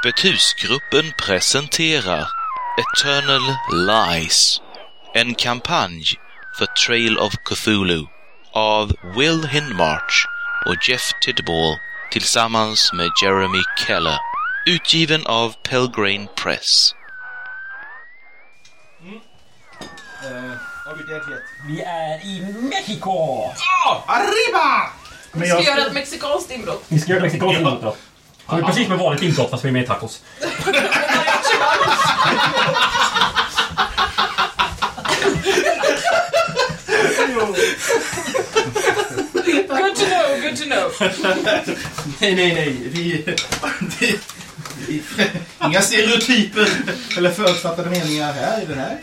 Öppet husgruppen presenterar Eternal Lies, en kampanj för Trail of Cthulhu av Will Hindmarch och Jeff Tidball tillsammans med Jeremy Keller. Utgiven av Pelgrane Press. Vi är i Mexiko! Arriba! Vi ska göra ett mexikanskt inbrott. Vi ska göra mexikanskt inbrott det är precis som ett vanligt inbrott fast vi är med i tacos. Good to know, good to know. Nej, nej, nej. Vi, vi, vi, inga stereotyper eller förutfattade meningar här i den här.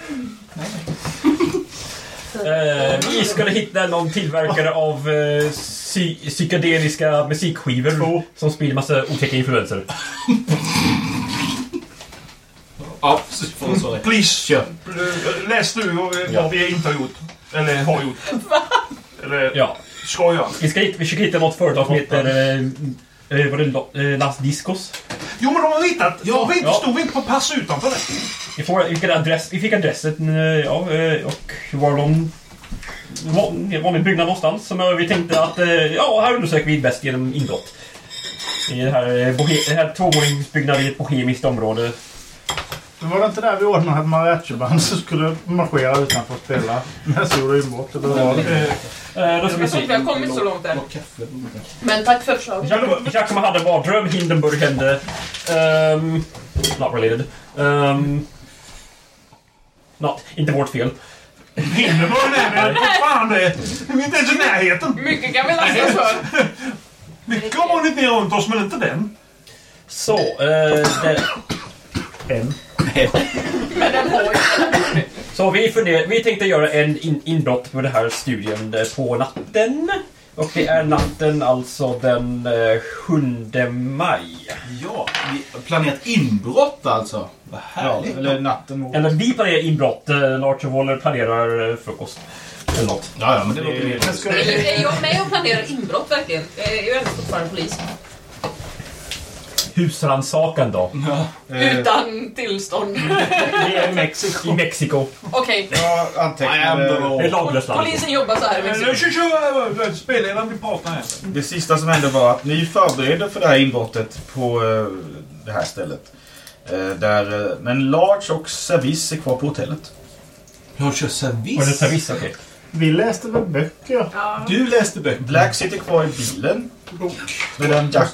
Eh, vi skulle hitta någon tillverkare av eh, psy psykedeliska musikskivor Två. som sprider massa otäcka influenser. Ja, please, Kör. läs du vad vad vi inte har gjort. Eller har gjort. Eller Ja. ska göra. Vi ska hit, vi försöker hitta något företag som heter... Eh, eh, vad är det? Lo- Eh, Las Discos. Jo, men de har ritat. Ja, vi inte, ja. stod vi inte på pass utanför det? Vi, får, vilken adress, vi fick adressen eh, ja, eh, och var de... Var, var en byggnad någonstans som eh, vi tänkte att eh, ja, här undersöker vi bäst genom inbrott. I det här, eh, bohe, det här tvåvåningsbyggnad i ett bohemiskt område. Men var det inte där vi ordnade ett mariachiband som skulle marschera utanför och spela nästa gjorde inbrott? Eller vad var det? Eh, då ska vi Jag tror inte vi se. har kommit så långt än. Men tack för förslaget. Giacomo- Giacomo hade en mardröm, Hindenburg hände. Um, not related. Um, not, inte vårt fel. Hindenburg det. Vad fan det är. Vi är inte ens i närheten. Mycket kan vi lastas för. Mycket har varit ner runt oss, men inte den. Så, eh, det, En. Men den har ju... så vi, funder, vi tänkte göra en in, inbrott på den här studien eh, på natten. Och det är natten alltså den eh, 7 maj. Ja, vi har planerat inbrott alltså. Vad Ja, härligt. eller natten mot... Eller vi planerar inbrott, eh, Lars Waller planerar eh, frukost. Eller något. Ja, ja, men det låter mer. Är jag med och planerar inbrott verkligen? Jag är ju ändå fortfarande polis. Husrannsakan då. Eh, Utan tillstånd. Det är Mexiko. I Mexiko. Okej. Jag antecknade... Det är laglöst land. Polisen jobbar så här i Nu Mexiko. spelledaren vill prata här. Det sista som hände var att ni förbereder för det här inbrottet på eh, det här stället. Eh, där, men Large och Service är kvar på hotellet. Kör Och det service. tar vissa, okej. Vi läste väl böcker? Ja. Du läste böcker. Black sitter kvar i bilen. Medan Jack...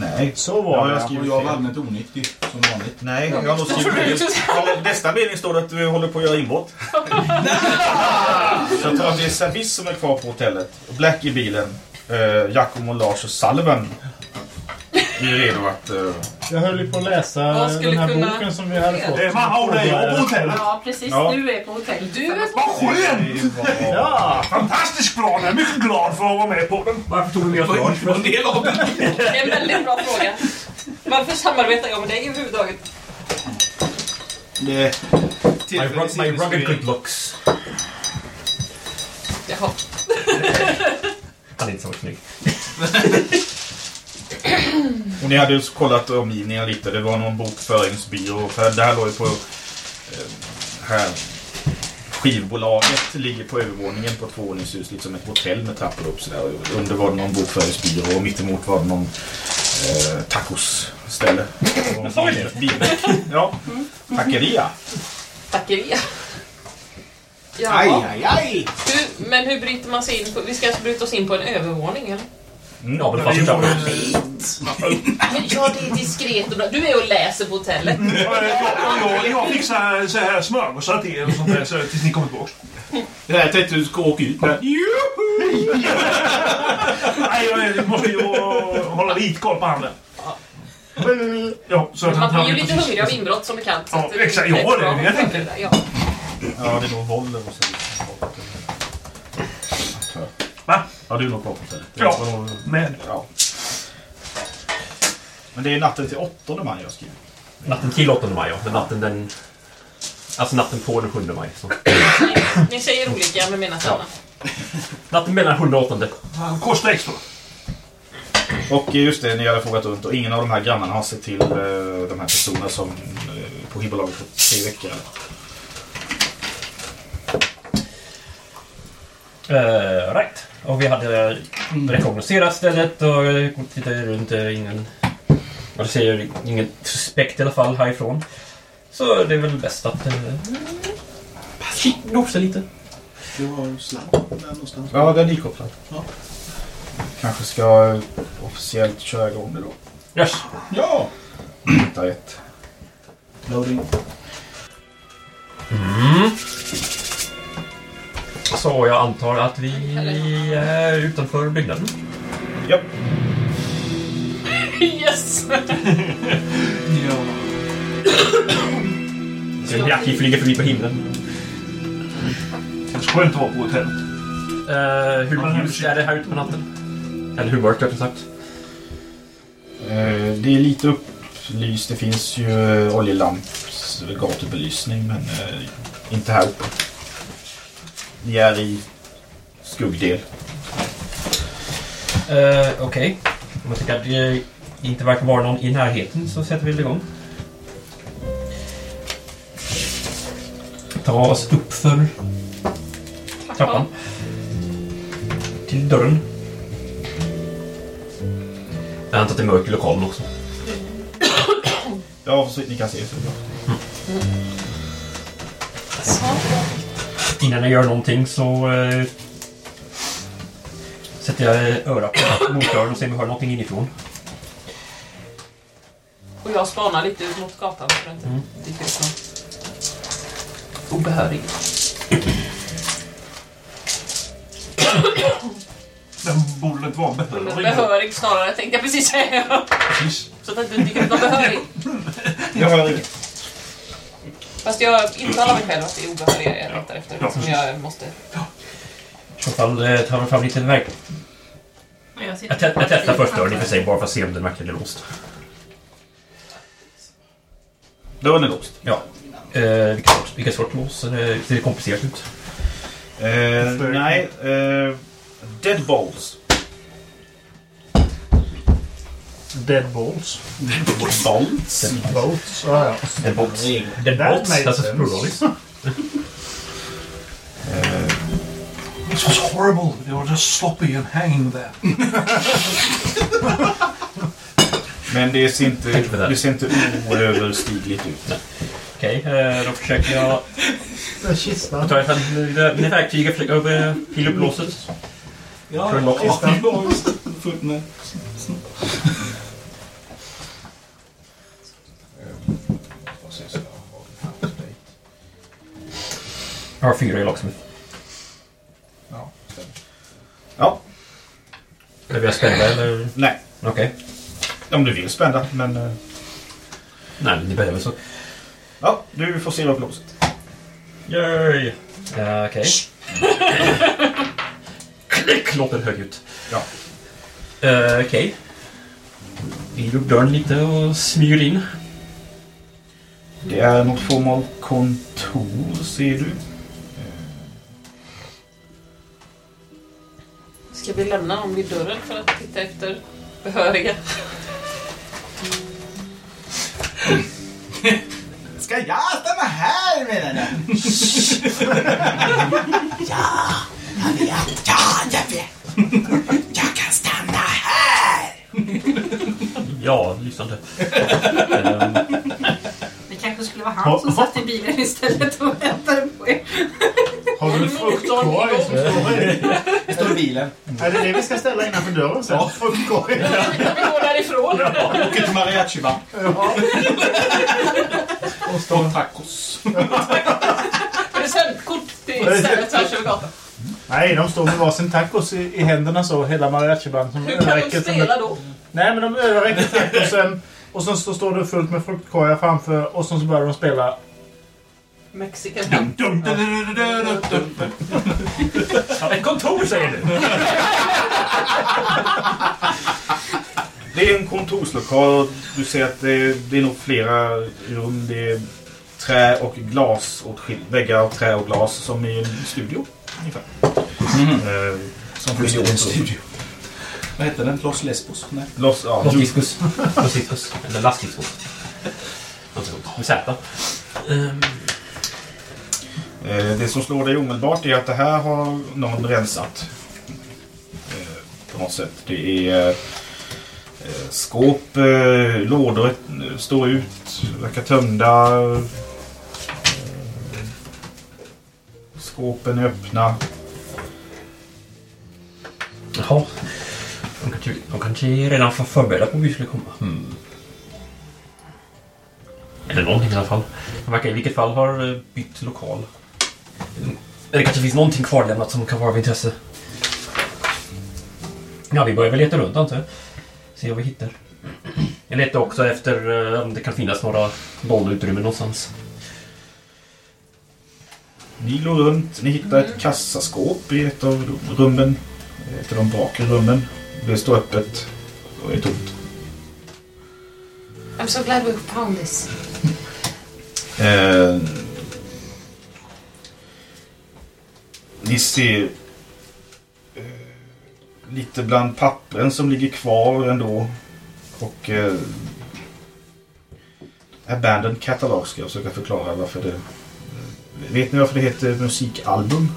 Nej. Så var Ja, jag ja. skriver Och jag var allmänt onyttig, som vanligt. Nej, jag har nog skrivit fel. Ja, Nästa mening står det att vi håller på att göra inbrott. Så jag tror att det är Service som är kvar på hotellet. Black i bilen. Uh, Giacomo, Lars och Sullivan är redo att... eh, Jag höll ju på att läsa den här kunna- boken som vi hade fått. Eh, Man har det jag på hotellet. Ja, precis. Ja. Du är på hotell. Du är på Vad skönt! Ja! Fantastisk plan. Jag är mycket glad för att vara med på den. Varför tog vi med oss Det inte en del av den. Det är en väldigt bra fråga. Varför samarbetar jag med dig överhuvudtaget? Det My, ru- my rugged good looks. Jaha. Han är inte så snygg. Och ni hade ju kollat omgivningarna lite. Det var någon bokföringsbyrå. För det här låg ju på... Eh, här. Skivbolaget ligger på övervåningen på ett tvåvåningshus. Lite som ett hotell med trappor upp sådär. Och Under var det någon bokföringsbyrå och mittemot var det någon eh, tacosställe. Och sa ju det. Ja. Taqueria. Tackeria. Aj, Jaha. aj, aj! Hur, men hur bryter man sig in? På, vi ska alltså bryta oss in på en övervåning eller? Ja, men fast får- Men ja, det är diskret och bra. Du är och läser på hotellet. Ja, jag, jag, jag fixar så här smörgåsar till er och sånt där så tills ni kommer tillbaka. Det här tänkte du ska åka ut med. Nej, jag måste ju hålla lite koll på handen. Ja, så att Man han blir ju lite hungrig av inbrott som bekant. Ja, exakt. Ja, det är det jag förbereda. Ja. Det är nog Volvo och så. Va? Ja, du är nog kvar på. Det Ja. var Med. ja. Men det är natten till 8 maj jag skriver. Natten till 8 maj, ja. Men natten den... Alltså natten på den 7 maj. Så. Ni, säger olika med mina samma. Natten mellan 7 och 8. Han kostar extra. Och just det, ni hade frågat runt och ingen av de här grannarna har sett till eh, de här personerna som eh, på hibbolaget för tre veckor. Uh, right. Och vi hade rekognoserat stället och eh, tittade runt. eh, Ingen... Vad du säger, ingen suspekt i alla fall härifrån. Så det är väl bäst att... Uh, Nosa lite. Det var slant där någonstans. Ja, den är ikopplad. Ja. Kanske ska eh, officiellt köra igång det då. Yes. Ja! Hitta ett. Loading. Mm. Så jag antar att vi är utanför byggnaden. Ja. Yes! Ja. En Jackie flyger förbi på himlen. Så skönt att vara på hotellet. Uh, hur ljust är det här ute på natten? Eller hur mörkt rättare sagt? Eh, det är lite upplyst. Det finns ju eh, oljelamps gatubelysning men eh, inte här uppe. Ni är i skuggdel. Uh, Okej. Om jag tycker att det inte verkar vara någon i närheten så sätter vi igång. Ta oss upp för trappan. Till dörren. Jag antar att det är mörkt i lokalen också. Ja, så ni kan se så är det bra. Innan jag gör någonting så eh, sätter jag öra på motdörren och ser om jag hör någonting inifrån. Och jag spanar lite ut mot gatan för att inte Mm. dyka upp. Den borde inte vara behörig. Behörig snarare tänkte jag precis säga. Precis. Så att det inte dyker upp någon behörig. Jag hör inget. Fast jag intalar mig själv att det är obehöriga jag letar efter. Ja, som jag måste... I så fall eh, tar jag fram lite verk. Jag, Jag, te- jag testar först dörren i och för sig bara för att se om den verkligen är låst. Dörren är låst. Ja. Eh, vilket, sorts, vilket sorts lås? Eller Ser det komplicerat ut? Eh, nej. Eh, dead balls. Dead balls. Balls? Bolts. Ah, ja. Dead bolts. Dead That bolts? makes Alltså sense. pluralis. This was horrible. They were just sloppy and hanging there. Men det ser inte, det. ser inte oöverstigligt ut. Okej, eh, då försöker jag... Kistan. Jag tar ett med verktyg och försöker eh, pilla upp låset. Ja, visst fullt med. Jag har fyra i locksmith. Ja, stämmer. Ja, Är vi spända eller? nej. Okej. Om du vill spända, men... eh, Nej, men ni behöver så. Ja, du får se upp låset. Yay! Uh, Okej. Klick låter högljutt. Ja. Uh, Okej. Vi upp dörren lite och smyger in. Det är något form av kontor, ser du. Ska vi lämna dem vid dörren för att titta efter behöriga? Ska jag stanna här menar du? ja, jag vet. Ja, jag vet. Jag kan stanna här. Ja, lysande. Det kanske skulle vara han som satt i bilen istället och väntade på er. Har du frukt kvar? bilen. Är det det vi ska ställa innanför dörren sen? Ja. Fruktkorgen. Vi går därifrån. Och ett mariachiband. Ja. Och står tacos. Presentkort till stället tvärs över gatan. Nej, de står med varsin tacos i, i händerna så, hela mariachiband som Hur kan de spela då? Nej, men de överräcker tacosen och sen så står det fullt med fruktkorgar framför och sen så börjar de spela. Mexican. Dum, dum, dum, dum, dum, dum, dum, dum. Ja, ett kontor säger du! Det är en kontorslokal du ser att det är, det är nog flera rum. Det är trä och glas åtskilt. Väggar av trä och glas som i en studio. Ungefär. Eh, som skiljer åt rum. Vad heter den? Los Lesbos? Nej. Los, ja, Los du, discos. Los discos. Eller Las discos. Något sånt. Med Z. Ehm, eh, det som slår dig omedelbart är att det här har någon rensat. Eh, på något sätt. Det är eh, skåp, eh, lådor eh, står ut, verkar tömda. Eh, skåpen är öppna. Jaha. De kanske, de kanske redan var förberedda på att vi skulle komma. Hmm. Eller någonting i alla fall. De verkar i vilket fall ha eh, bytt lokal. Det kanske finns någonting kvarlämnat som kan vara av intresse. Ja, vi börjar väl leta runt antar jag. Se vad vi hittar. Jag letar också efter eh, om det kan finnas några dolda utrymmen någonstans. Ni går runt, ni hittar ett kassaskåp i ett av rummen. Ett av de bakre rummen. Det står öppet och är tomt. I'm so glad we found this. Eh, ni ser eh, lite bland pappren som ligger kvar ändå. Och eh, Abandoned Catalog ska jag försöka förklara varför det... Eh, vet ni varför det heter musikalbum?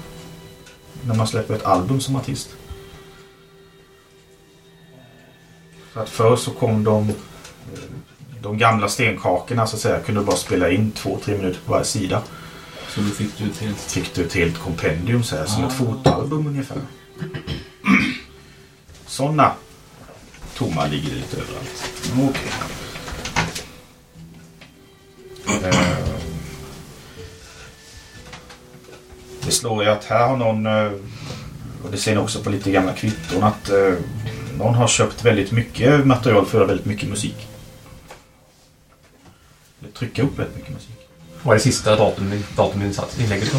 När man släpper ett album som artist. För att förr så kom de eh, de gamla stenkakorna så att säga kunde bara spela in två, tre minuter på varje sida. Så då fick du ett helt... Fick du ett helt kompendium så här, som ett fotoalbum ungefär. Sådana tomma ligger det lite överallt. Okej. Eh, Det slår ju att här har någon, eh, och det ser ni också på lite gamla kvitton, att eh, någon har köpt väldigt mycket material för att göra väldigt mycket musik. Eller trycka upp väldigt mycket musik. Vad är det sista datum, datuminsats, inlägget på?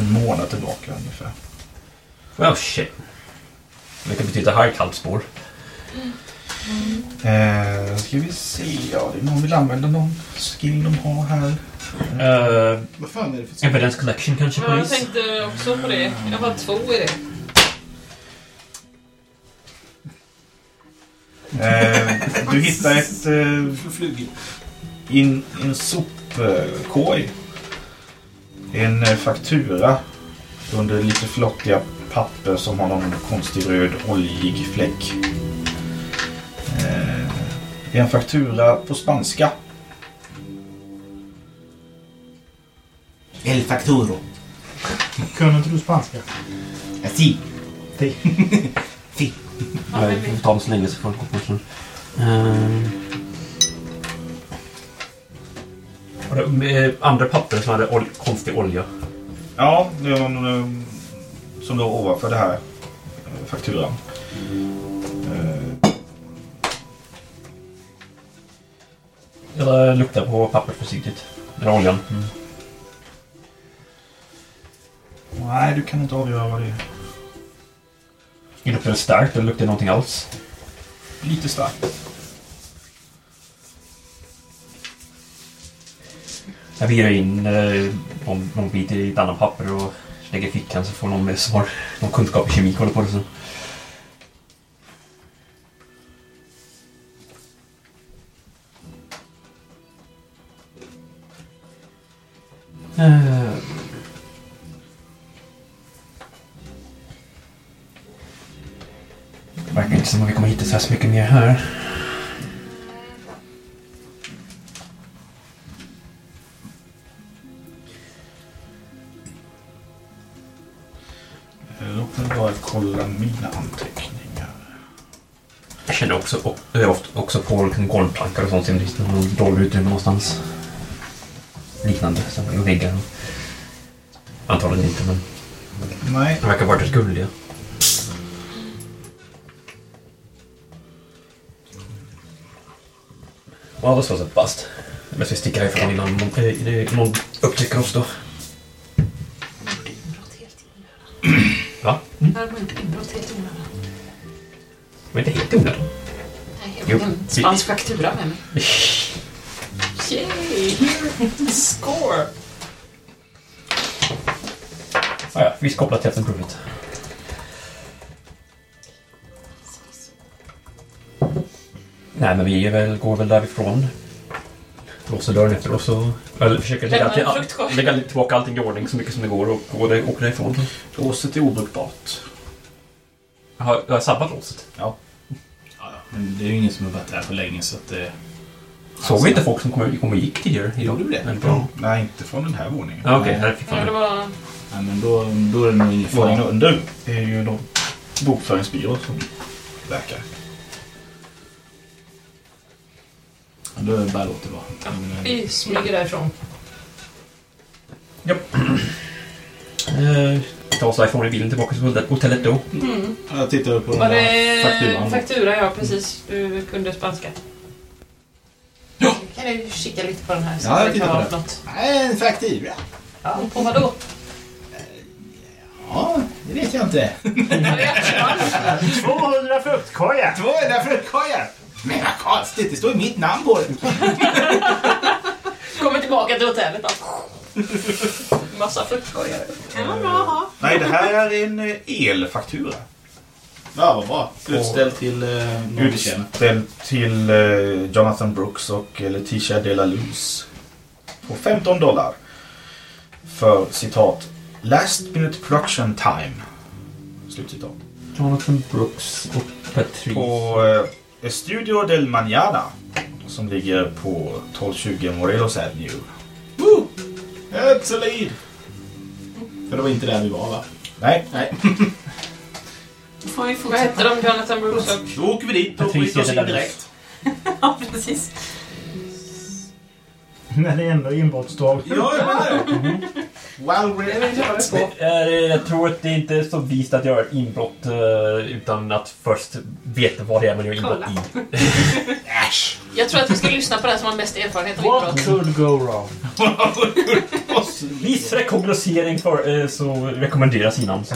En månad tillbaka ungefär. Oh shit. Det kan betyda här kallspår. Eh, ska vi se, ja det är någon vill använda någon skill de har här. Uh, Vad fan är det för evidence collection kanske Ja, jag tänkte också på det. Jag har två i det. Eh, du hittar ett eh, flugor? in, en sopkorg. En eh, faktura under lite flottiga papper som har någon konstig röd oljig fläck. Eh, det är en faktura på spanska. El facturo. Kunde inte du spanska? Si. Si. Si. Nej, vi får ta dem så länge så får det gå på. Uh, och det, eh, andra papper som hade ol konstig olja. Ja, det är någon eh, som låg ovanför det här eh, fakturan. Jag luktar på pappret försiktigt. Eller oljan. nej, du kan inte avgöra vad det är. Luktar det starkt eller luktar det någonting alls? Lite starkt. Jag virar in eh, någon, någon bit i ett annat papper och lägger i fickan så får någon med som har någon kunskap i kemi kolla på det sen. Eh. Det verkar inte som att vi kommer hitta så här så mycket mer här. Och, äh, ofta- också på liksom golvplankor och sånt. Ser det finns någon dålig utrymme någonstans. Liknande, som i väggar. Antagligen inte, men Nej. de verkar vara rätt gulliga. Well, this was a bust. Jag måste sticka härifrån innan någon, eh, det- någon upptäcker oss då. Inbrott helt i onödan. Va? Det var inte helt i onödan. Spansk faktura med mig. Yay! Score! Ah, ja, visst kopplat till provet. Nej, men vi är väl, går väl därifrån. Låser dörren efter oss och... Eller försöker lägga, fruktkorg. lägga tillbaka allting i ordning så mycket som det går och gå där- åka därifrån. Låset är obrukbart. Har jag har sabbat låset? Ja, men det är ju ingen som har varit här på länge så att... Eh, Såg vi inte folk som kom, kom och gick tidigare idag? Gjorde vi det? Eller bra. Nej, inte från den här våningen. Ja, okej. här fick Ja, det man var... nej, men då, då är det nog ingen Våningen fara. under är ju någon bokföringsbyrå som verkar. Ja, Då är det bara låt det vara. Men, eh, Vi smyger därifrån. Eh, ta oss därifrån i bilen tillbaka till hotellet då. Mm. Jag tittar på den Var det fakturan. faktura? Ja, precis. Du kunde spanska. Kan du kika lite på den här? så Ja, jag tittar tar på den. Något. Nej, en faktura. Ja, på vad då? Ja, det vet jag inte. 200 fruktkorgar! 200 fruktkorgar! Men vad konstigt, det står ju mitt namn på den. Kommer tillbaka till hotellet då. Massa fruktkorgar. Det var bra att ha. Nej, det här är en eh, elfaktura. Ja, vad bra. Utställd till eh, någon vi känner. Utställd till eh, Jonathan Brooks och eh, Letitia de la Luz. På 15 dollar. För citat Last minute production time. Slutcitat. Jonathan Brooks och Patrice. På eh, Estudio del Mañana. Som ligger på 1220 Morelos Avenue. Absolut! För det var inte där vi var va? Nej, Nej. Då får vi fortsätta. de? Jonathan Brooks och... Då åker vi dit och bryter oss in direkt. Ja, precis. När det är ändå inbrottsdag. Ja, jag menar det. Well, Det vill jag Jag tror att det inte är så vist att göra ett inbrott eh, utan att först veta vad det är man gör inbrott Kolla. i. Äsch! Jag tror att vi ska lyssna på den som har mest erfarenhet av What inbrott. could go wrong? Viss rekognosering för, eh, så rekommenderas innan. Så.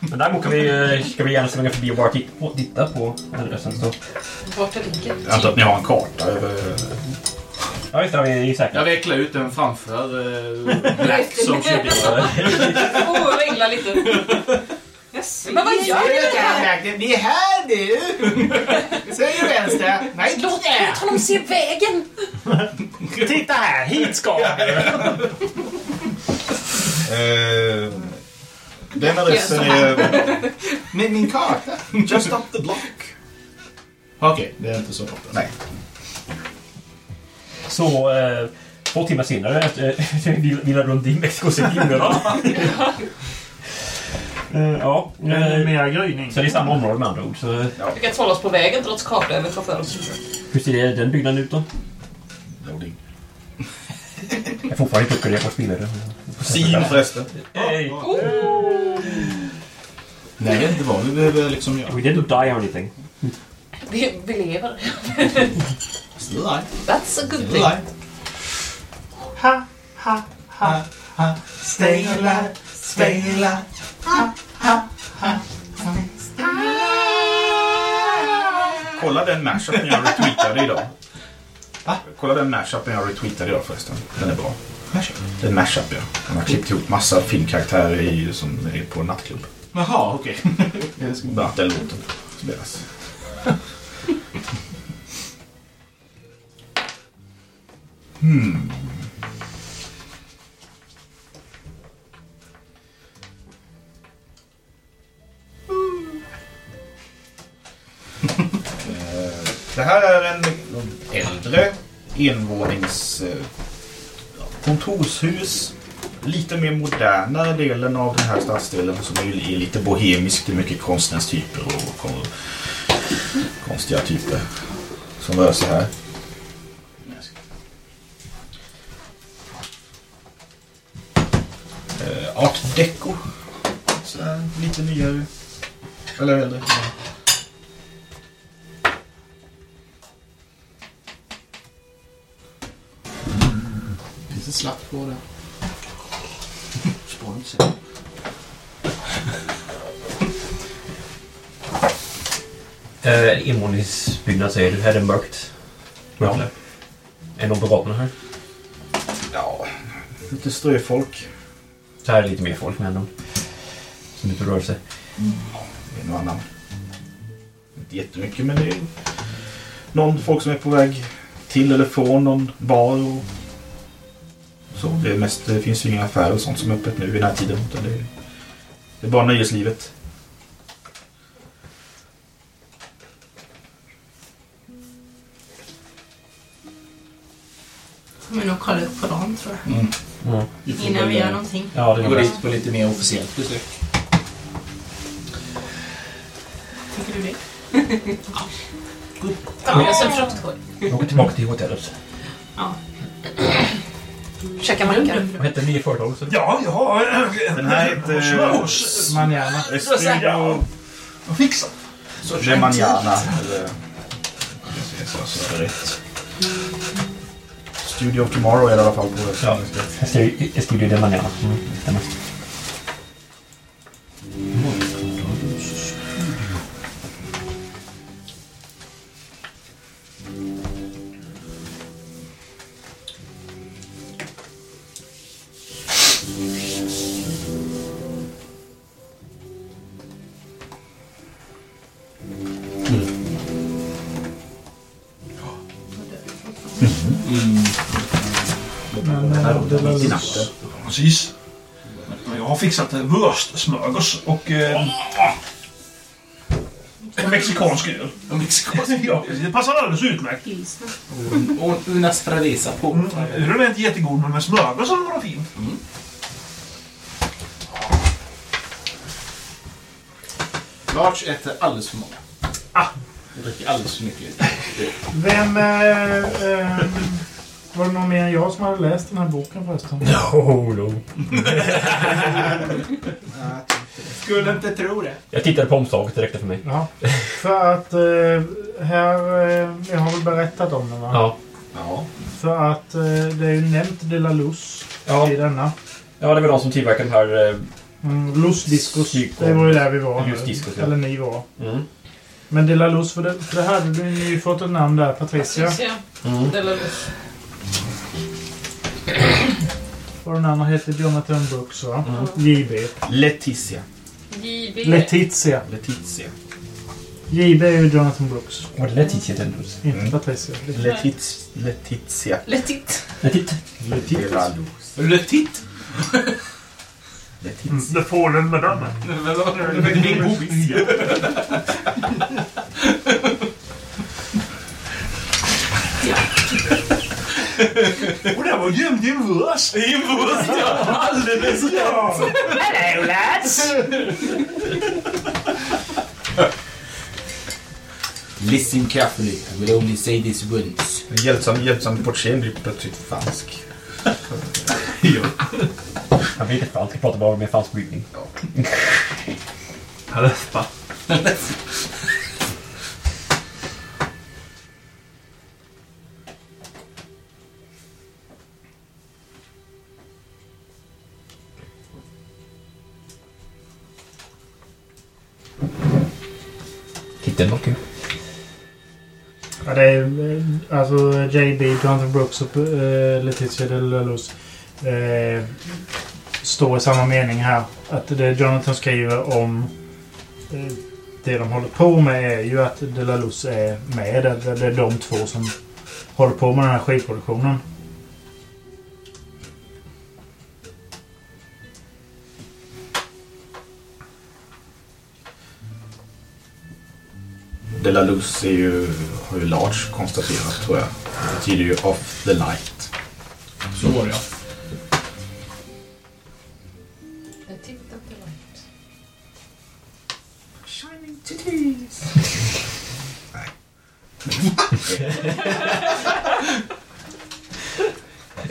Men däremot kan vi, eh, ska vi gärna svänga förbi och bara titta på, titta på adressen. Så. Vart det ligger. jag antar att ni har en karta över... Ja, visst är vi säkra. Jag vecklar ut den framför eh, Black som bil. Åh, oh, ringla lite. Men vad gör du? Vi är här nu! Svänger vänster. Nej, Låt låt honom se vägen! Titta här, hit ska! Eh, den adressen är Med min karta. just up the block. Okej, det är inte så bråttom. Nej. Så eh, två timmar senare, efter vi vilar runt i Mexico City. Eh, Ja, Men eh, Mer gryning. så det är samma område med andra ord. Så, Vi kan hålla oss på vägen trots karta över chauffören. hur ser den byggnaden ut då? Loading. Jag är fortfarande inte uppgraderad på spelare. Sim förresten. Hey, Nej, det är inte vad vi behöver liksom göra. we didn't die or anything. Vi, vi lever. Still alive. That's a good Still thing. alive. Ha, ha, ha. Ha, ha. Stay alive. Stay alive. Kolla den mashupen jag retweetade idag. Va? Kolla den mashupen jag retweetade idag förresten. Den är bra. Det är en mashup ja. Han har klippt ihop massa filmkaraktärer i, som är på nattklubb. Jaha, okej. Ska- Bland annat den låten spelas. Hmm. Det här är en äldre envånings eh, kontorshus. Lite mer modernare delen av den här stadsdelen som är lite bohemisk. Det är mycket konstnärstyper och konstiga typer som rör sig här. Deco. Så här, lite nyare. Eller äldre. Finns det slapp på det? Sig. Eh, Invåningsbyggnad säger du. Är det mörkt. Ja. Är någon på gatorna här? Ja, lite ströfolk. Så här är det lite mer folk med ändå. Som inte rör sig. En och annan. Inte jättemycket, men det är någon folk som är på väg till eller från någon bar. Och så. Det, är mest, det finns ju inga affärer och sånt som är öppet nu i den här tiden. Utan det, är, det är bara nöjeslivet. kommer nog kolla upp på dem tror jag. Mm. Innan vi gör någonting. Ja, det går dit på lite mer officiellt besök. Tycker du det? Ja, jag ser fruktkorg. Vi åker tillbaka till hotellet. Ja. Käka mackor. Vad heter det nya företaget? så? Ja, ja. äh, Den här heter-. Manana. Estudio Jag fixar. de Manana. Eller... Jag ska se så det rätt. Studio of Tomorrow är det i alla fall på det. Ja. Jag skriver det man gärna. Mm, Precis. Jag har fixat wurstsmörgås och eh, en mexikansk öl. Mexikansk. Ja, det passar alldeles utmärkt. Och unas fradesa på. Mm. Ölen är inte jättegod, men med smörgåsen var det fint. Lars äter alldeles för många. Ah. Och dricker alldeles för mycket. Vem... Eh, eh, var det någon mer än jag som hade läst den här boken förresten? No, no. Skulle inte tro det. Jag tittade på omslaget, det räckte för mig. Ja. För att eh, här... Eh, jag har väl berättat om den va? Ja. Ja. För att eh, det är ju nämnt De La Luz Ja. i denna. ja, det var de som tillverkade den här... eh, Mm, Luz Discos. Psyko. Det var ju där vi var. Just Discos, ja. Eller ni var. Mm. Men De La Luz, för det, för det hade du ju fått ett namn där, Patricia. Patricia. Mm. Delaluz. Och den andra heter Jonathan Brooks va? Mm. JB. Leticia. JB. Letizia. Letizia. JB är ju Jonathan Brooks. Var det Letizia Tendrus? Inte Mm. Patricia. Letiz, Letizia. Letit. Letit? Letizia. Le titt. Letizia. The Fallen Madonna. Vad var det? Och det var gömd i en wurst. I en wurst, ja. Alldeles rätt. Hello lads! Listen carefully. I will only say this once. Hjälpsam, hjälpsam portier blir plötsligt fransk. Han blir inte han pratar bara med fransk brytning. Halefpa. Titeln var kul. Ja, det är eh, alltså JB, Jonathan Brooks och eh, uh, Letizia de La Luz. Eh, står i samma mening här. Att det Jonathan skriver om eh, det de håller på med är ju att De La Luz är med. Det, det är de två som håller på med den här skivproduktionen. De la Luz är ju, har ju Lars konstaterat tror jag. Det betyder ju off the light. Så var det ja.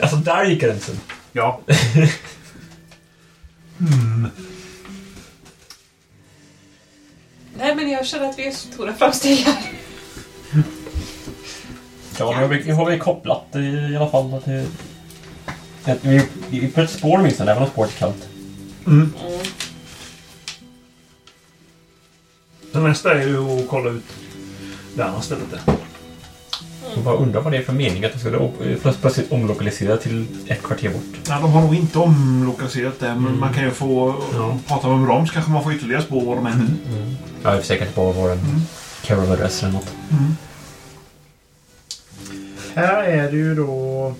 Alltså, där gick gränsen. Ja. att vi är så stora framsteg här. Ja, nu har vi, nu har vi kopplat i, i alla fall till... att Vi, vi är på ett spår minst, även om spåret är kallt. Mm. Det nästa är ju att kolla ut det andra stället där. Jag bara undrar vad det är för mening att de skulle o- plötsligt omlokalisera till ett kvarter bort. Nej, de har nog inte omlokaliserat det, men man kan ju få Ja. prata med dem så kanske man får ytterligare spår var de är nu. Ja, det är säkert bara vår Carol-adress eller något. Här är det ju då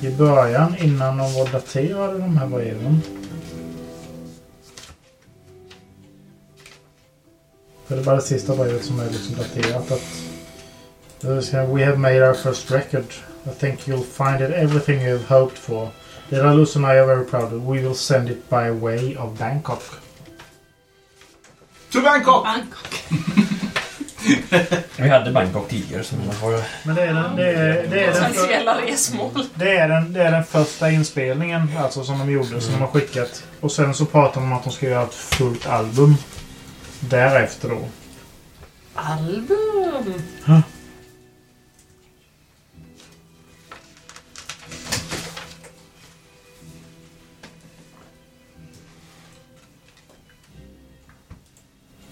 i början innan de var daterade de här breven. För det är bara det sista brevet som är liksom daterat. Att, We have made our first record. I think you'll find it everything you have hoped for. Lalus and I are very proud. We will send it by way of Bangkok. To Bangkok! Bangkok. Vi hade Bangkok tidigare, så man har... Men det är den, det är, det är den, resmål. det är den, det är den första inspelningen alltså, som de gjorde, som de har skickat. Och sen så pratar de om att de ska göra ett fullt album. Därefter då. Album?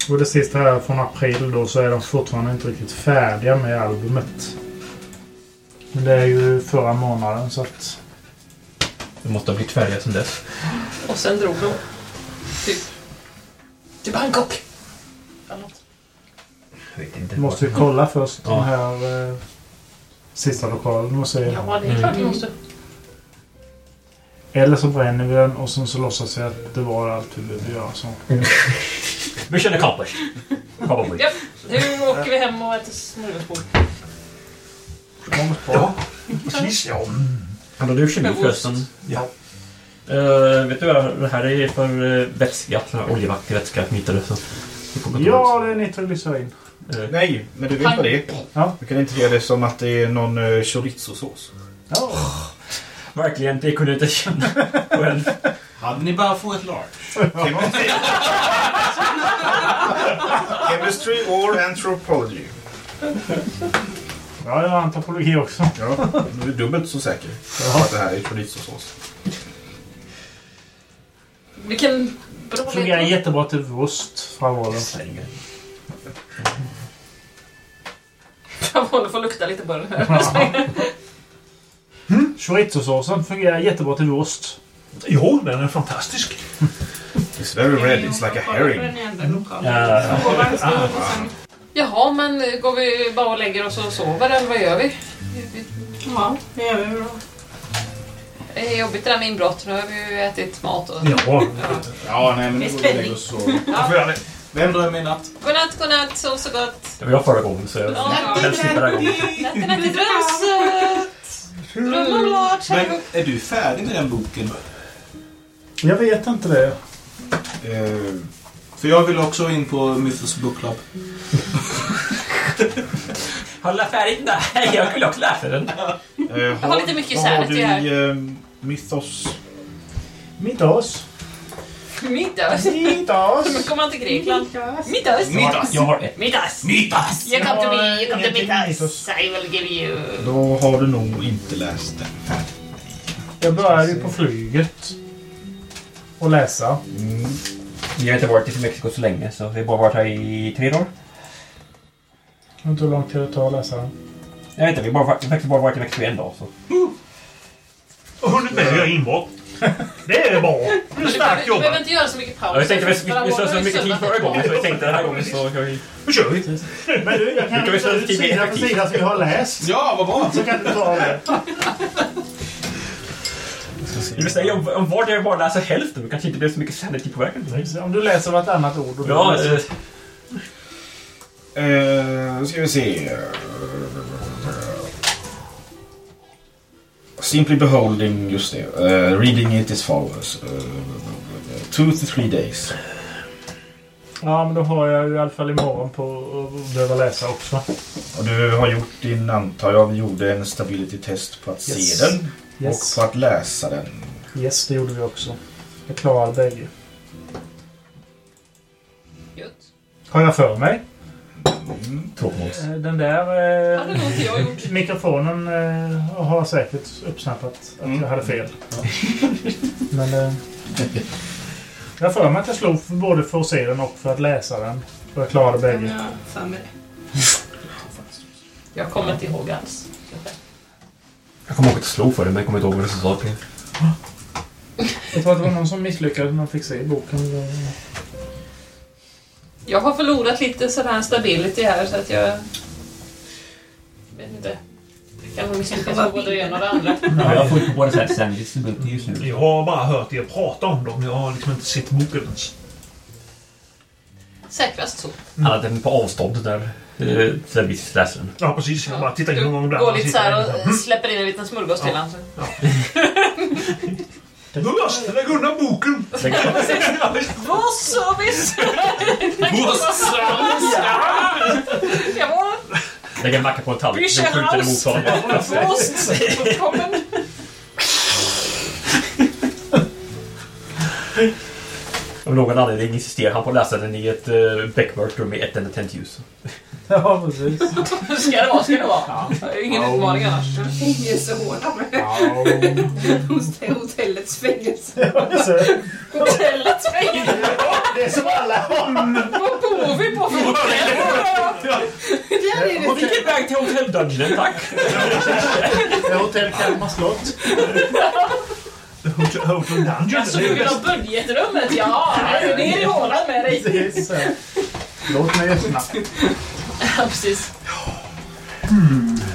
Och det sista här från april då så är de fortfarande inte riktigt färdiga med albumet. Men det är ju förra månaden så att... Vi måste ha blivit färdiga sedan dess. Och sen drog de. Typ. Till Bangkok. Eller något. Jag vet inte. Måste vi kolla först Ja. den här eh, sista lokalen och se. Ja, det är klart vi måste. Eller så bränner vi den och sen så låtsas vi att det var allt vi behövde göra. Så. Mission accomplished. Probably. Japp, nu åker vi hem och äter smörgåsbord. Ja, precis. Ja. Hade du kemi Med ost. förresten? Ja. Uh, vet du vad det här är för uh, vätska? Oljevaktig vätska Ja, det är nitroglycerin. Eh, Nej, men du vet vad det är? Ja. Du kan inte ge det som att det är någon uh, chorizo-sås. Ja. Verkligen, det kunde jag inte känna själv. Hade ni bara fått ett large? Chemistry or anthropology? Ja, jag har antropologi också. Ja, du är dubbelt så säker på att det här är chorizo-sås. Vilken bra Fungerar jättebra till wurst håller för att lukta lite på den här. Chorizo-såsen fungerar jättebra till wurst. Jo, den är fantastisk. It's very red, it's like a herring. Ja, Jaha, men går vi bara och lägger oss och sover eller vad gör vi? Ja, det gör vi bra. Det är jobbigt det där med inbrott. Nu har vi ju ätit mat och... Ja, Ja, nej men Det är nu går vi och lägger oss och... göra det. Vem drömmer i natt? Godnatt, godnatt, sov så gott. det var jag förra gången så jag Ja. helst slippa den här gången. Natten är till drömsött. Dröm om lart. Men är du färdig med den boken? Jag vet inte det. Eh, för jag vill också in på Mythos Book Club. Hålla färdigt? Nej, jag vill också läsa den. Uh, Jag har lite mycket Vad har sanity du här. i uh, Mythos? Middags. Middags. Middags. Nu kommer han till Grekland. Middags. Middags. Jag har ett. Middags. Mythos! You come to har me, you come to. Mythos. I will give you... Då har du nog inte läst den färdigt. Jag började ju på flyget. Och läsa. Vi har inte varit i Mexiko så länge så vi har bara varit här i tre dagar. Jag vet inte hur lång tid det tar att läsa den. Jag vet inte, vi har bara, faktiskt bara varit i Mexiko en dag. Så. Och hunnit med att göra inbrott. Det är bra. Det är Du starkt behöver, du behöver jobbat. inte göra så mycket paus. Ja, jag tänkte vi, vi, vi slösade det mycket tid förra gången så jag tänkte den här gången så kan vi... Nu kör vi. Men du, jag kan Nu kan vi tiden sida för sida som jag har läst. Ja, vad bra! Så kan du ta det. Det vill säga om, om var det bara läser hälften, kanske inte blir så mycket sanity på vägen. Om du läser vartannat ord. Och Ja, läser- eh, Uh, ska vi se. Simply beholding, just det. Uh, reading it as follows. Uh, two to three days. Ja, men då har jag ju i alla fall imorgon på att behöva läsa också. Och du har gjort din, antar jag, vi gjorde en stability test på att Yes. se den Yes. och på att läsa den. Yes, det gjorde vi också. Jag klarade bägge. Gött. Har jag för mig? Tråkmåns. Eh, Den där hade eh, nog inte jag gjort. mikrofonen eh, har säkert uppsnappat att jag hade fel. Men eh, jag har för mig att jag slog för- både för att se den och för att läsa den. Och jag klarade Ja, bägge. jag har för mig det. Jag kommer inte ihåg alls. Jag kommer ihåg att jag slog för det, men jag kommer inte ihåg vad resultatet blev. Jag tror att det var någon som misslyckades när de fick se boken. Jag har förlorat lite sådär stability här så att jag... vet inte. Jag kan nog misslyckas med både det ena och det andra. Ja, jag får inte på det här sen just nu. Jag har bara hört er prata om dem. Jag har liksom inte sett boken ens. Säkrast så. Annat än på avstånd där eh, Service läser den. Ja, precis. Jag bara tittar in någon gång ibland. Går lite såhär och släpper in en liten smörgås till honom. Buss! Lägg undan boken! Vår service! Jawohl! Lägger en macka på en tallrik, Vi sen skjuter den mot honom. Prost! Välkommen! Av någon anledning insisterar han på att läsa den i ett uh, beckmörkt rum med ett enda tänt ljus. Ja, precis. Ska det vara, ska det vara. Ingen utmaning annars. Fängelsehåla med hos- hotellets fängelse. Hotellets fängelse. Det är som alla. Vad bor vi på för hotell? Där är det Vilken väg till Hotell Dungeon, tack! Det är Hotell Kalmar slott. Hotel Hotel Dungeon. Alltså, du vill ha budgetrummet? Ja, ner i hålan med dig. Precis. Låt mig öppna. Ja, precis.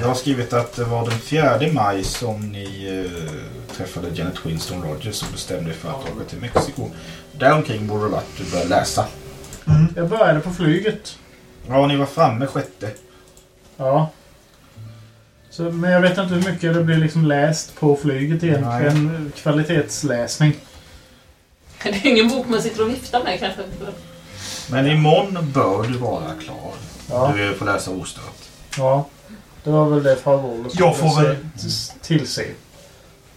Jag har skrivit att det var den 4 maj som ni eh, träffade Janet Winston Rogers och bestämde er för att åka till Mexiko. Däromkring borde det varit du började läsa. Jag började på flyget. Ja, ni var framme sjätte. Ja. Så, men jag vet inte hur mycket det blir liksom läst på flyget egentligen. Kvalitetsläsning. Det är ingen bok man sitter och viftar med kanske. Men imorgon bör du vara klar. Ja. Du får läsa ostört. ja. Det var väl det farbror Jag får väl- tillse.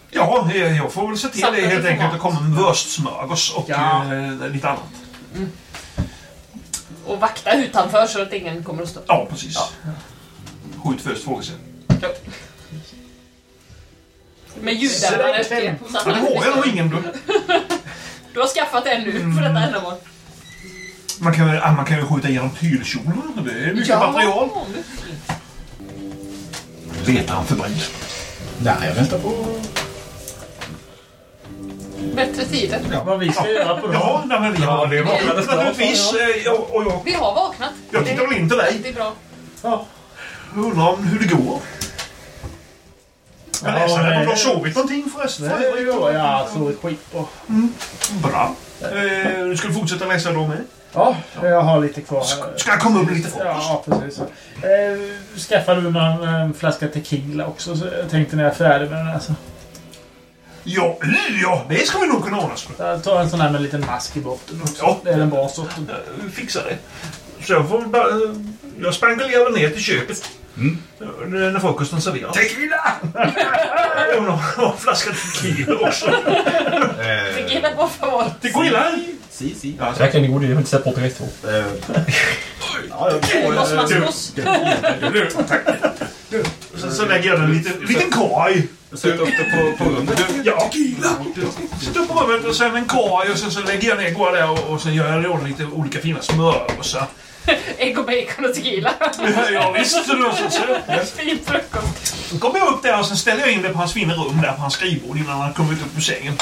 Ja, eh, jag får väl se till det helt enkelt. Det kommer en wörstsmörgås och Ja. eh, lite annat. Och vakta utanför så att ingen kommer att stå. Ja, precis. Ja. Skjut först, frågesätt. Med ljuddämpare. Select Så att Ja, det har jag nog ingen. Du har skaffat en nu för detta ändamål. Man kan, ja, man kan ju skjuta igenom tylkjolar. Det är mycket material. Letar han förbränd. Nej, jag väntar på... Bättre tider. Vad vi ska göra på Ja, dagen. nej, men vi har det vaknades naturligtvis. eh, jag- Och jag, Vi har vaknat. jag tittar väl in till dig. Det är bra. Undrar om hur det går. Jag Ja, läser nej. om du har sovit någonting förresten. Det är ju ja, så skitbra. Bra. Eh, du skulle fortsätta läsa då med? Ja, jag har lite kvar här. Ska jag komma upp lite frukost? Ja, precis. Eh, skaffade du någon en flaska tequila också? Så jag tänkte när jag är färdig med den här så. Ja, ja, det ska vi nog kunna ordna. så. Jag tar en sån här med en liten mask i botten också. Ja. Det är den bra sorten. Eh, Fixa det. Så jag får bara... eh, Jag spankulerar väl ner till köket. Mm. Eh, När frukosten serveras. Tequila! Och någon flaska tequila också. Eh, Tequila por favor. Tequila! Si, si. Ja, så- Verkligen god, jag har inte sett Poltergeist 2. Ja, jag får, Los eh, Mascos. Du, tack. Så, så lägger jag den lite, en liten korg. Sätt upp det på, på rummet. Ja, tequila! Sätt upp på rummet och sen en korg och sen så lägger jag ner går där och, och sen gör jag i ordning lite olika fina smörgåsar. Ägg och bacon och tequila. Ja, visst. Så då, så, så, Fin frukost. så kommer jag upp där och sen ställer jag in det på hans fina rum där på hans skrivbord innan han kommit upp ur sängen.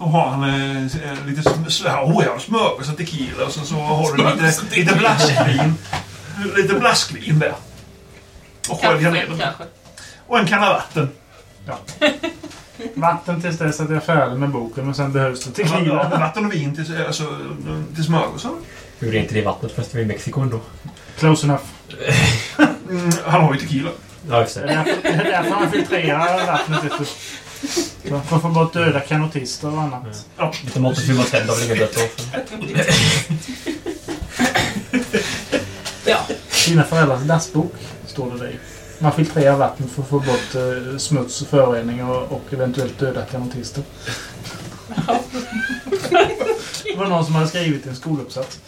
Då har han, har han eh, lite sm- oh, ja, smörgås och tequila och sen så har du lite, lite blaskvin. Lite blaskvin där. Och sköljer ner den. Och en kanna vatten. Vatten tills dess att jag är färdig med boken och sen behövs det Ja, tequila. vatten och vin till, alltså, till smörgåsar. Hur är inte det vattnet förresten? Vi är i Mexiko ändå. Close enough. Mm, han har ju tequila. Ja, just Det är det. är därför man filtrerar vattnet. För att få bort döda kanotister och annat. Lite Montezuma tänd har väl inga dött offer. Ja. Dina föräldrars dassbok, står det där i. Man filtrerar vatten för att få bort eh, smuts och förorening och, och eventuellt döda kanotister. Det var någon som hade skrivit en skoluppsats.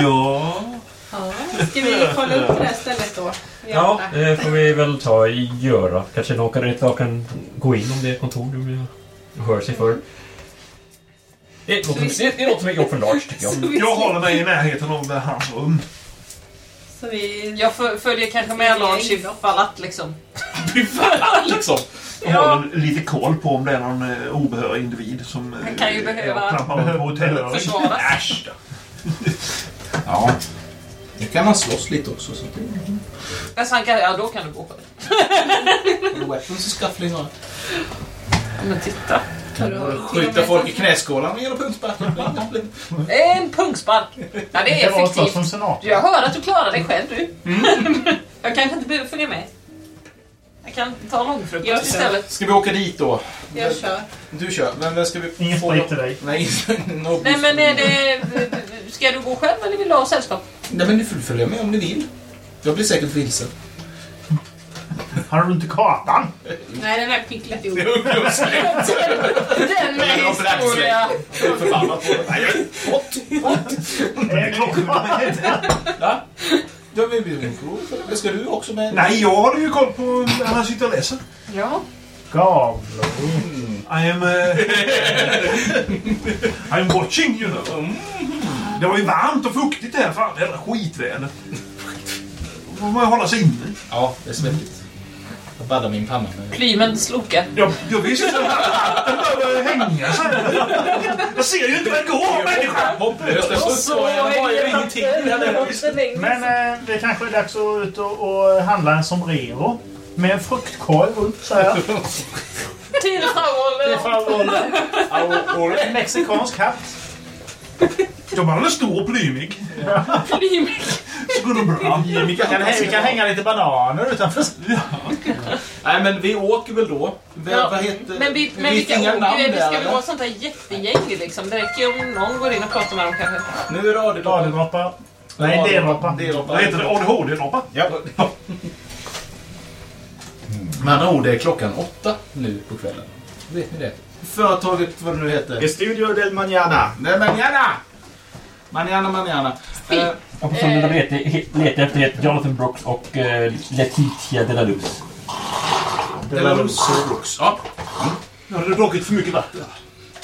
Ja... Ja. Ska vi kolla upp det här stället då? Ja, det får vi väl ta och göra. Kanske någon rent av kan gå in om det är kontor du hör sig för. Det låter, det, det låter som ett jobb för Lars tycker jag. Vi, Jag håller mig i närheten av eh, hans rum. så vi, Jag föl- följer kanske med Lars ifall att liksom. liksom. Och håller lite koll på om det är någon eh, obehörig individ som eh, Han kan ju behöva på hotellet. försvaras. Äsch då. Ja. Nu kan man slåss lite också. Så det Alltså han kan, ja, då kan du gå för det. weapons och scuffling och Men titta. skjuta folk i knäskålan med och punksparkar. En punkspark. Ja, det är effektivt. Jag hör att du klarar dig själv du. Jag kanske inte behöver följa med. Jag kan ta långfrukost istället. Ska vi åka dit då? jag kör. Du kör. Men vem ska vi Ingen få- sprit till dig. Nej, no Nej men är det... Ska du gå själv eller vill du ha sällskap? Nej, men ni får följa med om ni vill. Jag blir säkert vilsen. Har du inte kartan? Nej, den är picklat ihop. Den är historia. Jag är förbannad på det. Nej, jag är fått. Är klockan? Ja, men vi Det ska du också med? Nej, jag håller ju koll på när han sitter och läser. Ja. Gavlor. I am... Uh, I'm watching, you know. Det var ju varmt och fuktigt det här. Fan, det jävla skitväder. Då får man hålla sig inne. Ja, det är svettigt. Jag baddar min panna med... Plymen slokar. Jag, jag visste inte att den började hänga så här. Jag ser ju inte vad det går, människa! Hopplöst. Jag har ju ingenting. Men eh, det kanske är dags att ut och, och handla en sombrero. Med en fruktkorg runt så här. Till frau En mexikansk hatt. De är stor och plymig. Plymig. Så går det bra. Vi kan, vi kan hänga lite bananer utanför. Nej, men vi åker väl då. V- Ja, vad heter... Men, vi, men inga åker namn det? Vi ska väl ett sånt där jättegäng liksom. Det räcker ju om någon går in och pratar med dem kanske. Nu är radiodroppar. Radiodroppar. Nej, D-droppar. D-droppar. Vad heter det? ADHD-droppar? Ja. Med andra ord, det är klockan åtta nu på kvällen. Vet ni det? Företaget, vad det nu heter. Estudio del Mañana. Nej, manana! Manana, manana. Eh, Och personen de letar, letar efter heter Jonathan Brooks och uh, Letitia de la Luz. Delarus Brooks. Ja. Nu har det druckit för mycket vatten.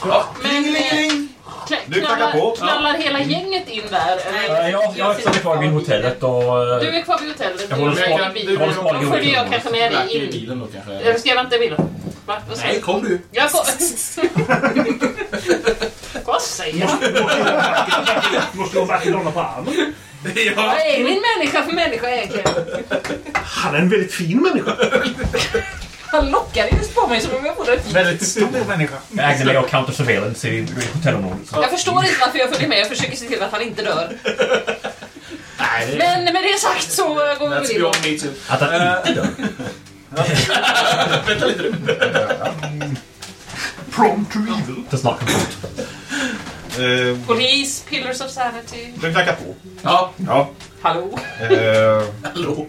ja. Men Klingelingeling. kla- Du knackar på. knallar, knallar hela gänget in där? eller? Uh, jag, jag stannar kvar vid hotellet och... eh, Du är kvar vid hotellet. Jag Du håller är i jag bilen. i Då följer jag kanske med dig i in. bilen då kanske. Eller ska jag vänta i bilen? Va? Vad Nej, du? kom du. Jag går... Vad säger jag? Måste gå back i dollar på armen. Vad är min människa för människa egentligen? Han är en väldigt fin människa. Han lockade just på mig som om jag vore ett Väldigt stor människa. Jag ägde mig av counter surveillance i, i hotellområdet. Så. Jag förstår inte varför jag följer med. Jag försöker se till att han inte dör. Nej, Men med det sagt så går vi beyond me too. Att han inte dör. Vänta lite nu. Prompt to evil. Not compute. Eh, Polis, Pillars of Sanity. du knackar på. Ja, Ja. Hallå? Eh, hallå.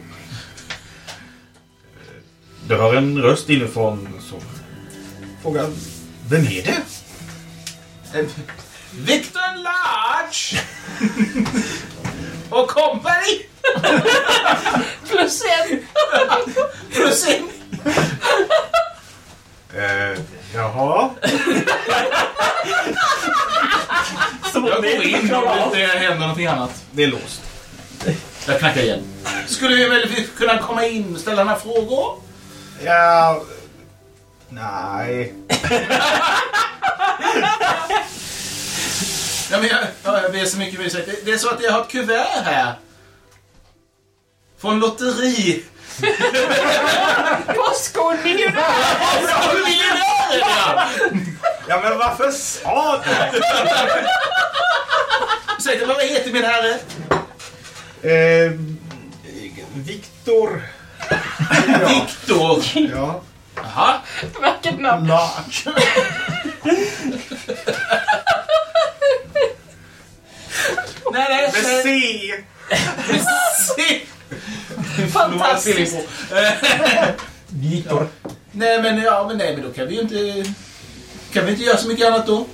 du hör en röst inifrån som frågar Vem är det? Eh, Victor Large! Och company! Plus en. Plus en. Eh, jaha? Jag går in om det händer någonting annat. Det är låst. Jag knackar igen. Skulle vi väl kunna komma in och ställa några frågor? Ja... Nej. Ja, men jag, ja, jag ber så mycket om ursäkt. Det- Det är så att jag har ett kuvert här. Från lotteri. Postkodmiljonär! Från miljonärerna! Ja, men varför sa du? Ursäkta, vad heter min herre? Eh, Viktor Viktor! Ja. Jaha. Vackert namn. Large. nej, nej. Med nej. C! Fantastiskt. Viktor. Nej, men ja, men nej, men då kan vi ju inte... Kan vi inte göra så mycket annat då?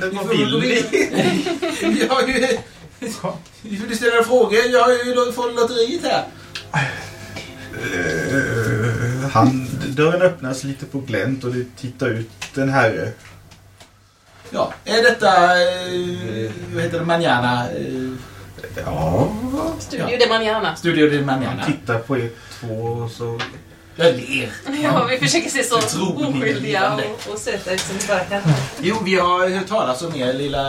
Vi gå vill vidare. Vi har ju... Vi får ställa frågor. Jag har ju fått lotteriet här. Eh, han, dörren öppnas lite på glänt och det tittar ut en herre. Ja, är detta... Eh, vad heter det? Manana? Eh, Ja. Studio de Manana. Studio de Manana. tittar på er två och så... Jag ler. Ja, vi försöker se så oskyldiga och, och söta ut som vi bara kan. Jo, vi har hört talas om er lilla...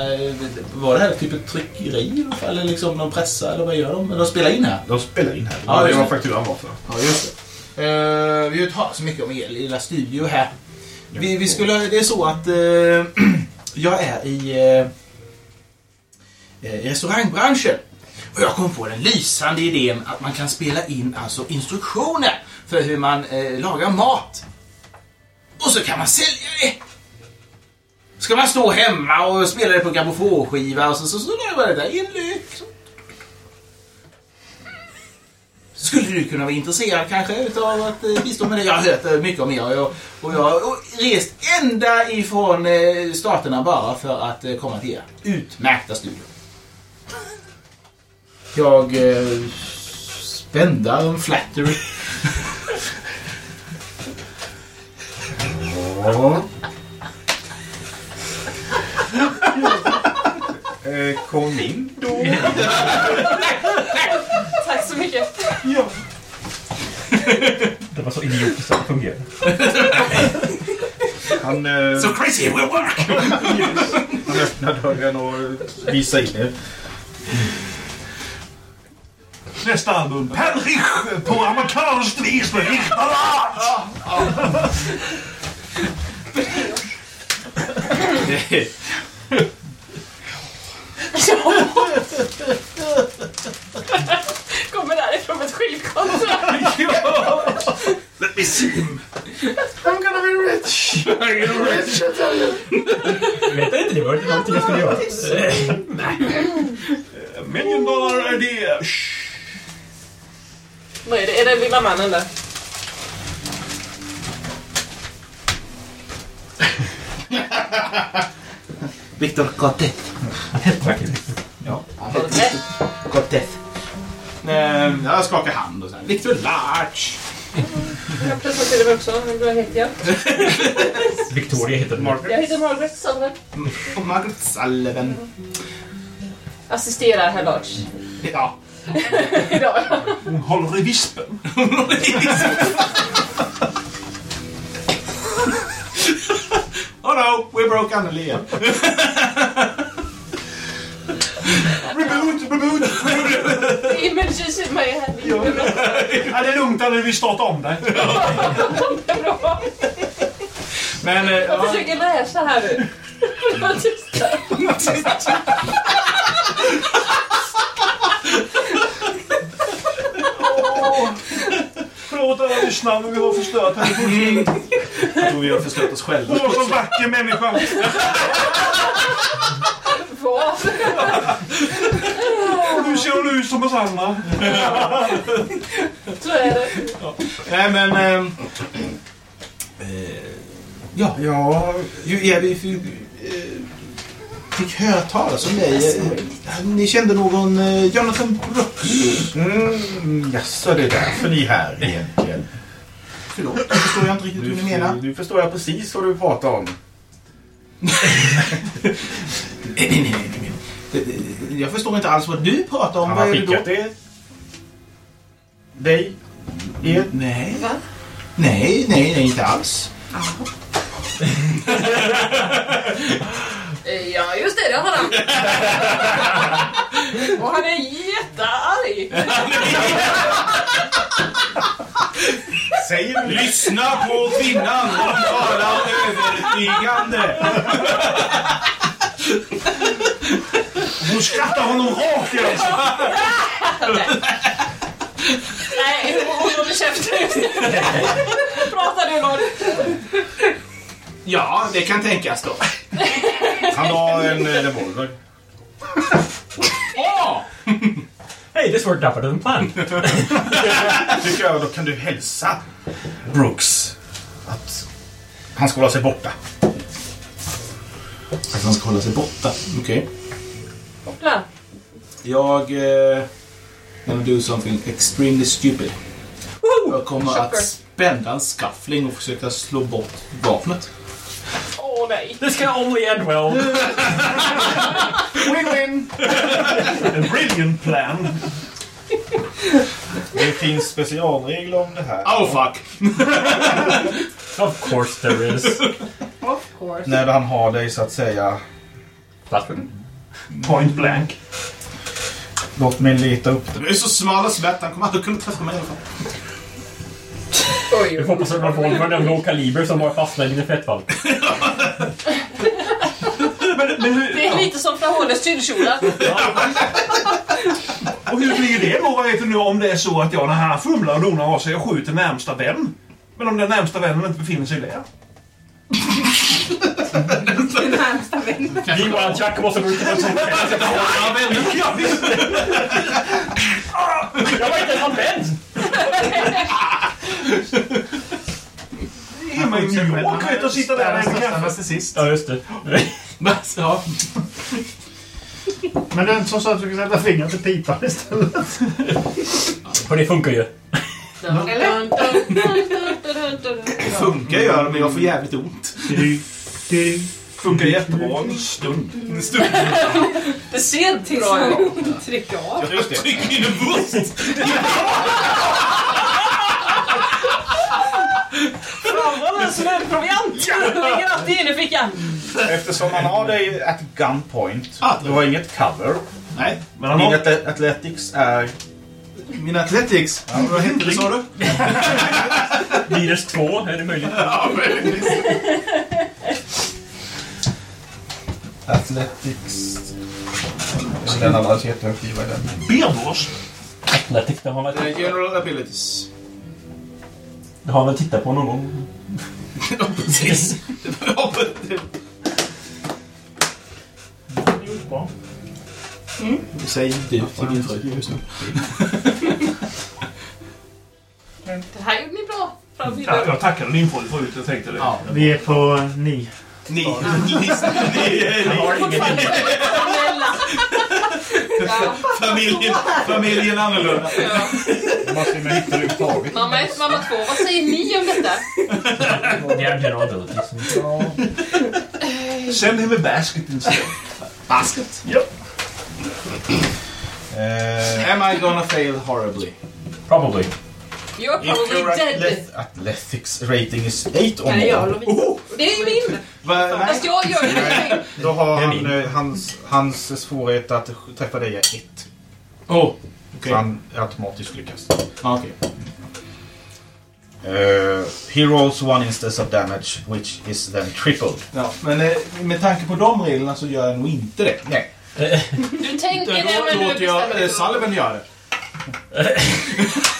Var det här typ ett tryckeri? Eller liksom någon pressa? Eller vad gör de? De spelar in här? De spelar in här. Ja, det var fakturan var för. Ja, just det. Eh, vi har hört talas så mycket om er lilla studio här. Vi, vi skulle... Det är så att... eh, jag är i... eh, i restaurangbranschen. Och jag kom på den lysande idén att man kan spela in alltså instruktioner för hur man eh, lagar mat. Och så kan man sälja det. Ska man stå hemma och spela det på grammofonskiva och så, så, så lagar man det där i en lök. Skulle du kunna vara intresserad kanske utav att eh, bistå med det? Jag har hört mycket om er och jag, och jag har rest ända ifrån eh, staterna bara för att eh, komma till er. Utmärkta studio. Jag eh, spändar en flattery. Ja. Eh, Kom in då. Tack så mycket. Det var så idiotiskt att det fungerade. Han, eh, So crazy it will work! han öppnar dörren och visar in er. Nästa album. Perrich på amerikanskt vis med Richard Kommer därifrån med ett skivkontrakt. Let me see him. I'm gonna be rich! I'm gonna be rich! Vet inte, det var inte någonting jag skulle göra. Million dollar idea. Vad är det? Är det lilla mannen där? Victor Cotet. Ja. Cotet. Eh, Jag skakar hand och så här. Victor Larch. Jag presenterar mig också. Vad heter jag? Victoria heter den. Jag heter Margaret Sullivan. Margaret Sullivan. Assisterar herr Lars. Ja. Idag. Hon håller i vispen. Oh no, we're broke Anneli igen. Reboot, reboot. Emergency my head. Ja, det är lugnt, eller vi startar om. Bra. Men, eh, Jag ja. försöker läsa här nu. Var tysta. Förlåt alla lyssnare, men vi har förstört henne. Jag tror vi har förstört oss själva. Var så vacker människa. Vad? Nu andra. Så är det. Nej, men... ehm, eh, ja, ja, ju, ja, vi fick, eh, fick höra talas om dig. Eh, Ni kände någon eh, Jonathan Brooks? Mm, jaså, det är därför ni är här egentligen. Förlåt, det förstår jag inte riktigt hur ni menar. Nu förstår jag precis vad du pratar om. Jag förstår inte alls vad du pratar om. Han Vad har är det då? skickat det. Dig. Er. Nej. Va? Nej, nej, nej, inte alls. Ja, just det. Det har han. Och han är jättearg. Säg nu. Lyssna på kvinnan! Hon talar övertygande. Hon skrattar honom rakt i ansiktet. Nej, hon håller käften. Pratar du Lord? Ja, det kan tänkas då. Han har en eh, revolver. Åh! Hey, this worked out better than planned. Tycker jag, då kan du hälsa Brooks att han ska hålla sig borta. Att han ska hålla sig borta. Okej. Ja. Jag... Eh, gonna do something extremely stupid. Jag kommer Shocker. att spända en skaffling och försöka slå bort vapnet. Åh nej. This can only end well. Win-win! A brilliant plan. Det finns specialregler om det här. Oh fuck! Of course there is. Of course. När han har dig så att säga. Flatfoot. Point blank. Låt mig leta upp det. Du är så smal och svett, han kommer aldrig kunna träffa mig i alla fall. Vi får hoppas att revolvern är av låg kaliber som bara fastnar i dina fettfall. Men, men hur, Det är lite som Flahones tyllkjolar. Och hur blir det då? Vad vet du nu om det är så att jag när han fumlar och donar av sig och skjuter närmsta vän? Men om den närmsta vännen inte befinner sig där? Din närmsta vän. Meanwhile, Jack måste gå ut och ta Ja, vänner. Ja, visst. Jag var inte ens använd! Hemma i New York vet du, och sitta där och äta kaffe. till sist. Ja, just det. Men den som sa att du skulle sätta fingret i pipan istället. För det funkar ju. Det funkar gör det, men jag får jävligt ont. Du. Funkar jättebra en stund. En stund. Det ser Tills bra ut. man trycker av. Just det. Tryck in en bröst! Framhåll smörproviant! Ligger alltid inne i fickan. Eftersom han har dig at gunpoint. Ah. Du har inget cover. Nej, Men han Din har... atle- athletics är... min athletics. Vad hette det sa du? Minus två, är det möjligt? Ja, möjligtvis. Athletics... Den andra jättehögt i vad är den? Benborst. Athletic, det har man väl, General abilities. det har man väl tittat på någon gång. Ja, precis. Det- det säger du till din fru just nu. Det här gjorde ni bra. Ja, jag tackade din fru förut. Jag tänkte det. Ja. Vi är på ni. Ni, ni, ni, Jag har ingen Snälla. Ja. familjen, familjen annorlunda. Ju med hitta överhuvudtaget. Mamma ett, mamma två. Vad säger ni om detta? Send him a basket instead. Basket. Eh, Am I gonna fail horribly? Probably. You're if your probably dead. athleth- athletics rating is 8 or Kan jag more. Lovisa? Oh, Det är ju min. va, nej. Fast jag gör det. Då har Det är han, min. eh, hans, hans svårighet att träffa dig är 1. Oh, Så han automatiskt lyckas. ah, okej. Uh, he rolls one instance of damage which is then tripled. Ja, men eh, med tanke på de reglerna så gör jag nog inte det. Nej. Du tänker det, Då men du låter jag bestämmer eh, dig. Sullivan göra det.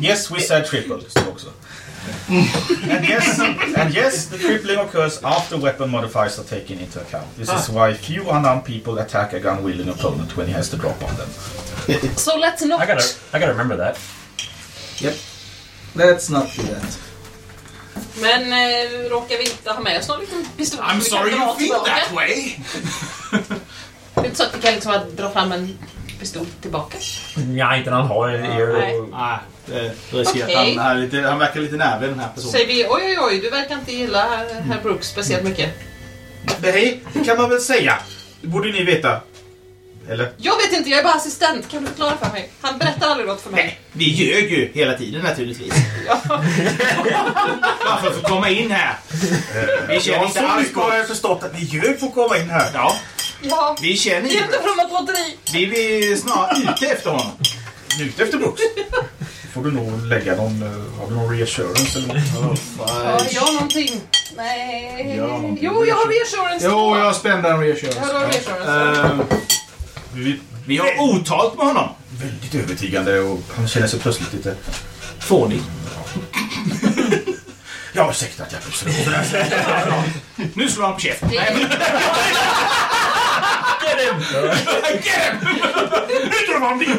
Yes, we said triple. står också. and yes, and yes, the tripling occurs after weapon modifiers are taken into account. This is why few unarmed people attack a gun-wielding opponent when he has to drop on them. So let's not. I gotta, I gotta remember that. Yep. Let's not do that. Men eh, råkar vi inte ha med oss någon liten pistol? I'm sorry you feel that way. Det är inte så att vi kan liksom bara dra fram en pistol tillbaka. Ja, inte när han har Nej. Nej, det riskerar Okej. han, är lite, han verkar lite nervig den här personen. Säger vi oj oj oj, du verkar inte gilla herr Brooks speciellt mycket. Nej, det kan man väl säga. Det borde ni veta. Eller? Jag vet inte, jag är bara assistent. Kan du förklara för mig? Han berättar aldrig något för mig. Vi ljög ju hela tiden naturligtvis. Ja. Bara för att få komma in här. Vi känner Ja, inte så alls mycket har jag förstått att ni ljög för att komma in här. Ja, ja. vi känner ju... Inte från ett lotteri. Vi är snarare ute efter honom. Ute efter Brooks. får du nog lägga någon... eh, Har du någon reassurance eller något? Ja, gör någonting. Nej. Gör någonting. Jo, jag har reassurance. Jo, jag spände en reassurance. Ja, du har reassurance. Ehm, Vi, vi har otalt med honom. väldigt övertygande och han känner sig plötsligt lite... Fånig. Ja, ursäkta att jag här. Nu slår han på käften. Nej, men- Inte de han vill!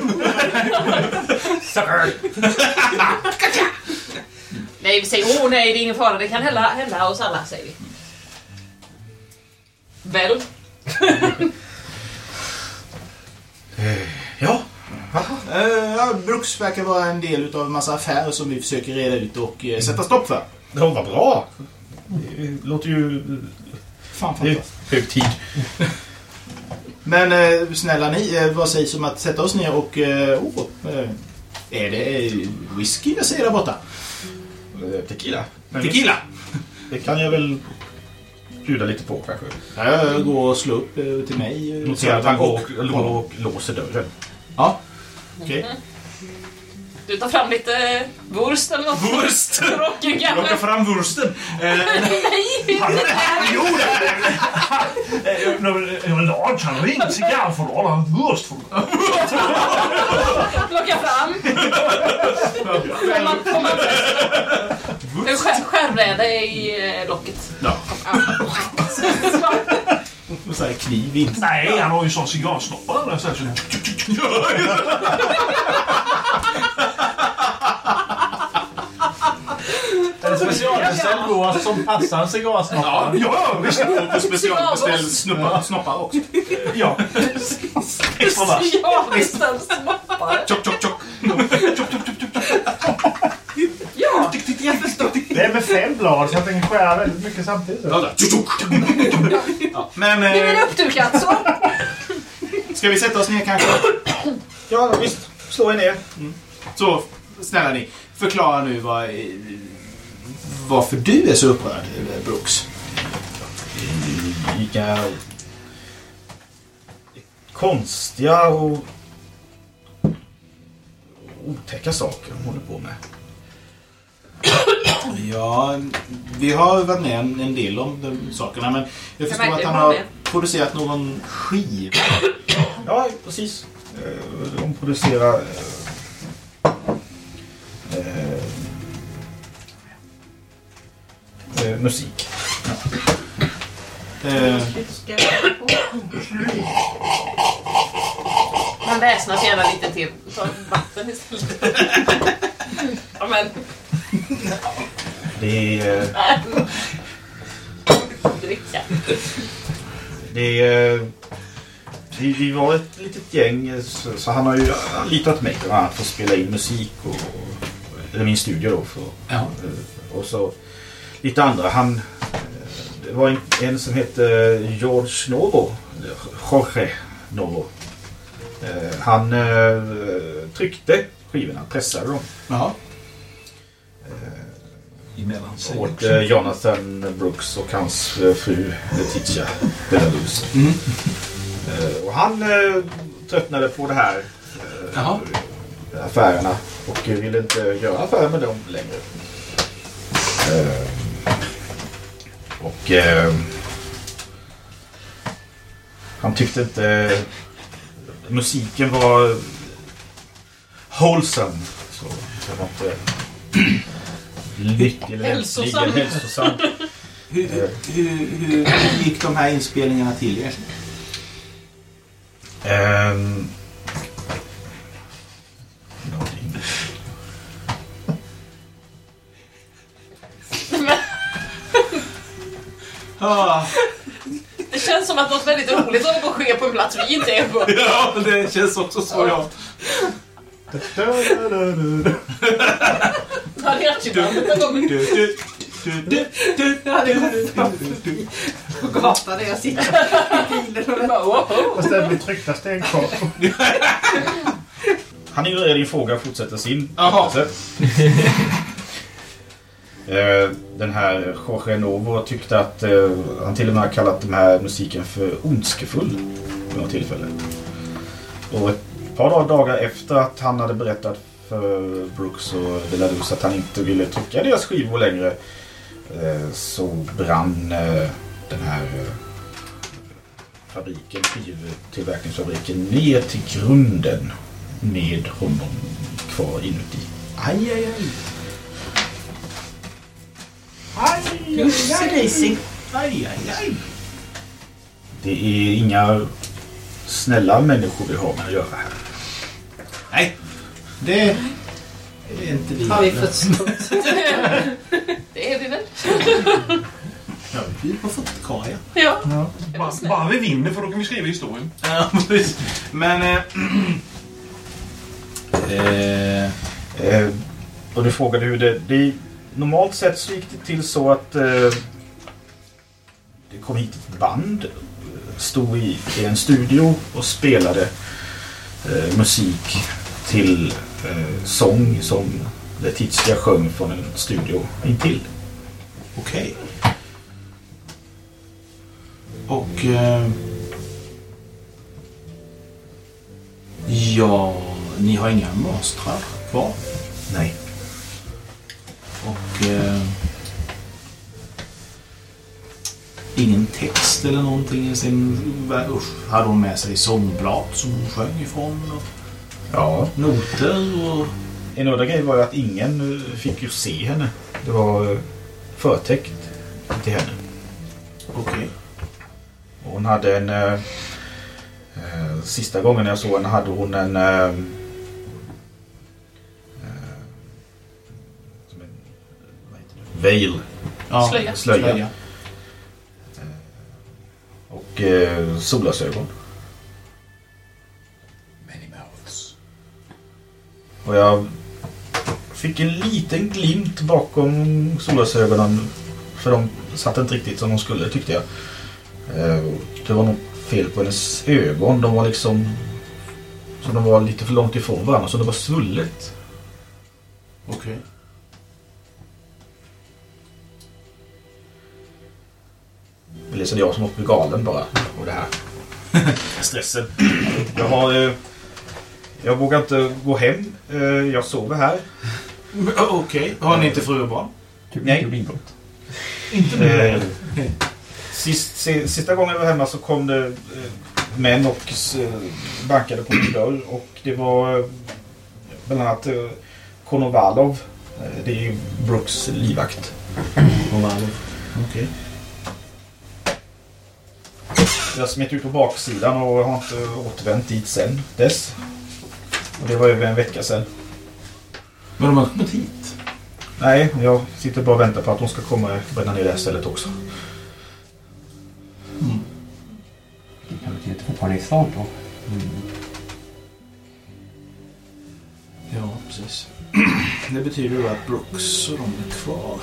Nej, vi säger åh nej, det är ingen fara. Det kan hända, hända oss alla, säger vi. Väl? Ja, Eh, ja, Brooks verkar vara en del av en massa affärer som vi försöker reda ut och eh, sätta stopp för. det var bra. Det låter ju... Fan, Det är fantastiskt. hög tid. Men eh, snälla ni, eh, vad sägs om att sätta oss ner och... Eh, oh, eh, är det eh, whisky jag ser där borta? Eh, Tequila. Men Tequila! Det kan jag väl bjuda lite på kanske. Jag går och slå upp eh, till mig. eh, Notera att han går och och, och låser dörren. Ja, okej. Du tar fram lite wurst eller något? Wurst! Tråkig Plocka kanske? fram wursten. Eh, Nej! Jo, det är det! Överlag kan du inte cigarrfodral, han har wurst för Plocka fram. Får man, får man en skär, skärbräda i eh, locket. Ja. Så. och så här kniv in. Nej, han har ju sån cigarrsnoppare där. Så här, så En specialbeställd gås som passar en cigarrsnoppare. Ja, visst. Och specialbeställd snoppar, snoppar också. Ja. Extra vass. Specialbeställd snoppare. Tjock, tjock, tjock. Ja, Jag förstår. Det är med fem blad så att den skär väldigt mycket samtidigt. Ja. Tjock, tjock. Ja, men nu är det eh, uppdukat så. ska vi sätta oss ner kanske? Ja, visst. Slå er ner. Så, snälla ni, förklara nu vad, eh, varför du är så upprörd, eh, Brooks. Vilka konstiga och otäcka saker de håller på med. Ja, vi har varit med en, en del om de sakerna, men jag förstår att han har producerat någon skiva. Ja, precis. Eh, De producerar eh, eh, eh, musik. Eh, Man väsnas gärna lite till. Ta vatten istället. Ja, men, Det är, eh, dricka. det är, vi, vi var ett litet gäng eh, så, så han har ju anlitat mig bland annat för att spela in musik och, eller min studio då. För, Ja. eh, och så lite andra. Han, eh, det var en, en som hette George Novo. Jorge Novo. Eh, Han eh, tryckte skivorna, pressade dem. Jaha. Emellan sig Åt också. eh, Jonathan Brooks och hans eh, fru Letitia Belarus. Mm. Eh, Och han eh, tröttnade på det här eh, Jaha. affärerna och eh, ville inte göra affärer med dem längre. Eh, Och eh, han tyckte inte musiken var wholesome. Så det var inte eller Hälsosam. lämplig eller hälsosam. Hur, hur, hur, hur gick de här inspelningarna till er? Ehm. Ah, Det känns som att något väldigt roligt håller på att ske på en plats vi inte är på. ja, det känns också så, ja. Gång. Ja, det går fram på gatan där jag sitter i bilen och Bara, wow. Den blir tryckta stenkakor. Han ignorerar din fråga och fortsätter sin Jaha. Eh, den här Jorge Novo tyckte att eh, han till och med har kallat den här musiken för ondskefull vid något tillfälle. Och ett par dagar efter att han hade berättat för Brooks och Deladus att han inte ville trycka deras skivor längre eh, så brann eh, den här eh, fabriken, skivtillverkningsfabriken ner till grunden med honom kvar inuti. Aj, aj, aj. Daisy. Aj, aj, aj. Det är inga snälla människor vi har med att göra här. Nej, det är inte vi. Har vi förstått. det är vi väl? Ja, vi bjuder på fotokaja. Ja. Bara, bara vi vinner för då kan vi skriva historien. Ja, precis. Men... Eh, Eh, eh, och du frågade hur det... det normalt sett så gick det till så att eh, det kom hit ett band, stod i, i en studio och spelade eh, musik till eh, sång som Letizia sjöng från en studio intill. Okej. Och... Eh, ja, ni har inga mastrar kvar. Nej. Och... Eh, ingen text eller någonting i sin... Usch, hade hon med sig sångblad som hon sjöng ifrån? Och Ja. noter och... En udda grej var ju att ingen eh, fick ju se henne. Det var eh, förtäckt till henne. Okej. Och Hon hade en... Eh, eh, sista gången jag såg henne hade hon en... Eh, Veil. Ja, Slöja. Slöja. Och eh, solglasögon. Many mouths. Och jag fick en liten glimt bakom solglasögonen. För de satt inte riktigt som de skulle tyckte jag. Eh, Det var nog fel på hennes ögon. De var liksom... Så de var lite för långt ifrån varandra så det var svullet. Okej. Eller så är det jag som bli galen bara. Och det här. Stressen. Jag har... eh, Jag vågar inte gå hem. Eh, Jag sover här. Okej. Har ni inte fru och barn? Typ Nej. Inte nu. Eh, Sist, si- sista gången jag var hemma så kom det eh, män och bankade på min dörr. Och det var bland annat Konovalov. Det är ju Brooks livvakt. Okej. Jag smet ut på baksidan och har inte återvänt dit sen dess. Och det var över en vecka sedan. Men de har kommit hit? Nej, jag sitter bara och väntar på att hon ska komma och bränna ner det här stället också. Kapitlet är fortfarande i stan då. Ja, precis. Det betyder ju att Brooks och de är kvar.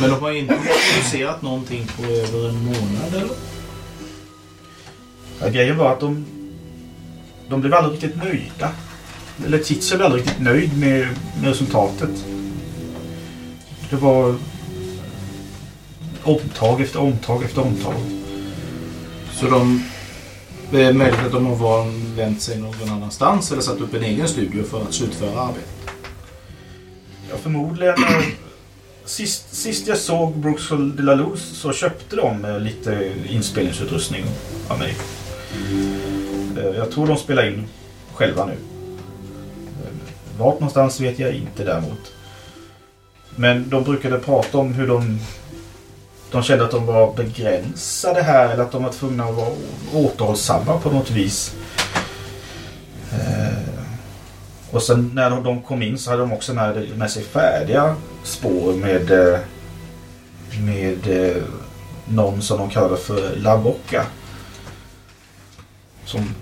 Men de har inte producerat någonting på över en månad eller? Ja, grejen var att de, de blev aldrig riktigt nöjda. Eller Titsia blev aldrig riktigt nöjd med, med resultatet. Det var omtag efter omtag efter omtag. Så de... Det är möjligt att de har vänt sig någon annanstans eller satt upp en egen studio för att slutföra arbetet. Ja, förmodligen. eh, Sist, sist jag såg Brooks de la Luz så köpte de eh, lite inspelningsutrustning av mig. Eh, jag tror de spelar in själva nu. Eh, vart någonstans vet jag inte däremot. Men de brukade prata om hur de de kände att de var begränsade här eller att de var tvungna att vara återhållsamma på något vis. Eh, och sen när de- kom in så hade de också med, med sig färdiga spår med, eh, med eh, någon som de kallade för La som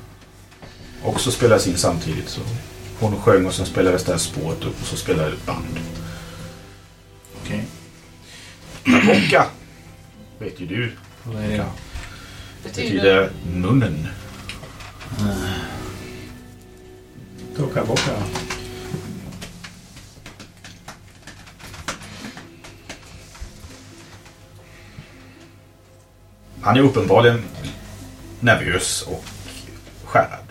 också spelades in samtidigt. Så hon sjöng och sen spelades det här spåret upp och så spelade ett band. Okej. La Bocca vet ju du. Vad är det? Betyder... betyder munnen. Toka bocka. Han är uppenbarligen nervös och skärrad.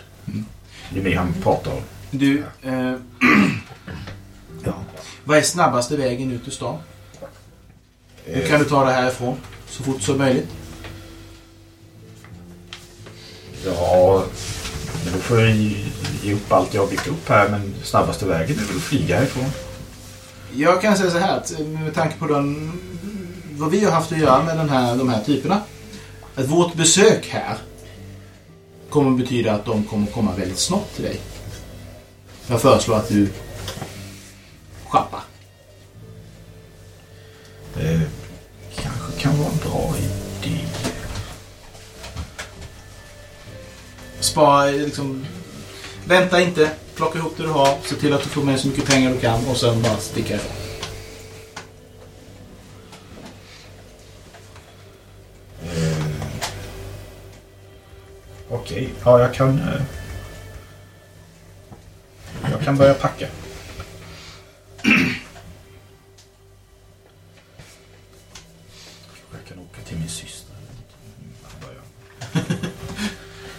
Ju mer han pratar om. Du, eh, Ja. vad är snabbaste vägen ut ur stan? Hur kan du ta det härifrån så fort som möjligt? Ja, men då får jag ge- ge upp allt jag har byggt upp här. Men snabbaste vägen är väl att flyga härifrån. Jag kan säga så här att med tanke på den vad vi har haft att göra med den här, de här typerna. Att vårt besök här kommer betyda att de kommer komma väldigt snart till dig. Jag föreslår att du schappar. Det kanske kan vara en bra idé. Spara, liksom, vänta inte, plocka ihop det du har, se till att du får med så mycket pengar du kan och sen bara sticka ifrån. Okej, ja jag kan... eh, Jag kan börja packa. Jag kan åka till min syster. Börja.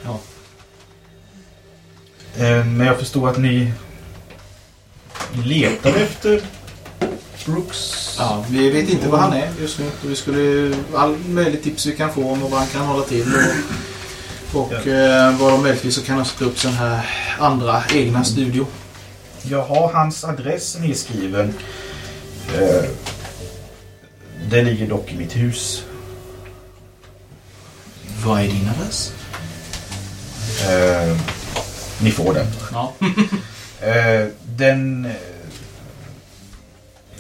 Ja. Eh, Men jag förstår att ni letar efter Brooks. Ja, vi vet inte vad han är just nu. Vi skulle all möjlig tips vi kan få om vad han kan hålla till och, och eh, vad de möjligtvis kan ha satt upp sån här andra egna studio. Jag har hans adress nedskriven. Eh, Det ligger dock i mitt hus. Vad är din adress? Eh, Ni får den. Ja. Eh, Den... eh,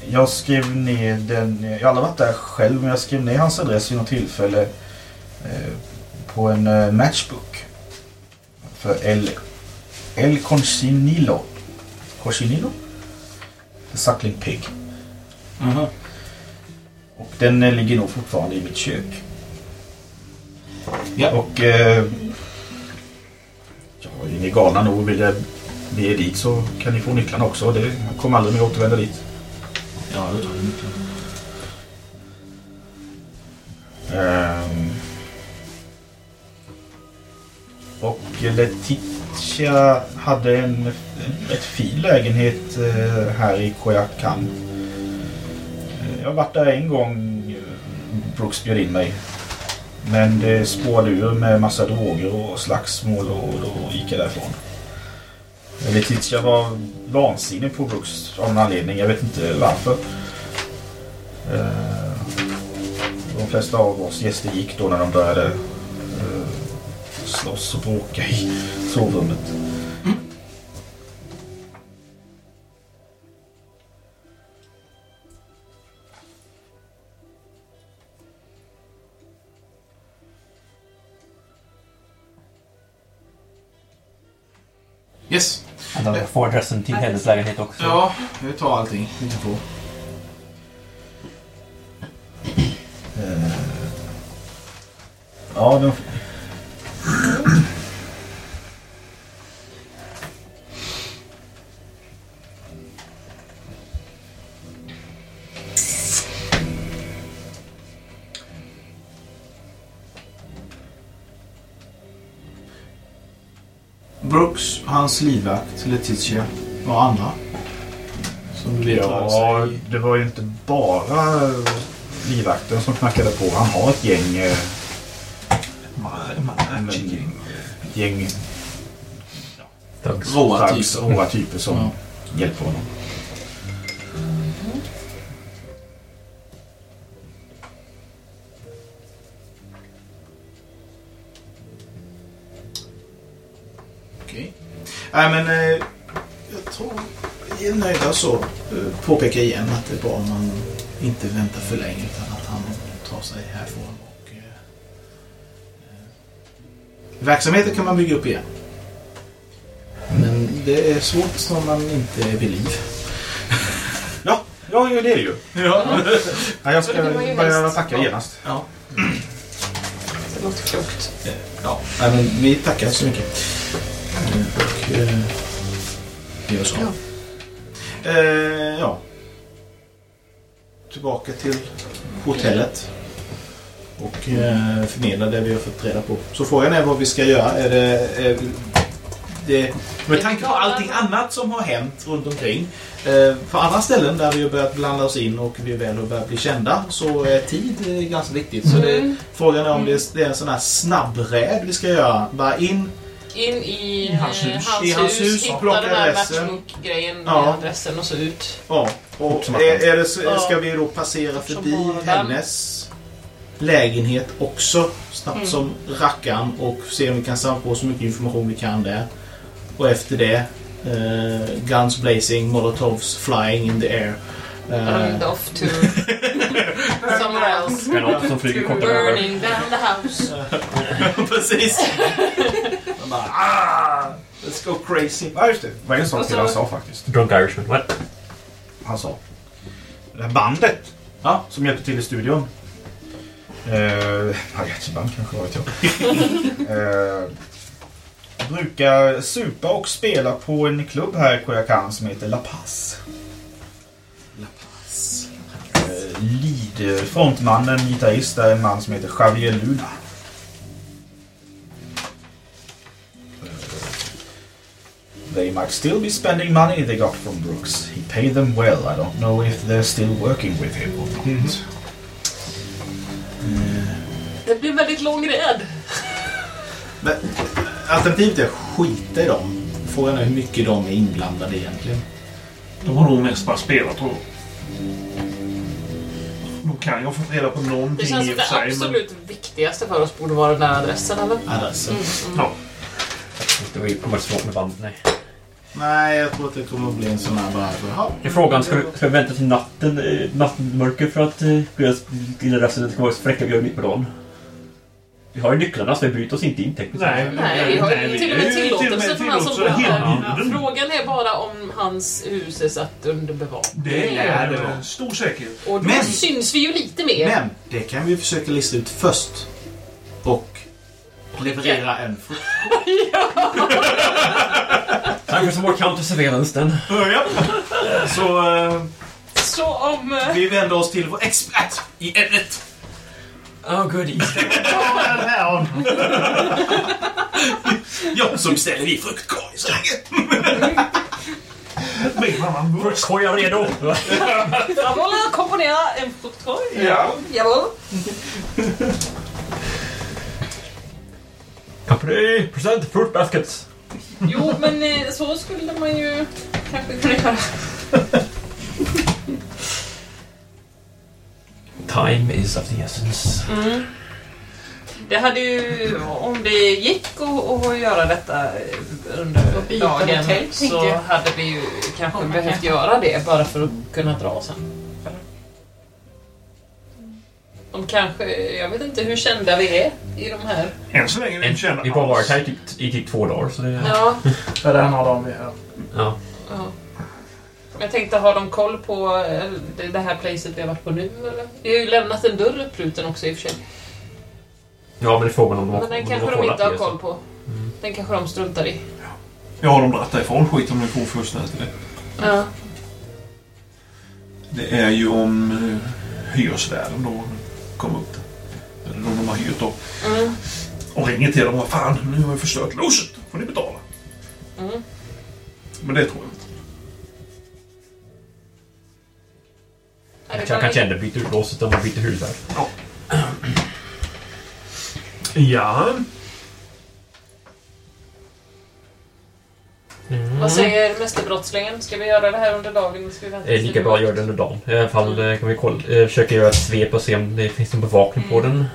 Jag skrev ner den... Jag har aldrig varit där själv men jag skrev ner hans adress vid något tillfälle. På en eh, matchbook. För El... El Conchinilo. Conchinilo? The Suckling Pig. Aha. Och den eh, ligger nog fortfarande i mitt kök. Ja. Och... Eh, ja, är ni galna nog vill jag be er dit så kan ni få nycklarna också. Det kommer aldrig mer återvända dit. Ja, då tar vi nyckeln. Ehm och Letitia hade en, ett rätt fin lägenhet eh, här i Koyakan. Eh, jag har varit där en gång. Eh, Brooks bjöd in mig. Men det spårade ur med massa droger och slagsmål och då gick jag därifrån. Letitia var vansinnig på Brooks av någon anledning. Jag vet inte varför. De flesta av oss gäster gick då när de började slåss och bråka i sovrummet. Yes. Han får adressen till hennes lägenhet också. Ja, vi tar allting vi kan få. Eh, ja, de... Brooks, hans livvakt, Letitia och andra. Som Ja, sig. det var ju inte bara livvakten som knackade på. Han har ett gäng... eh, ett gäng Thugs. Råa typer. råa typer som Ja. hjälper honom. Nej men eh, jag tror vi är nöjda så. Eh, påpekar igen att det är bra om man inte väntar för länge utan att han tar sig härifrån. Och, eh, eh, verksamheten kan man bygga upp igen. Men det är svårt om man inte är vid liv. Ja, ja det är det ju. Ja. Ja, jag ska börja helst. packa genast. ja. Det låter klokt. Eh, ja. Men vi tackar så mycket. Och eh, gör så. Ja. Eh, ja. Tillbaka till hotellet. Och eh, förmedla det vi har fått reda på. Så frågan är vad vi ska göra. Är det, är det, med tanke på allting annat som har hänt runt omkring. Eh, på andra ställen där vi har börjat blanda oss in och vi väl har börjat bli kända så är tid eh, ganska viktigt. Så det, frågan är om det är en sån här snabbräd vi ska göra. Bara in In i I hans eh, hus. hans I hans hus, hitta plocka den här adressen. matchbook-grejen med Ja. adressen och så ut. Ja, som är, är det, så- Ja. ska vi då passera förbi hennes lägenhet också snabbt som rackarn och se om vi kan samla på så mycket information vi kan där. Och efter det eh, Guns blazing, molotovs flying in the air. And off to somewhere else. Granater som flyger kortare över. burning down the house. Precis. Man bara, ah, let's go crazy. Ja, just det. Det var en sak till han sa faktiskt. Drunk Irishman. What? Han sa. Det här bandet Ja. som hjälpte till i studion. Eh, Mariachi-band kanske var jag. eh, brukar supa och spela på en klubb här i Coyoacán som heter La Paz. Lead, frontmannen, gitarrist, är en man som heter Javier Luna. Eh, They might still be spending money they got from Brooks. He paid them well. I don't know if they're still working with him or not. Det blir en väldigt lång red. Men, alternativet är skita i dem. Frågan är hur mycket de är inblandade egentligen. De har nog mest bara spelat tror jag. De kan ha fått reda på Det någonting känns i och det för sig. Men... absolut viktigaste för oss borde vara den här adressen, eller? Adressen. Ja. Det var ju kommer svårt med band. Nej. Nej, jag tror att det kommer att bli en sån här bara... Jaha. Det är frågan, ska vi, ska vi vänta till natten, eh, nattmörker för att eh, adressen? Det ska vara fräcka björn mitt på dagen. Vi har ju nycklarna så vi bryter oss inte in tekniskt Nej. Nej, vi har ju till och med tillåtelse från han som bor. Frågan är bara om hans hus är satt under bevakning. Det är det vara. Stor säkerhet. Och då Men- syns vi ju lite mer. Men det kan vi försöka lista ut först. Och leverera en frukt. Tack för vår counter surveillance den. Ja. Så eh, Så om... eh, vi vänder oss till vår expert i ämnet. Oh goodies. Här. Ja, så beställer vi fruktkorg så länge. Med en annan burk. Skojar redo! Framhålla, komponera en fruktkorg. Ja. Jawohl. Company, present fruit baskets. Jo, men eh, så skulle man ju kanske kunna göra. Time is of the essence. Mm. Det hade ju, om det gick att, att göra detta eh, under dagen hotell, tänkte så hade vi ju kanske man behövt kanske- göra det bara för att kunna dra sen. De kanske, jag vet inte hur kända vi är i de här. Än så länge är vi inte kända Vi har bara varit här i typ, i typ två dagar så det... Ja, För den har de vi här. Ja. ja. Jag tänkte, har de koll på eh, det- här placet vi har varit på nu eller? Vi har ju lämnat en dörr uppruten också i och för sig. Ja, men det är frågan om de har Men den om kanske de kollat inte har koll på. Den kanske de struntar i. Ja, har de dragit därifrån skit om de får fullständigt det. Ja. Det är ju om eh, hyresvärden då kom upp. Eller de de har hyrt då. Mm. Och ringer till dem och fan, nu har jag förstört låset. får ni betala. Mm. Men det tror jag Jag var kanske ändå byter ut låset om man byter husvärd. Ja. Vad säger mästerbrottslingen? Ska vi göra det här under dagen? eller Ska vi vänta Det är tills lika det bra att göra det under dagen. I alla fall eh, kan vi kolla, eh, försöka göra ett svep och se om det finns någon bevakning på den.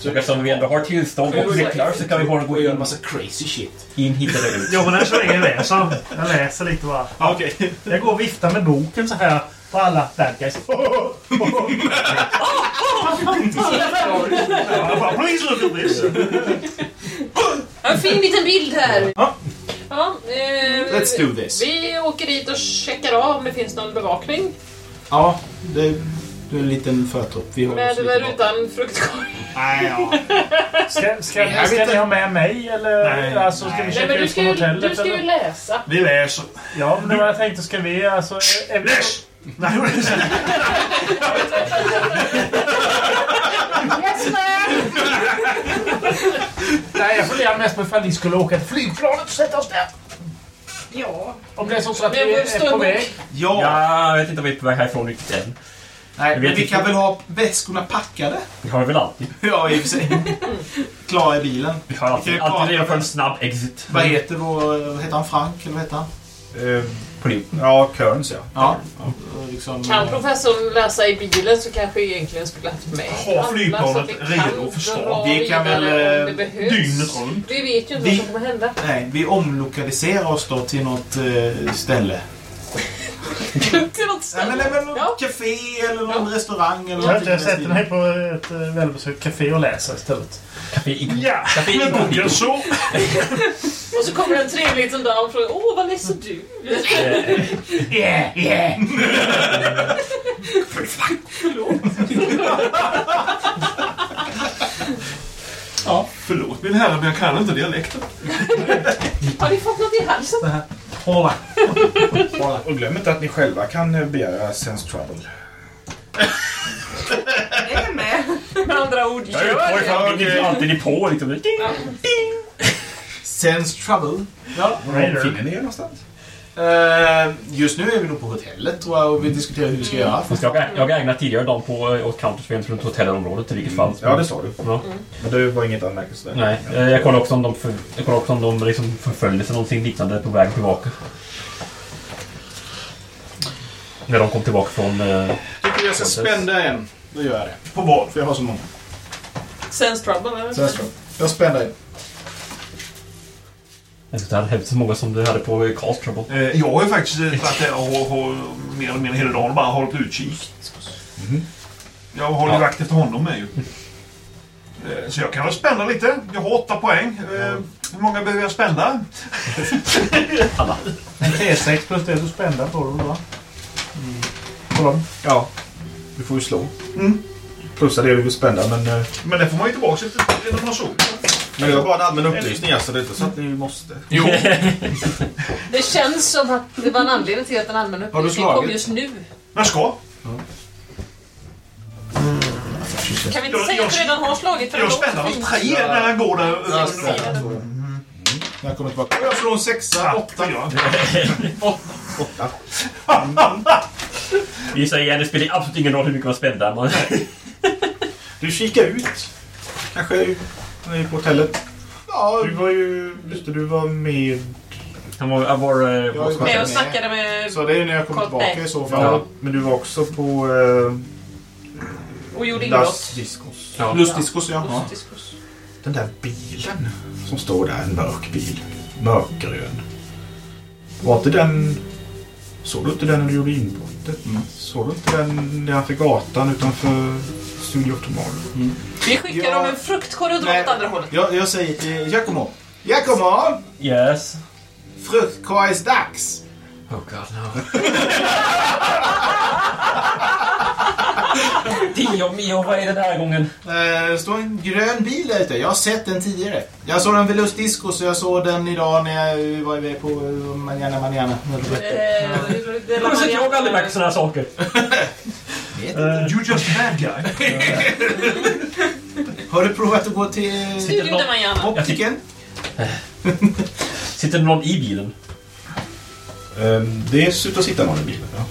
Så eftersom vi ändå har tillstånd och nycklar så kan vi bara gå Och göra en massa crazy shit. in hit eller ut. Jo, men än så länge jag läser. Jag läser lite bara. Okej. Jag går och viftar med boken så här alla bad guys. Please look at this. En fin liten bild här! Ja. Ja, eh, Let's do this. Vi åker dit och checkar av om det finns någon bevakning. Ja, det, det är en liten förtropp. Vi håller Med oss lite eller bak. utan fruktkorg. Nej, ja. Ska, ska, Jag ska vet ni ha med mig eller? Nej. Alltså, ska vi Nej, checka men du ut ska, från ju, hotellet? du ska ju eller? läsa. Vi läser. Ja, men det var jag tänkte. Ska vi alltså... Är, är vi... Läs! Nej, Nej, jag funderar mest på ifall vi skulle åka till flygplanet och sätta oss där. Ja. Om det är så att vi är på väg. ja. Ja, jag vet inte om vi är på väg härifrån riktigt än. Nej, men vi kan väl ha väskorna packade? Vi har väl alltid. Ja, i och för sig. Klara i bilen. Vi har alltid, Vi alltid redo för en snabb exit. Vad heter vår... Heter han Frank? Eller vad heter han? Eh, poli- ja, Kearns ja. Ja. Liksom, Kan professorn läsa i bilen så kanske vi egentligen skulle haft med Ha flygplanet redo kan för start. Vi kan väl, eh. Dygnet runt. Vi vet ju inte Vi- vad som kommer hända. Nej, vi omlokaliserar oss då till något eh, ställe. Till något ställe. men, nej, men något Ja. café eller någon restaurang eller Jag, jag sätter mig på ett eh, välbesökt café och läser istället. Ja, med boken så. Och så kommer en trevlig liten dam och frågar Åh, vad läser du? Yeah, yeah! Ja, förlåt min herre, men jag kan inte dialekten. Har ni fått något i halsen? Hålla. Och glöm inte att ni själva kan begära Sense Trouble. Är med? Med andra ord, Jag utgår ifrån det! att alltid är på liksom. Ding, ding. Sense trouble. Ja. Var finner ni er någonstans? Eh, just nu är vi nog på hotellet tror jag och vi diskuterar hur vi ska göra. Fast jag, jag har ägnat tidigare dagen på eh, åt counterspel runt hotellenområdet i vilket fall. Ja, det sa du. Ja. Men det var inget anmärkningsvärt. Nej, eh, jag kollade också om de, för, jag kollade också om de liksom förföljdes eller någonting liknande på väg tillbaka. När de kom tillbaka från... Eh, jag ska spända en. Då gör jag det. På vad? För jag har så många. Sense trouble, eller? Sense trouble. Jag spänner en. jag det hade hälften så många som du hade på Cast Trouble. Eh, Jag har ju faktiskt varit där och har, har mer eller mindre hela dagen bara hållit utkik. Jag håller ju Ja. vakt efter honom med ju. Eh, Så jag kan väl spänna lite. Jag har åtta poäng. Eh, Hur många behöver jag spänna? En T6 plus det du spände på dem va? På dem. Ja. Du får ju slå. Mm. Plussa det du vill spända, men... eh, Men det får man ju tillbaka efter några sol. Men det var bara en allmän upplysning, alltså. Det är inte så att ni måste. Jo. Det känns som att det var en anledning till att den allmänna upplysningen kom just nu. Jag ska. Kan vi inte Jag- säga jag- att du redan har slagit? För Jag spänner hos tre när han går där. Två. Jag kommer tillbaka. Jag slår en sexa, åtta. Åtta. Vi säger igen, det spelar absolut ingen roll hur mycket man spände. Man, Du kikar ut. Kanske när på hotellet. Ja, Du var ju... Just det, du var med... han var... Var eh, Jag är var- Med och snackade med... så det är när jag kommer tillbaka nej. i så fall. Ja, men du var också på... Eh, Och gjorde Las inbrott. Discos. Ja. Lustiskus, ja. ja. Den där bilen som står där, en mörk bil. Mörkgrön. Var inte den... Såg du inte den när du gjorde inbrottet? Såg du inte den nedanför gatan utanför Studio Tomorrow? Vi skickar Ja. dem en fruktkorg och drar åt andra hållet. Jag, jag säger till Giacomo. Giacomo! Yes. Fruktkorgsdags! Oh god no. Dio mio, vad är det den här gången? Eh, Det står en grön bil där ute. Jag har sett den tidigare. Jag såg den vid Lust Disco så jag såg den idag när jag var iväg på uh, Manana Manana. Eh, det- det- Har du sett jag aldrig märkt sådana här saker? You just a bad guy. Har du provat att gå till Studio de Manana. optiken? Sitter det någon i bilen? Ehm, Det ser ut att sitta någon i bilen. Ja.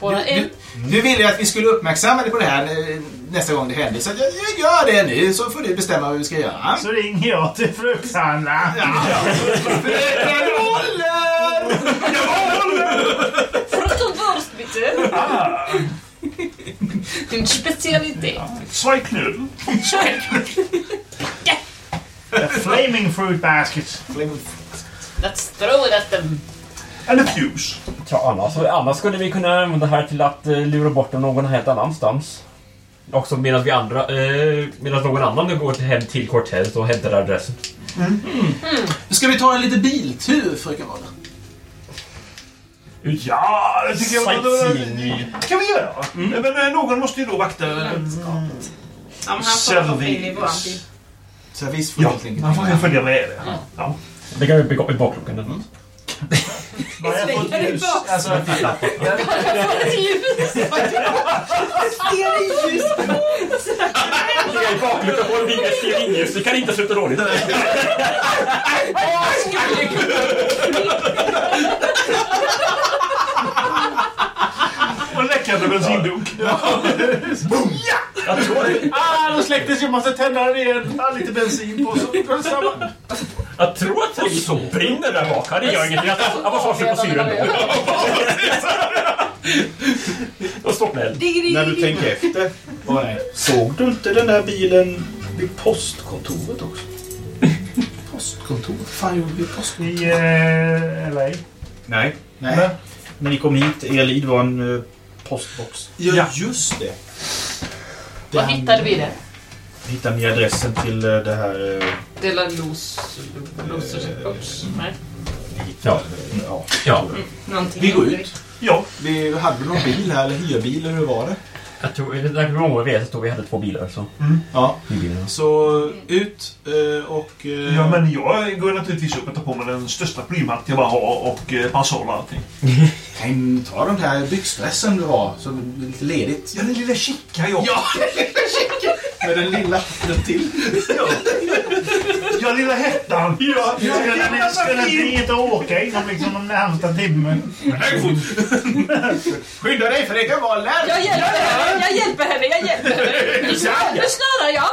Bara en. Du ville ju att vi skulle uppmärksamma dig på det här eh, nästa gång det händer. Så jag, jag gör det nu så får du bestämma vad vi ska göra. Så ringer jag till frukthandlaren. Fröken håller! Frukt und Wurst, bitte. Ah, Din specialitet. zwei Knödel. A flaming fruit basket. Let's throw it at them. A fuse. Ja, annars, annars skulle vi kunna använda det här till att eh, lura bort dem någon helt annanstans. Också medan vi andra, eh, medan någon annan går till hem till Cortez och hämtar adressen. Ska vi ta en liten biltur, fröken Waller? Ja, det tycker jag. Sightseeing. kan vi göra. Men eh, någon måste ju då vakta... eh, Ja, men han får bil. Servis får Ja, helt enkelt. man får följa med det. Ja. Det kan vi bygga i bakluckan. Bara jag får ett ljus. Alltså, Ligga i bakluckan på en bil med stearinljus, det kan inte sluta dåligt. Och en läckande bensindunk. Jag tror det. ah, då släcktes. Jag måste tända den igen. Ah, lite bensin på. Så samma. Jag tror att det brinner där bak. Ja, Det gör ingenting. Jag var svarslös på syren då. Och stoppade eld. När du tänker efter. Vad är? Såg du inte den där bilen vid postkontoret också? Postkontor? Vad fan gjorde vi i postkontor? I eh, LA. Nej. Nej. När ni kom hit, er lead var en eh, postbox. Ja, just det. Vad hittade vi där? Hittade ni adressen till eh, det här... eh, Dela los... Losers box? Nej. Ja. ja. Ja. Någonting. Vi går ut. Ja. Vi hade någon bil här, eller hyrbil, eller hur var det? Jag tror, det många vi vet, så stod vi hade två bilar. Så. Ja. Nybilarna. Så ut eh, och... eh, Ja, men jag går naturligtvis upp och tar på mig den största plymhatt jag bara har och eh, parasoll och allting. Kan ta den här byxdressen du har, som är lite ledigt. Ja, den lilla chicka jag. Ja! Med den lilla hatten till. Ja, lilla hettan. Ja, Skulle ni, skulle ni inte åka inom liksom de närmsta timmen? Skynda dig för det kan vara lätt! Jag hjälper henne, jag hjälper henne, jag hjälper henne. Nu snurrar jag.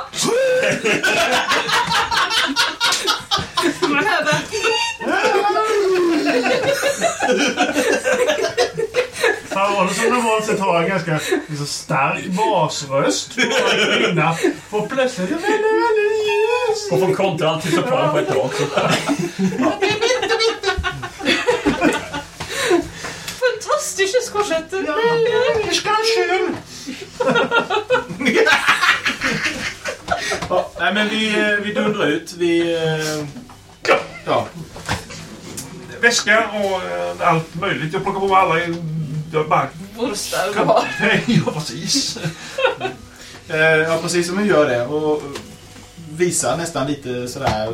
Man hör bara... Farol som normalt sett har en ganska liksom, stark basröst på en kvinna. Och plötsligt är väldigt, väldigt ljus. Och från kontral till sopran på ett drag. Så. Fantastiskt korsetter. Ja, nej men vi, eh, vi dundrar ut. Vi... eh, Ja. Väska och eh, allt möjligt. Jag plockar på mig alla. Jag bara... Burstar du har. Ja, precis. Eh, Ja, precis som vi gör det. Och visar nästan lite sådär...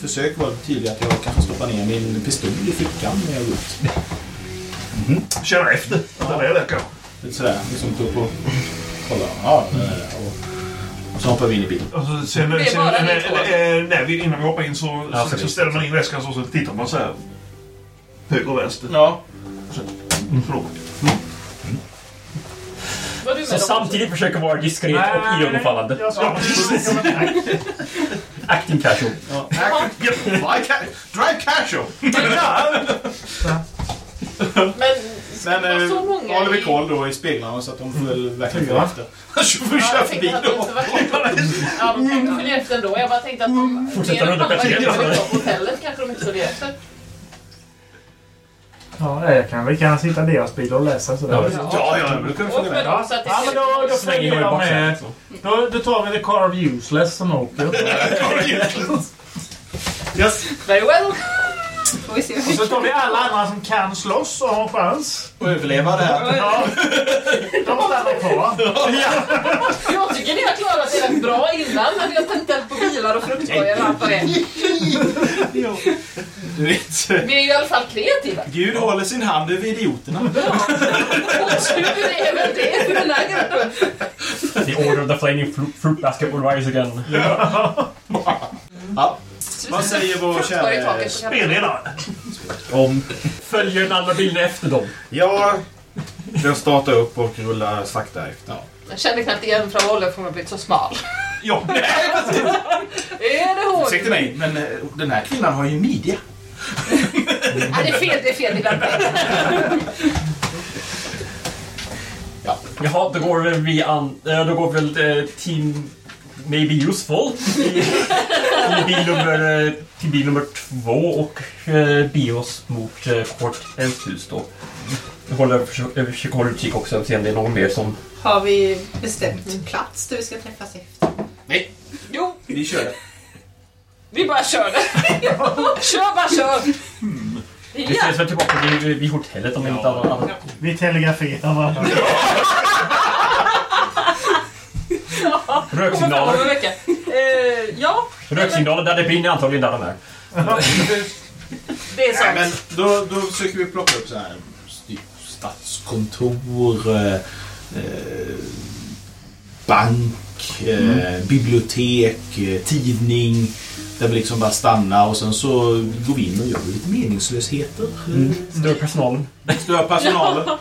Försök vara tydlig att jag kanske stoppar ner min pistol i fickan när jag går ut. Känner efter. Ja. Det är det kanske. Lite sådär, liksom gå upp och kolla. Ja, är det. Och, och så hoppar vi in i bilen. Och så sen, Det är sen, bara när, ni två. när, vi, innan vi hoppar in så, Ja, så, så ställer man in väskan så, så tittar man så här. Höger och vänster. Ja. Förlåt. Var du med Så dem? samtidigt försöker vara diskret och iögonfallande. Jag precis. Acting casual. Drive, ca- drive casual! Men Men var eh, så många håller vi i- koll då i speglarna så att de får väl verkligen följa efter. Så får vi Ja, köra jag förbi tänkte att de då. inte var... Ja, de kanske följer efter ändå. Jag bara tänkte att de... Fortsätter än under på hotellet kanske de inte följer efter. Ja, jag kan väl kan sitta i deras bil och läsa sådär. Ja, Ja, Ja, ja, men då kan vi följa med ja men då, då Slänger följer jag i jag med. Då, då tar vi The Car of Useless som åker. Yes. Very well. Får vi se. Och så tar vi alla andra som kan slåss och har chans. Och överleva det här. Ja. De stannar kvar. Jag tycker ni har klarat er rätt bra innan har tänt eld på bilar och fruktkorgar och allt vad det är. Du vet, Vi är ju i alla fall kreativa. Gud håller sin hand över idioterna. Och tur är väl det för den här gruppen. The order of the flaming fruit, fruit basket will rise again. Ja. Vad säger vår kära... Spelledare. Om följer den andra bilen efter dem. Ja, den startar upp och rullar sakta efter. Jag kände knappt igen från rollen för att ha blivit så smal. Ja. Är det hon? Ursäkta mig, men eh, den här kvinnan har ju midja. Nej, det är fel, det är fel. Det är fel. Jaha, då går vi an... eh, Då går väl eh, Team Maybe Useful i, i bil nummer, till bil nummer två och eh, bios mot eh, Court Eldhus då. Jag håller, jag försöker, hålla utkik också och se om det är någon mer som... Har vi bestämt en plats där vi ska träffas efter? Jo, Vi kör. vi bara kör det. Kör, bara kör. Vi Ja. ses väl tillbaka vid, vid hotellet om inte annat. annat. Vi telegraferar varandra. Röksignaler. Om en vecka. Eh, ja, Röksignaler där det brinner antagligen där de är. det är sant. Men då, då försöker vi plocka upp så här typ stadskontor, eh, eh, bank, eh, bibliotek, eh, tidning. Där vi liksom bara stannar och sen så går vi in och gör lite meningslösheter. Stör personalen. Stör personalen.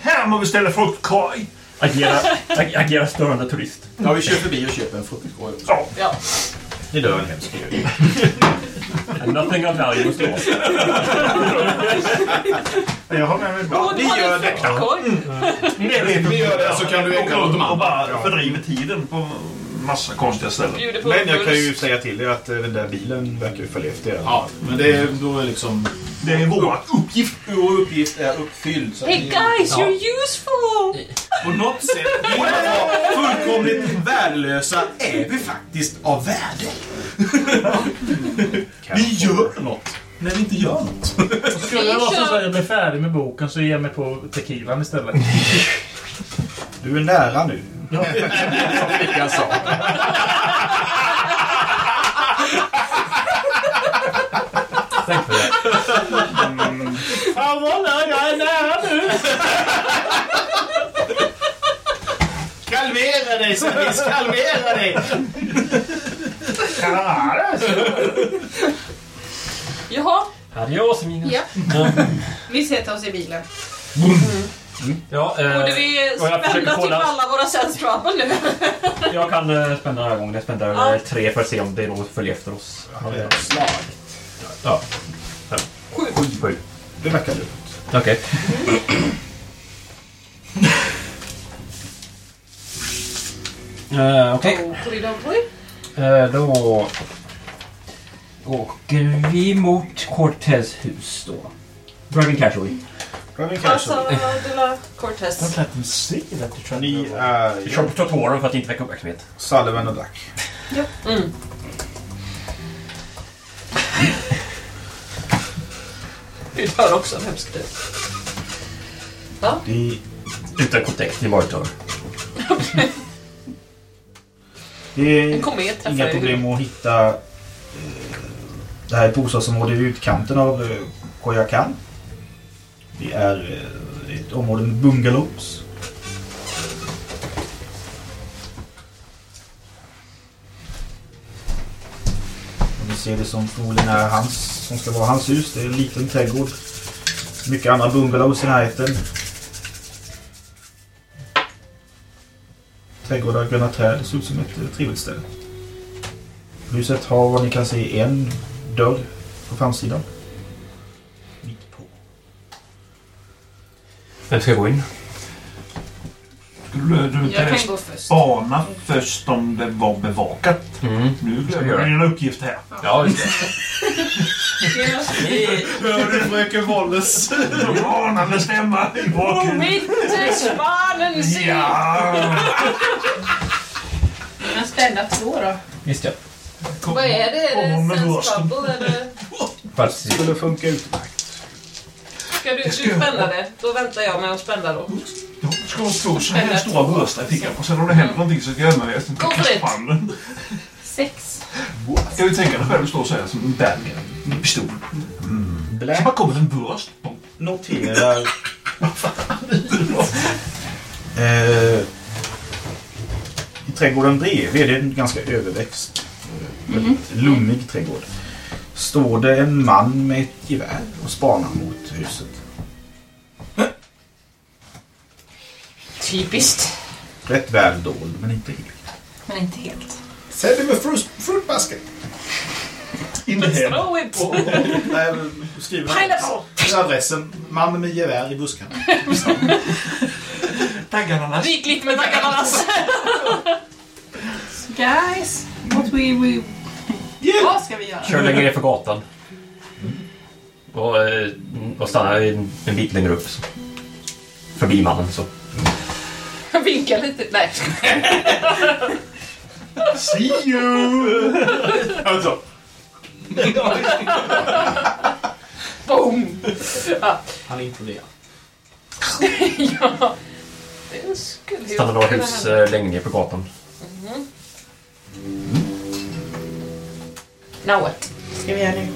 Här må vi ställa fruktkorg. Agera, ag- agera störande turist. Ja, vi kör förbi och köper en fruktkorg också. Ja. Ja. Ni dör en hemsk död. Nothing of value was lost. Jag har med mig Ja, ni gör det. Korg. Ni gör det så kan du ägna åt de och andra. bara fördriver tiden på massa konstiga ställen. Bjuder på Men jag kan ju säga till er att eh, den där bilen verkar ju förlevt er. Ja, men det är då är liksom... Det är våra Uppgift, vår uppgift är uppfylld. Så att Hey vi- guys, Ja. you're useful! På något sätt, att vara fullkomligt värdelösa, är vi faktiskt av värde. Vi gör något när vi inte gör något. Skulle jag låtsas att jag blir färdig med boken så ger jag mig på tequilan istället. Du är nära nu. Ja. Som flickan sa. Tänk för det. Fan vad nära, jag är nära nu! Kalmera dig, Sabis! Kalmera dig! Jaha, Adios, mina. Ja. Vi sätter oss i bilen. Ja, borde eh, vi och jag försöker spänna typ kolla. alla våra sense trouble nu? jag kan eh, spänna den här gången. Jag spänner Ja. eh, tre för att se om det är något följer efter oss. Slag. Ja. Sju. Sju. Det verkar lugnt. Okej. Eh, Okej. Okidoki. Eh, då åker vi mot Cortez hus då. Driving casually. Alltså, casual. de la Cortez. Don't let them see that you're trying Ni to... är Vi kör på trottoaren för att inte väcka uppmärksamhet. Sullivan och Duck. Mm. Vi dör också en hemsk död. Det, Utan kontext, ni bara dör. det En är komet träffar inga problem att hitta... eh, Det här är ett bostadsområde i utkanten av eh, Koyakan. Det är i ett område med bungalows. Och Ni ser det som förmodligen är hans, som ska vara hans hus. Det är en liten trädgård. Mycket andra bungalows i närheten. Trädgårdar, gröna träd. Det ser ut som ett eh, trevligt ställe. Huset har vad ni kan se en dörr på framsidan. Vem ska gå in? Skulle du Jag kan gå först. spana först om det var bevakat? Mm. Nu glömmer du dina uppgift här. Ja, just det. Hör du fröken Wallace? Varnande stämma i bakgrunden. Mittespanen ser! Ja! Men spända två då. Visst ja. Vad är det? Är det trouble eller? Fast, Skulle funka utmärkt. Ska du, du spänna det? Då väntar jag med att spänna då. Du ska ha två så här stora bröstar i fickan och sen om det händer någonting så gömmer jag Go for it. den. Sex. Kan du tänka dig själv att stå så här som en bad guy med pistol. Så Black bara kommer en burst. noterar... eh, I trädgården bredvid, det är en ganska överväxt, eh, väldigt lummig trädgård. Står det en man med ett gevär och spanar mot huset. Typiskt. Rätt väl dold, men inte helt. Men inte helt. Säg det med fruit, fruit basket. In the head. Throw it! Skriv adressen. Man med gevär i buskarna. Taggarna näst. Vik lite med taggarna Lasse. Guys, what we... we... Vad ska vi göra? kör längre ner för gatan. Och, eh, och stannar en, en bit längre upp. Så. Förbi mannen så. Vinka lite. Nej. See you! Alltså. Boom! Ja. Han imploderar. ja. Det skulle ju Stannar några hus eh, längre ner på gatan. Now what? ska vi göra nu?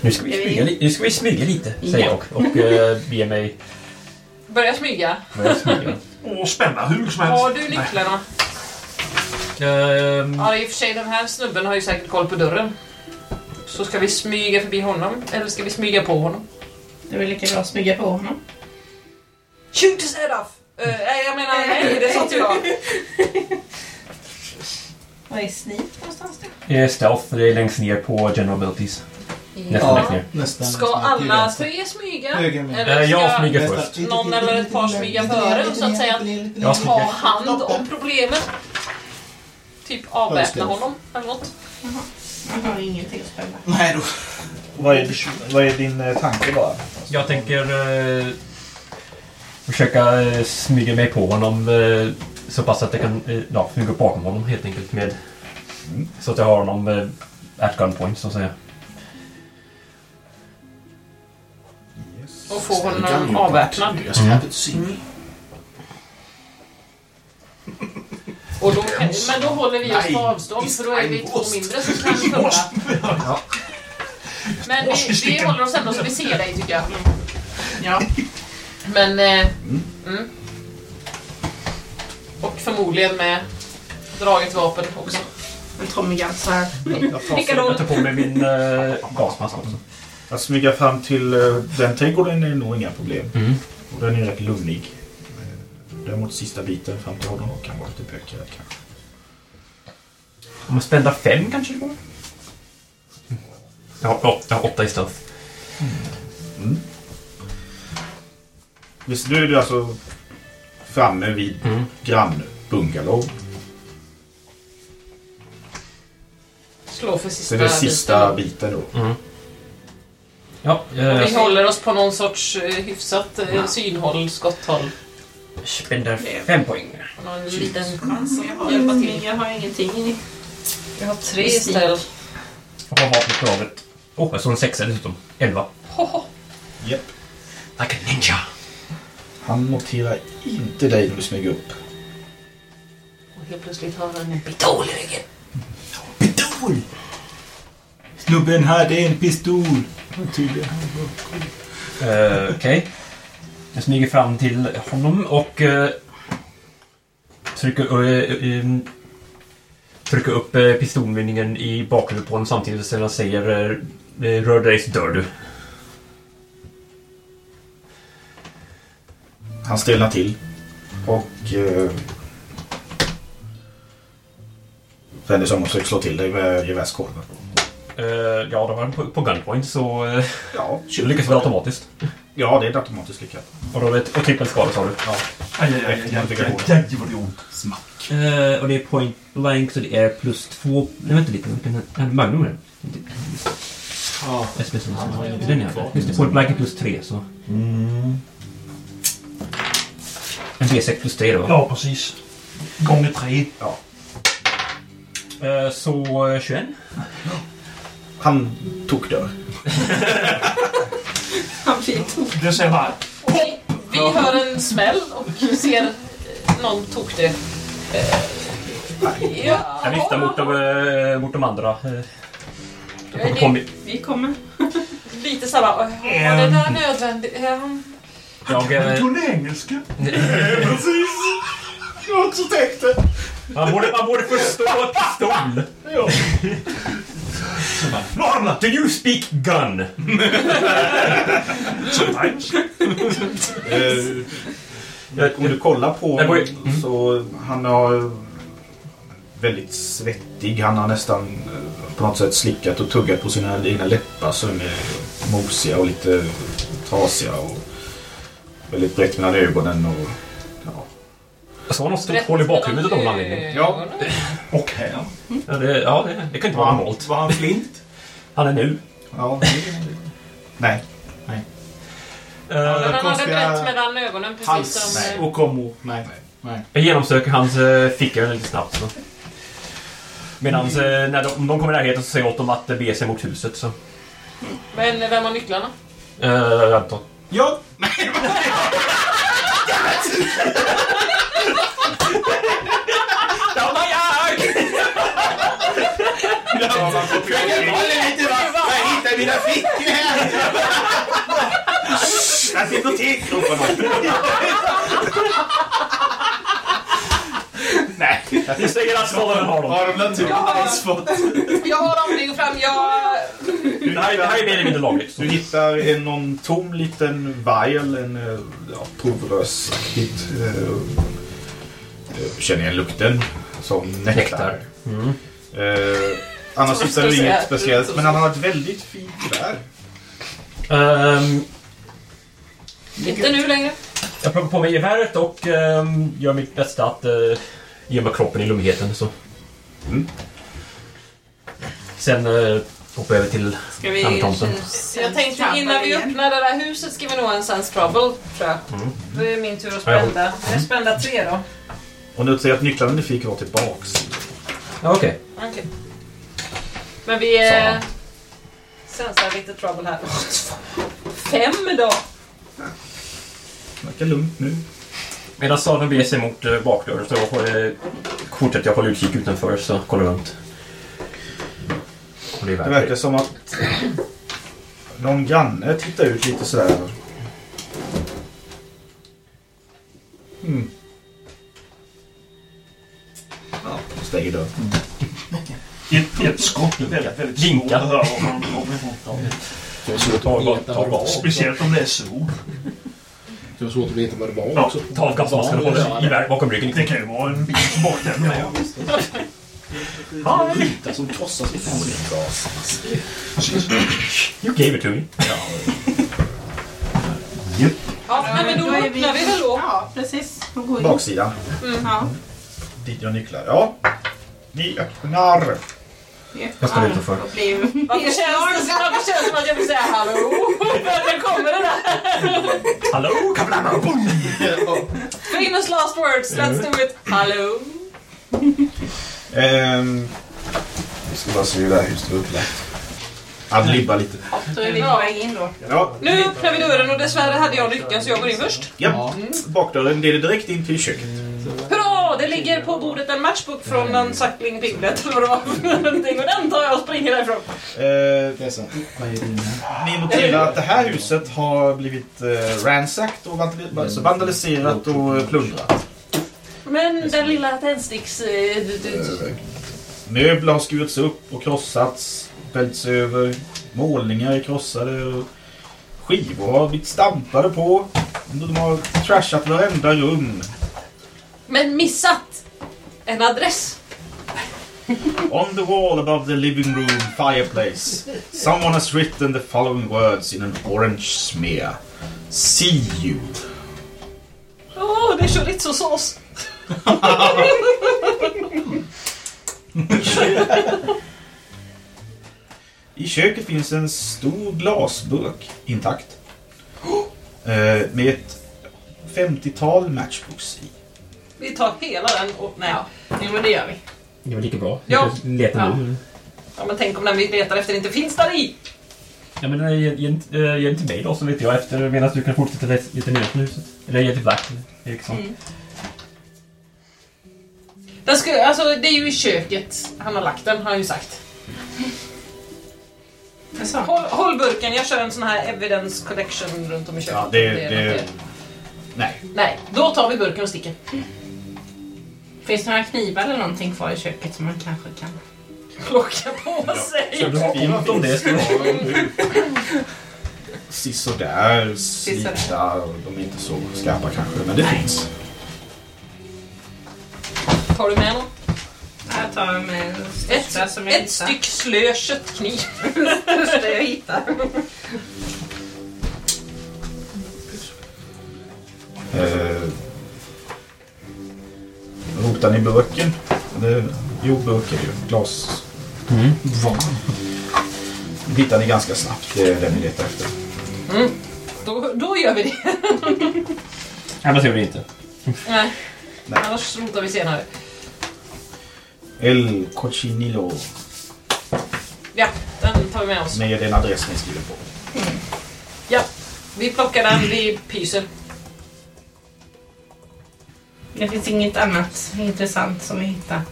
Nu ska vi smyga, li- nu ska vi smyga lite, säger Ja. jag. Och eh, beger mig... Börja smyga. börjar smyga. Och spänna hur mycket som helst. Har du nycklarna? Ehm, Ja, i och för sig den här snubben har ju säkert koll på dörren. Så ska vi smyga förbi honom? Eller ska vi smyga på honom? Det är väl lika bra att smyga på honom. Shoot his head off! Eh, Nej, jag menar nej, det sa inte jag. Vad är sneak någonstans då? Eh, Stealth, det är längst ner på General Abilities. Nästan längst ner. nästan. Ska nästan till alla vänster. tre smyga? Höger med. Eller Eh, Jag ska smyger Nästan. först. någon eller ett par smyga före och så att säga Jag smyger. ta hand om problemet? Typ avväpna honom eller något? Jag har ingenting att spela. Nej, då. Vad är, vad är din eh, tanke bara? Jag tänker eh, försöka eh, smyga mig på honom eh, så pass att jag kan eh, ja, upp bakom honom helt enkelt. Med, Så att jag har honom eh, at gunpoint så att säga. Och få honom avväpnad. See. Och då, men då håller vi oss Nej, på avstånd för då är vi två mindre som kan kolla. Men vi, vi håller oss ändå så vi ser dig tycker jag. Ja. Men... Eh, mm. Och förmodligen med draget vapen också. En Tommy så här. Jag tar, Vilka Jag tar på mig min eh, gasmask också. att smyga fram till eh, den trädgården är nog inga problem. Mm. Och den är rätt lugnig. Eh, Däremot sista biten fram till honom kan vara lite bökigare kanske. Om man spända fem kanske det går? Jag har, åt- jag har åtta i stealth. Visst, nu är du alltså framme vid Mm. grannbungalow. Slå för Så sista, det är sista biten. biten då. Ja, Och eh, vi håller oss på någon sorts eh, hyfsat eh, synhåll, skotthåll. spända fem poäng. Och någon liten Chans. Jag har, Hjälpa till. ingen, jag har ingenting. Jag har tre istället. Och har vapnet på draget. Åh, oh, jag såg en sexa dessutom. Elva. Japp. Like a ninja. Han noterar inte dig när du smyger upp. Och helt plötsligt har han en pistol i ryggen. Pistol! Snubben hade en pistol. Tydligen. Eh, Okej. Jag smyger fram till honom och eh, trycker, eh, eh, trycker upp eh, pistolmynningen i bakhuvudet på honom samtidigt som jag säger eh, rör dig så dör du. Han stelnar till. Och... Eh, vänder sig om och försöker slå till dig med gevärskolven. Eh, ja, då var han på, på gunpoint så eh, Ja, det lyckas väl automatiskt. Ja, det är ett automatiskt lyckat. Och, då det, och trippelskada sa du? Ja. Aj, aj, aj, aj, aj, aj, aj, vad det gjort. Smack. Eh, och det är point blank så det är plus två... Nej, vänta lite. Det? Magnum det? Ja. SBS. Den är det. Just det, point blank är plus tre så... En D6 plus tre då. Ja, precis. Gånger tre. Eh, så eh, 21. Han tokdör. Han blir tokig. Det säger bara... Vi, vi hör en smäll och ser eh, någon tokdö. Eh, ja, Jag viftar mot de, eh, mot de andra. eh. Jag det- Vi kommer. Lite såhär bara, "Åh, var det där nödvändigt? Ja, Jag... eh, Kunde engelska. Precis! Jag har också tänkt det. Man borde, man borde förstå pistol. Norrland. Do you speak gun? Sometimes. Eh, om du kollar på Jag honom så han har väldigt svettig. Han har nästan eh, på något sätt slickat och tuggat på sina egna läppar som är mosiga och lite trasiga. Och väldigt brett mellan ögonen. Och, ja. Jag såg något stort hål i bakhuvudet av någon anledning. Ja. Och här. Ja, det, ja, det, det kan inte vara normalt. Var han flint? Han är nu. Ja. Nej. Eh, Men han hade konstiga brett mellan ögonen precis Hals som... eh, och kommo. Nej. Nej. Jag genomsöker hans eh, ficka lite snabbt. Så. Medan eh, när de, om de kommer i närheten så säger jag åt dem att bege sig mot huset. Så. Men vem har nycklarna? Eh, jag antar. Ja. Jag hittar mina fickor här! Ett bibliotek! ropar någon. Nej. Vi säger att Solomon har dem. Har de naturligtvis fått. Jag har dem, ligger fram. Jag... Det här, det här är mer eller mindre lagligt. Du hittar en, någon tom liten vial, en eh, ja, provrörsaktigt. Eh, eh, känner igen lukten. som nektar. Mm. Eh, annars hittar du inget speciellt, men han har ett väldigt fint gevär. Ehm, Inte nu längre. jag plockar på mig geväret och ehm, gör mitt bästa att uh, mig kroppen i lummigheten. Så. Mm. Sen uh, hoppar jag över till Ska vi... Jag tänkte innan vi öppnar det där huset ska vi nog ha en sense trouble, tror jag. Då är det min tur att Ja, jag- spända. Jag är spända tre då. Och nu säger att nycklarna ni fick var tillbaks. Ja, Okej. Okej. Men vi eh, han. sensar lite trouble här. Fem då! Verkar lugnt nu. Medan staden beger sig mot uh, bakdörren så uh, fortsätter jag hålla utkik utanför så kollar runt. Och det är Det verkar som att någon granne tittar ut lite sådär. Mm. Ja, stänger dörren. Ett, ett skott är väldigt, väldigt svårt att höra var man kommer ifrån. Ta, ta, vad det Speciellt om det är sol. Det var svårt att veta vad det var Ja. också. ta av gasmasken och hålla gevär bakom ryggen. Det kan ju vara en bit bort där med. Skyltar som krossas i. Precis. You gave it to me. Ja, nej, men då öppnar vi väl då. Ja, precis. Går. Baksidan. Ja. Dit jag nycklar. Ja. Ni öppnar. Jag står utanför. Varför känns det varför känns det som att jag vill säga hallå? När kommer det där? Hallå, kablabba! Famous last words, let's do it. Hallå? Ehm, vi ska bara se hur det här huset är upplagt. Adlibba lite. Då är vi på väg in då. Ja, Nu öppnar vi dörren och dessvärre hade jag nyckeln så jag går in först. ja. bakdörren leder direkt in till köket. Hurra! Det ligger på bordet en matchbook från en Suckling Piglet eller vad det var för någonting och den tar jag och springer därifrån. Eh, Det är så. Ni noterar att det här huset har blivit eh, ransacked och vandali- alltså vandaliserat och eh, plundrat. Men den lilla tändsticks... eh, du- du- Möbler har skurits upp och krossats, välts över, målningar är krossade och skivor har blivit stampade på. De har trashat varenda rum. Men missat! En adress. On the wall above the living room fireplace, someone has written the following words in an orange smear. See you. Åh, det är chorizo-sås. I köket finns en stor glasburk intakt. Eh, med ett 50-tal matchbooks i. Vi tar hela den och... Nej. Ja. Jo, men det gör vi. Det var lika bra. Ja. Leta Ja. nu. Ja, men tänk om den vi letar efter inte finns där i. Ja, men ge, ge, ge den till mig då så vet jag efter medan du kan fortsätta leta lite ner från huset. Eller ge till Black. Eriksson. Mm. Den ska, alltså, det är ju i köket han har lagt den, har han ju sagt. Håll, håll burken, jag kör en sån här evidence collection runt om i köket. Ja, det, något det, det- nej. Nej, då tar vi burken och sticker. Finns det några knivar eller någonting kvar i köket som man kanske kan... Plocka på sig. Så du har ont om det. Sisådär, slita. De är inte så skarpa kanske, men det finns. Tar du med någon? Jag tar med den största Ett, som jag ett hittar. styck slö köttkniv. största jag hittar. Eh, rotar ni burken? Eller, jo, burk är ju glas. Mm. hittar ni ganska snabbt. Det är den ni letar efter. Då, då gör vi det. Annars gör vi det inte. Nej. Nej. Annars rotar vi senare. El Cochinillo Ja, den tar vi med oss. med en adress ni skriver på. Ja, vi plockar den, vi pyser. Det finns inget annat intressant som vi hittar.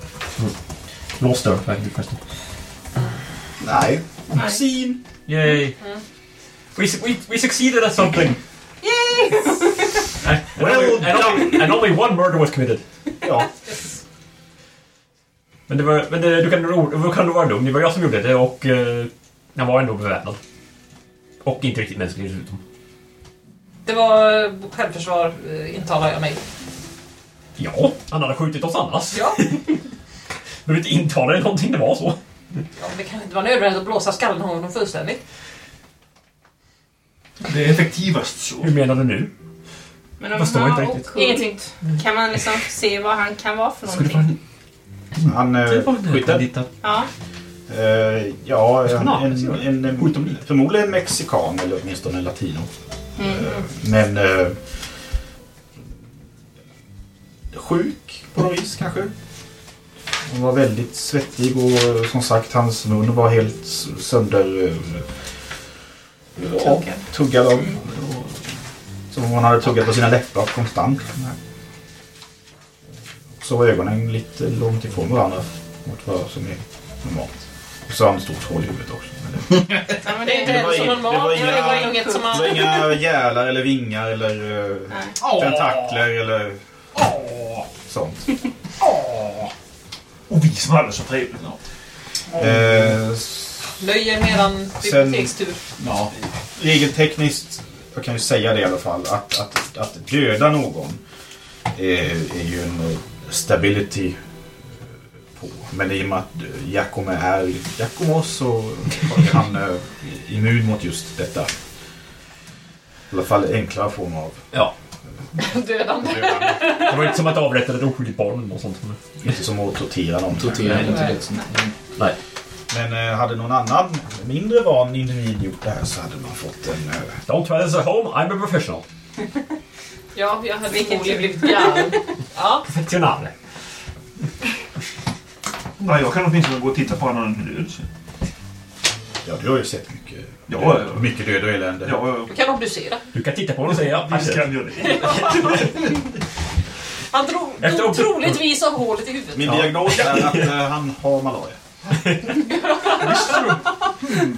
Lås dörr verkligen förresten. Nej. Nej. Sin. Yay! We, we, we succeeded at something! Yay! and, Well only, and, only, and only one murder was committed. Ja. Men, det var, men det, du, kan, du kan nog vara lugn, det var jag som gjorde det och eh, han var ändå beväpnad. Och inte riktigt mänsklig dessutom. Det var självförsvar, eh, intalar jag mig. Ja, han hade skjutit oss annars. Ja. Du inte intala dig någonting, det var så. Ja, det kan inte vara nödvändigt att blåsa skallen av honom fullständigt. Det är effektivast så. Hur menar du nu? Men om Förstår han inte riktigt. Ingenting. kan man liksom se vad han kan vara för Skulle någonting? fan... Han eh, skytten. Ja. Eh, ja, en, en, en, en, förmodligen en mexikan eller åtminstone en latino. Mm. Eh, men eh, sjuk på något vis kanske. Han var väldigt svettig och som sagt hans mun var helt sönder... eh, Ja, tuggad av. Som om han hade tuggat på sina läppar konstant. Så var ögonen lite långt ifrån varandra mot vad som är normalt. Och så har han ett stort hål i huvudet också. Men det- ja men Det är inte det, var heller så inget- normalt. det var Det var inga- inget som Det man... var inga gälar eller vingar eller Nej. tentakler eller sånt. Och vi som hade så trevligt. Ja. Eh, Nöje med eran bibliotekstur. ja, regeltekniskt, jag kan ju säga det i alla fall, att, att, att döda någon är, är ju en eh, stability på. Men i och med att eh, Giacomo är Giacomo så är han eh, immun mot just detta. I alla fall enklare form av Ja. Dödande. Det var inte som att avrätta ett oskyldigt barn eller något sånt. Inte som att tortera någon. Tortera inte Nej. Men eh, hade någon annan mindre van individ gjort det här så hade man fått en... Eh, Don't try this at home, I'm a professional. Ja, jag hade förmodligen blivit galen. Ja, Professionale. Ja, jag kan åtminstone gå och titta på honom när han är död. så. ja, du har ju sett mycket, Ja, ja, ja. mycket död och elände. Ja, ja, du kan obducera. Du kan titta på honom och säga visst kan jag det. Han drog, Efter drog obdu- troligtvis av hålet i huvudet. Min diagnos är att eh, han har malaria.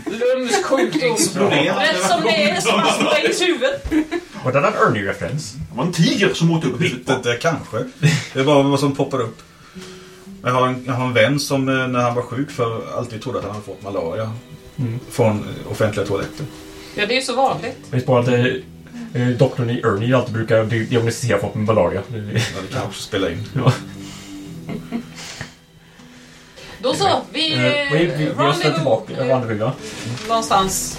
Lumsk sjukdom. Exploderar. Rätt som det är så han sprängs huvudet. Var det en Ernie-referens? Det var en tiger som åt upp huvudet. Inte, kanske. Det var vad som poppar upp. Jag har, en, jag har en vän som eh, när han var sjuk för alltid trodde att han hade fått malaria. Från eh, offentliga toaletter. Ja, det är ju så vanligt. Vet bara att eh, eh, doktorn i Ernie alltid brukar di- diagnostisera folk med malaria. Ja, det kan också spela in. Ja. Då så, vi... Eh, vi, vi, vi måste rendezvous, tillbaka. eh, Rendezvous. Någonstans.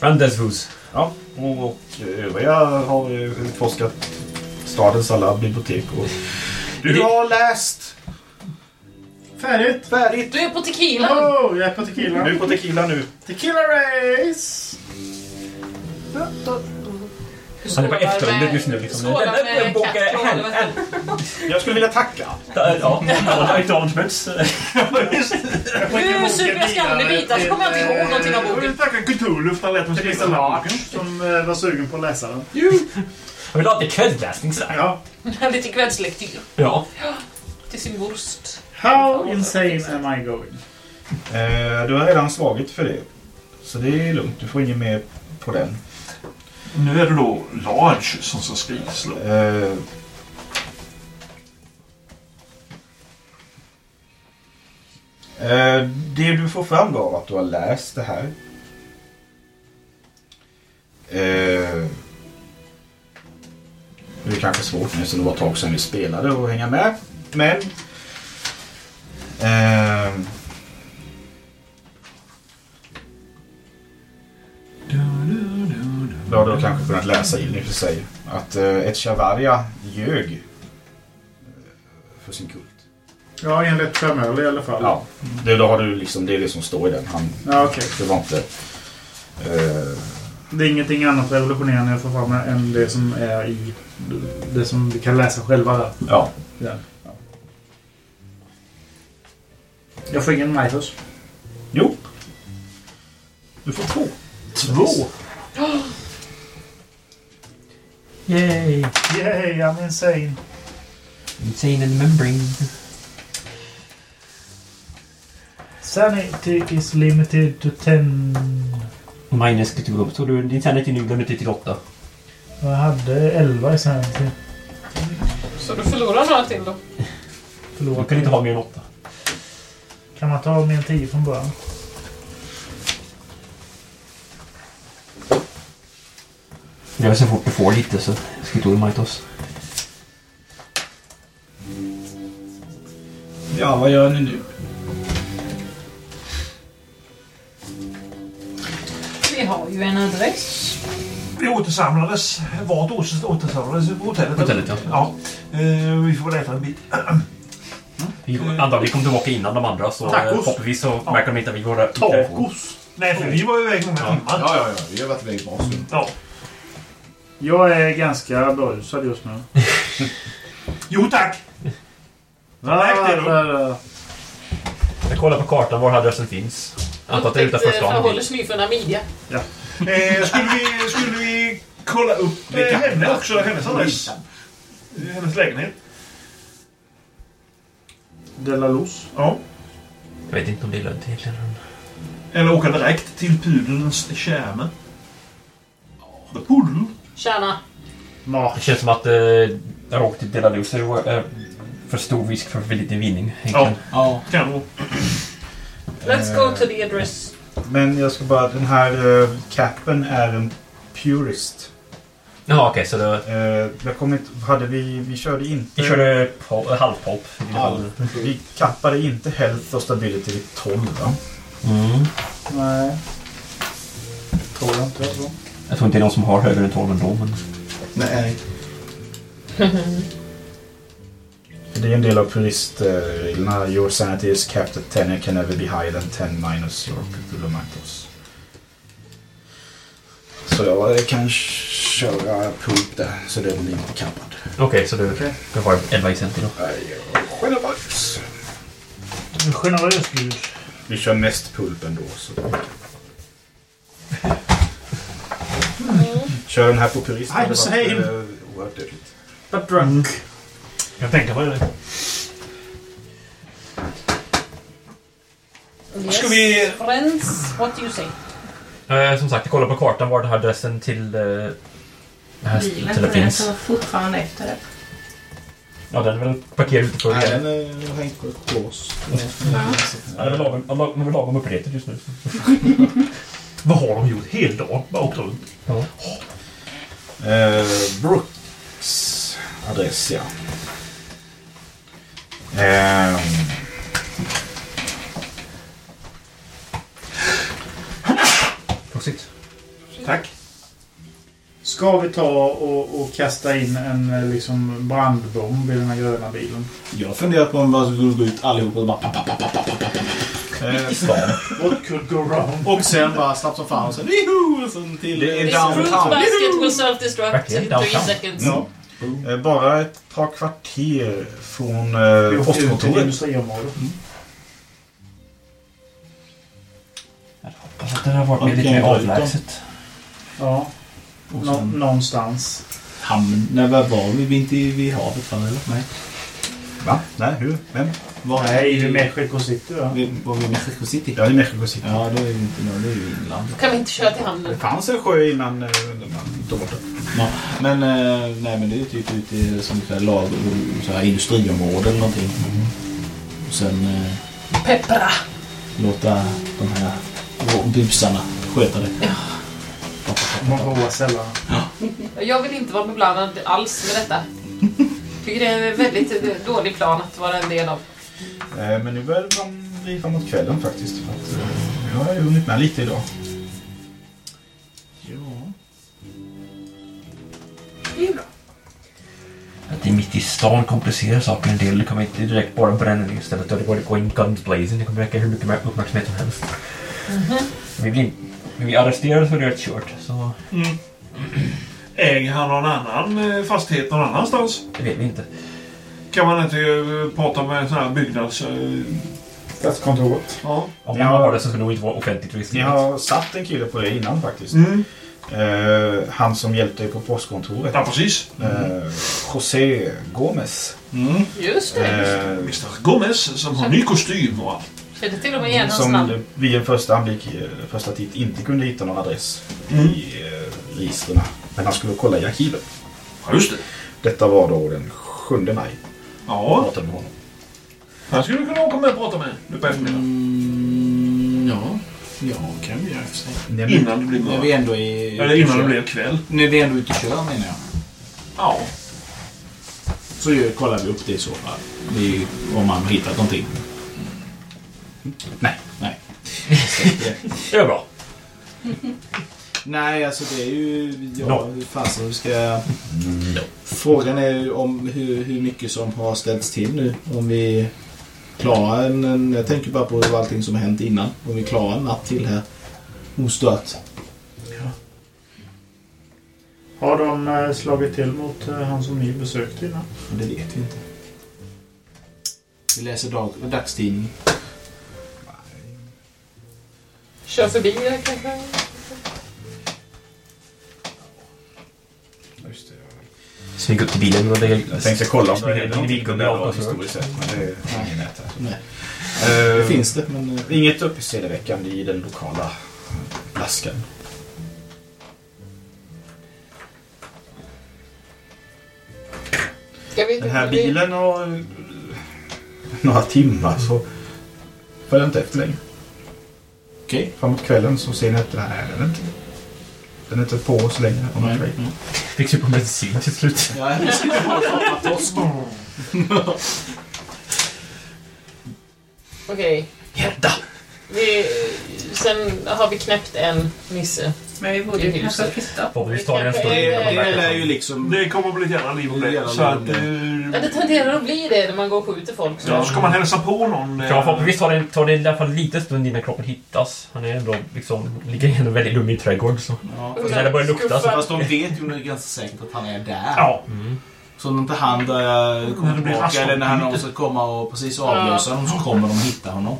Rendezvous. Ja, och, och övriga har ju utforskat stadens alla bibliotek. Och du har läst Färdigt! färdigt. Du är på tequila. Oh, jag är på tequila. Du är på tequila nu. Tequila race! Han är på efterrundet just nu. Liksom. Den- den- Oliver. Jag skulle vilja tacka. Ja, acknowledgements. Nu super jag skallen i bitar så kommer jag inte ihåg någonting av Jag vill boken. tacka Cthulhu för att han lät mig skriva den boken. som eh, var sugen på att läsa den. Jag vill ha lite kvällsläsning sådär. Ja. Lite kvällslektyr. Ja. Till sin wurst. How insane am I going? Eh, du har redan slagit för det. Så det är lugnt. Du får inget mer på den. Nu är det då Large som ska skriva slå. Eh, eh, det du får fram då av att du har läst det här. Eh, det är kanske svårt nu så det var ett tag sedan vi spelade och hänga med. Men... Eh, Du har då kanske kunnat läsa in i och för sig att eh, ett Chavaria ljög eh, för sin kult. Ja, enligt Chamel i alla fall. Ja, det, då har du liksom, det är det som står i den. Han, Ja, okej. Det var inte... Eh, Det är ingenting annat revolutionerande jag får fram än det som är i det som vi kan läsa själva här. ja. Ja. Jag får ingen Mitos. Jo. Du får två. Två. Yay! Yay, I'm insane. Insane and membrane. Sanity is limited to 10. Minus Cthulhu. Så du, din sanity nu limited till 8. Jag hade 11 i sanity. Så du förlorar några till då? Du Förlåt. kan inte ha mer än 8. Kan man ta mer än 10 från början? Det är så fort du får lite så ska du Mitos. Ja, vad gör ni nu? Vi har ju en adress. Vi återsamlades. Vart åter- återsamlades hotellet? Hotellet, ja. ja. Eh, vi får väl äta en bit. Vi antar vi kom tillbaka innan de andra så Tacos. eh, förhoppningsvis så märker de inte att vi var Tacos. Nej, för vi var ju iväg många timmar. Ja, ja, ja. Vi har varit iväg bra stund. Ja. Jag är ganska berusad just nu. Jo tack! Märk det då. Jag kollar på kartan var adressen finns. Antar att det är utanför stan. förhåller sig för Namidia. Eh, skulle, vi, skulle vi kolla upp eh, henne också? Hennes adress? Eh, Hennes lägenhet? Della Luz. Ja. Jag vet inte om det är lönt egentligen. Eller åka direkt till pudelns kärna? The pudel? Tjena. Det känns som att eh, jag åkte till Delaluz är eh, för stor risk för för lite vinning. egentligen. Ja. Kan nog. Let's go to the address. Men jag ska bara... Den här uh, capen är en purist. Jaha, okej, så det... Uh, jag kommer inte... Hade vi... Vi körde inte... Vi körde pol- halvpolp. Vi kappade inte health och stability vid 12 va? Mm. Nej. Tror jag inte. Så. Jag tror inte det är någon som har högre än 12 ändå, men... Nej. Det är en del av puristreglerna. Your sanity is capped at 10 and can never be higher than 10 minus your Cthulhu Så jag kan köra pulp där, så det blir inte kappad. Okej, så du du har 11 i centi då? Generös. Generöst bud. Vi kör mest pulp ändå. Så. Kör den här på purist. I'm same. eh, oerhört dödligt. But drunk. Jag tänker på det. Yes. Ska vi... Friends, what do you say? Eh, som sagt, jag kollar på kartan var den här adressen till... Eh, det här Bilen stället den finns. står fortfarande efter det. Ja, den är väl parkerad utanför. Nej, den är hängt på ett lås. den är väl lagom, de är väl lagom uppretet just nu. Vad har de gjort? Hel dag? Bara åkt runt? Ja. Eh, Brooks adress, ja. Ehm, Tack. Ska vi ta och, och kasta in en eh, liksom brandbomb i den här gröna bilen? Jag har funderat på om man skulle gå ut allihopa och bara... Pa, pa, pa, pa, pa, pa, pa, pa. eh, What could go wrong? Och sen bara snabbt som fan och sen... Joho! Och sen till... Det är This downtown. fruit basket will self-destruct Verkligen, in three seconds. Ja. Eh, bara ett par kvarter från eh, postkontoret. industriområdet. Hoppas att det har varit Ja, lite mer jag avlägset. Ja. Och Nå- sen någonstans. hamn... Nej, var var vi? Vi inte vid havet va? Eller? Nej. Va? Nej, hur? Vem? Var Nej, i Mexico City va? Vi, var vi i Mexico City? Ja, i Mexico City. Ja, det är ju inte något. Det är ju inland. Kan vi inte köra till hamnen? Det fanns en sjö innan eh, man tog bort den. Ja, men, eh, nej, men det är typ ute i som lag, så här industriområde eller någonting. Och sen eh, Peppra. låta de här busarna sköta det. Råa cellerna. Jag vill inte vara beblandad alls med detta. Tycker det är en väldigt dålig plan att vara en del av. Eh, men nu börjar det fram- bli framåt kvällen faktiskt. För att, eh, jag har ju hunnit med lite idag. Ja. Det är bra. Att det är mitt i stan komplicerar saker en del. Det kommer inte direkt bara bränna ner istället. Det går gå in guns blazing. Det kommer räcka hur mycket uppmärksamhet som helst. Vi blir arresterade så är det rätt kört. Så Mm. Äger han någon annan eh, fastighet någon annanstans? det vet vi inte. Kan man inte eh, prata med sån här byggnads... eh, Statskontoret. Ja. Om Ja. man har det så ska det nog inte vara offentligt visst. Ni har satt en kille på det innan faktiskt. Mm. Eh, han som hjälpte på postkontoret. Ja, precis. Eh, José Gomez. Mm. Just det. Eh, Mr Gomez som har ny kostym och allt. Kände till och med igen hans namn. som vid en första anblick, eh, första titt, inte kunde hitta någon adress Mm. i eh, registren. Men han skulle kolla i arkivet. Ja, just det. Detta var då den 7 maj. Ja, Pratade med honom. han skulle kunna åka med och prata med nu på eftermiddagen. Mm, ja. Ja, kan vi göra för sig. Nej, Innan det blir När vi mörkt. ändå är Eller innan det blir kväll. När vi ändå är ute och kör menar jag. Ja. Så kollar vi upp det i så fall. Om man har hittat någonting. Nej, nej. Det är bra. Nej, alltså det är ju... Ja, No. hur fasen ska... Frågan är ju om hur, hur mycket som har ställts till nu. Om vi klarar en, en... Jag tänker bara på allting som har hänt innan. Om vi klarar en natt till här ostört. Har de eh, slagit till mot eh, han som ni besökte innan? Det vet vi inte. Vi läser dag, dagstidning. Kör förbi det kanske? Just det. Upp till bilen och det Jag tänkte kolla om det är någonting bra historiskt sett. Men det är ingen nät här. Nej. Eh, Det finns det, men... eh, Inget uppseendeväckande i den lokala. Jag vet Den här bilen har eh, några timmar så följer inte efter längre. Okej. Framåt kvällen så ser ni att nej, den är inte, den är inte på oss längre. Om Nej. trade. Fick ju på medicin till slut. Ja, bara prata torsk. Okej. Gädda! Vi, sen har vi knäppt en nisse. Men vi borde I ju kanske flytta. Tar det en kanske stund. Det, det lär ju liksom... Det kommer att bli ett jävla liv om Det Så att... det. Ja, eh, det tenderar att bli det när man går och skjuter folk. Så. Ja, ska man hälsa på någon? eh, Ja, förhoppningsvis tar det, tar det i alla fall lite stund innan kroppen hittas. Han är ändå liksom, ligger i en väldigt lugn trädgård. Så. Ja. Fast när det börjar lukta så... Fast de vet ju nog ganska säkert att han är där. Ja. Så om inte han blir tillbaka eller när han ska komma och precis avlösa dem så kommer de hitta honom.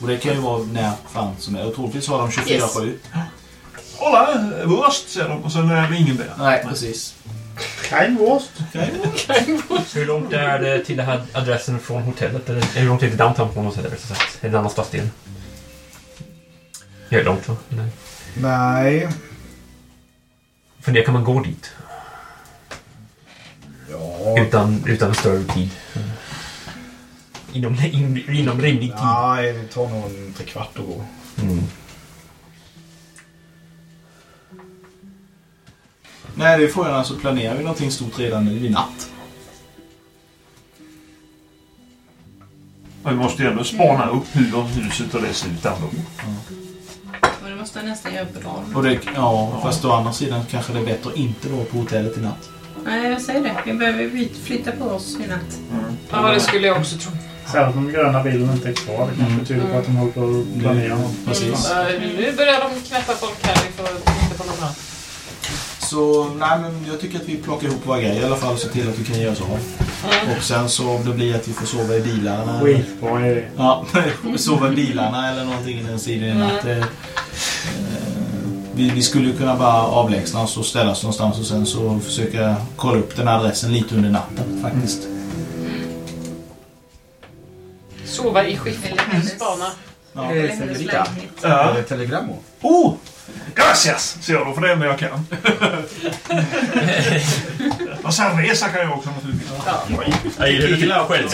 Och det kan ju vara när fan som är. Och troligtvis har de 24-7. Kolla, wurst säger de och sen är det ingen där. Nej, precis. Kein Wurst. Hur långt är det till den här adressen från hotellet? Eller hur långt är det till downtown något sätt? rättare sagt? Är det en annan stadsdel? Det är långt va? Nej. Nej. Funderar, kan man gå dit? Ja. Utan, utan större tid? Inom, in, inom rimlig tid? Nej, det tar nog en trekvart att gå. Mm. Nej, det är frågan alltså. Planerar vi någonting stort redan nu i natt? Men vi måste ju ändå spana upp hur huset och det ser ut ändå. Och det måste jag nästan göra på dagen. Och det, ja, fast å andra sidan kanske det är bättre att inte vara på hotellet i natt. Nej, jag säger det. Vi behöver byt- flytta på oss i natt. Ja, det skulle jag också tro. Särskilt om den gröna bilen inte är kvar. Det kanske Mm. tyder på att de håller på att planera något. Precis. Mm, eh, nu börjar de knäppa folk här. Vi får inte på någon annan. Så nej, men jag tycker att vi plockar ihop våra grejer i alla fall och ser till att vi kan ge oss av. Och sen så om det blir att vi får sova i bilarna. Skitbra idé. Ja, sova i bilarna eller någonting i den stilen i natt. Eh, eh, vi, vi skulle kunna bara avlägsna oss och ställa oss någonstans och sen så försöka kolla upp den här adressen lite under natten faktiskt. Sova i skiftet. Ja. Eller lägenhet. Ja. Är det telegram då? Oh! Gracias, säger jag då, för det är det enda jag kan. och sen resa kan jag också naturligtvis. Jag gillar det till själv.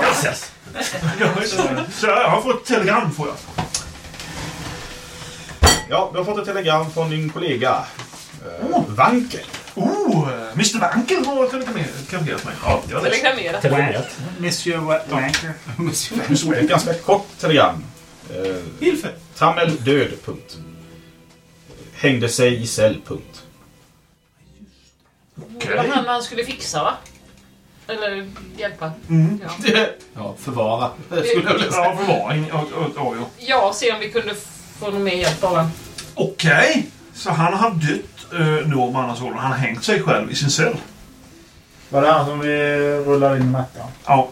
Gracias! Så jag har fått telegram får jag. Ja, du har fått ett telegram från din kollega. Uh, Vankel. Oh, Mr Wankel har telegramerat mig. Ja, jag läser. Telegrammerat. Telefonerat. Monsieur Wanker. Ett ganska kort telegram. Uh, Hilfe! Tamel död. Punkt. Hängde sig i cell. Punkt. Det var han man skulle fixa va? Eller hjälpa. Mm. Ja, Ja, förvara. Skulle jag vilja säga. Ja, förvaring. Ja, ja, ja, ja. se om vi kunde få någon mer hjälp bara. Okej, så han har dött uh, Norman alltså. Han har hängt sig själv i sin cell. Var det han som vi rullar in i mattan? Ja.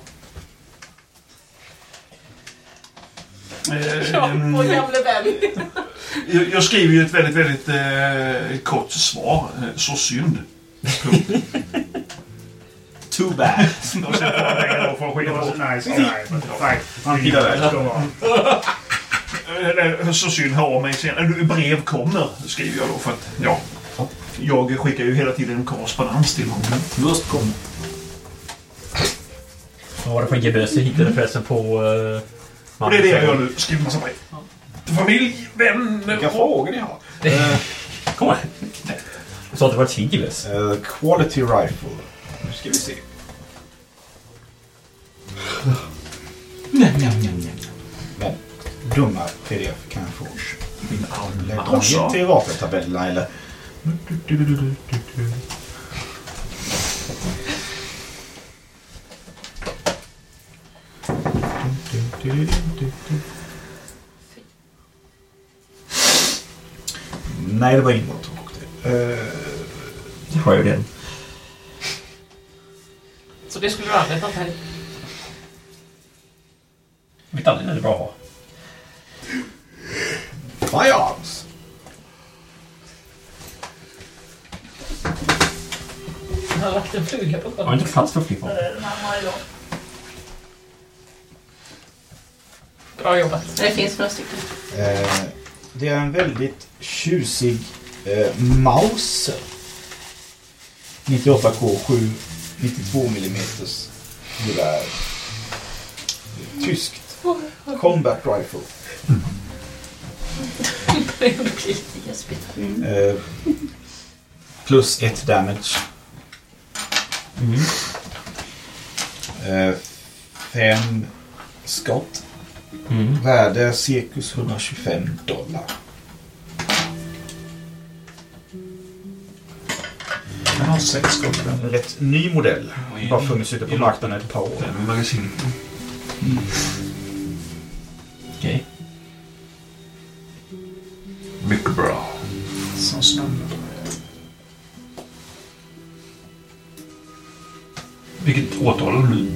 Ja, mm, vår gamle vän. jag, jag skriver ju ett väldigt, väldigt eh, kort svar. Eh, Så synd. Too bad. Eller så synd, hör av mig sen. Eller, Brev kommer, skriver jag då. För att, ja. Jag skickar ju hela tiden en korrespondens till honom. Just kom. Vad var det för geböse hittade förresten på... Uh, Och det är det jag gör nu. Skriver massa brev. Till familj, vänner Vilka frågor ni har. Kom här. Du sa att det var gebös. Eh, quality rifle. Nu ska vi se. Njam, njam, njam, njam. Men dumma pdf kan jag få. Min arm. Lägga Alltså. in till vapentabellerna eller... Nej, det var inåt. Uh, Jag har ju det. Så det skulle du arbeta här. Metallin är det bra att ha. Firearms! Jag har lagt en fluga på Jag har inte plats för fler vapen. Bra jobbat. Det finns några stycken. Eh, det är en väldigt tjusig eh, Mauser. 98K 7 92 mm gevär. Tyskt. Combat rifle. Gäspigt. Eh, plus ett damage. Eh, fem skott. Mm. Värde cirkus 125 dollar. Jag har sex skott. En rätt ny modell. Bara funnits ute på marknaden ett par år. Magasinet. Okej. Mycket bra. Som snabbt. Vilket årtal har du?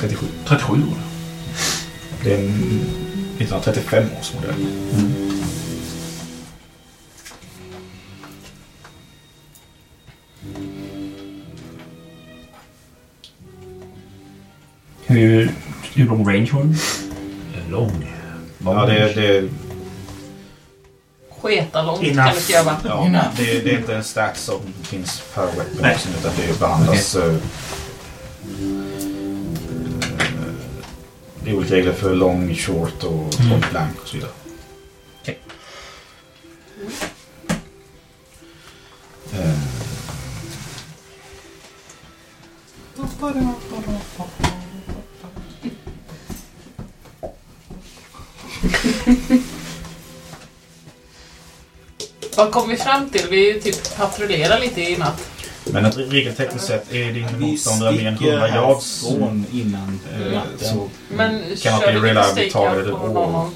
37. 37 år. Det är en 1935 års modell. Hur, hur lång range har den? Lång. Ja, det, det, Sketa långt kan du inte göra. ja, det, det är inte en stat som finns per weapon utan det behandlas... eh, regler för long, short och point blank och så vidare. Okej. Eh, Vad kom vi fram till? Vi typ patrullerar lite i natt. Men att rent tekniskt sett är din motståndare mer än sticker 100 yards härifrån innan eh, natten. så, Men kör be lite reliably targeted or-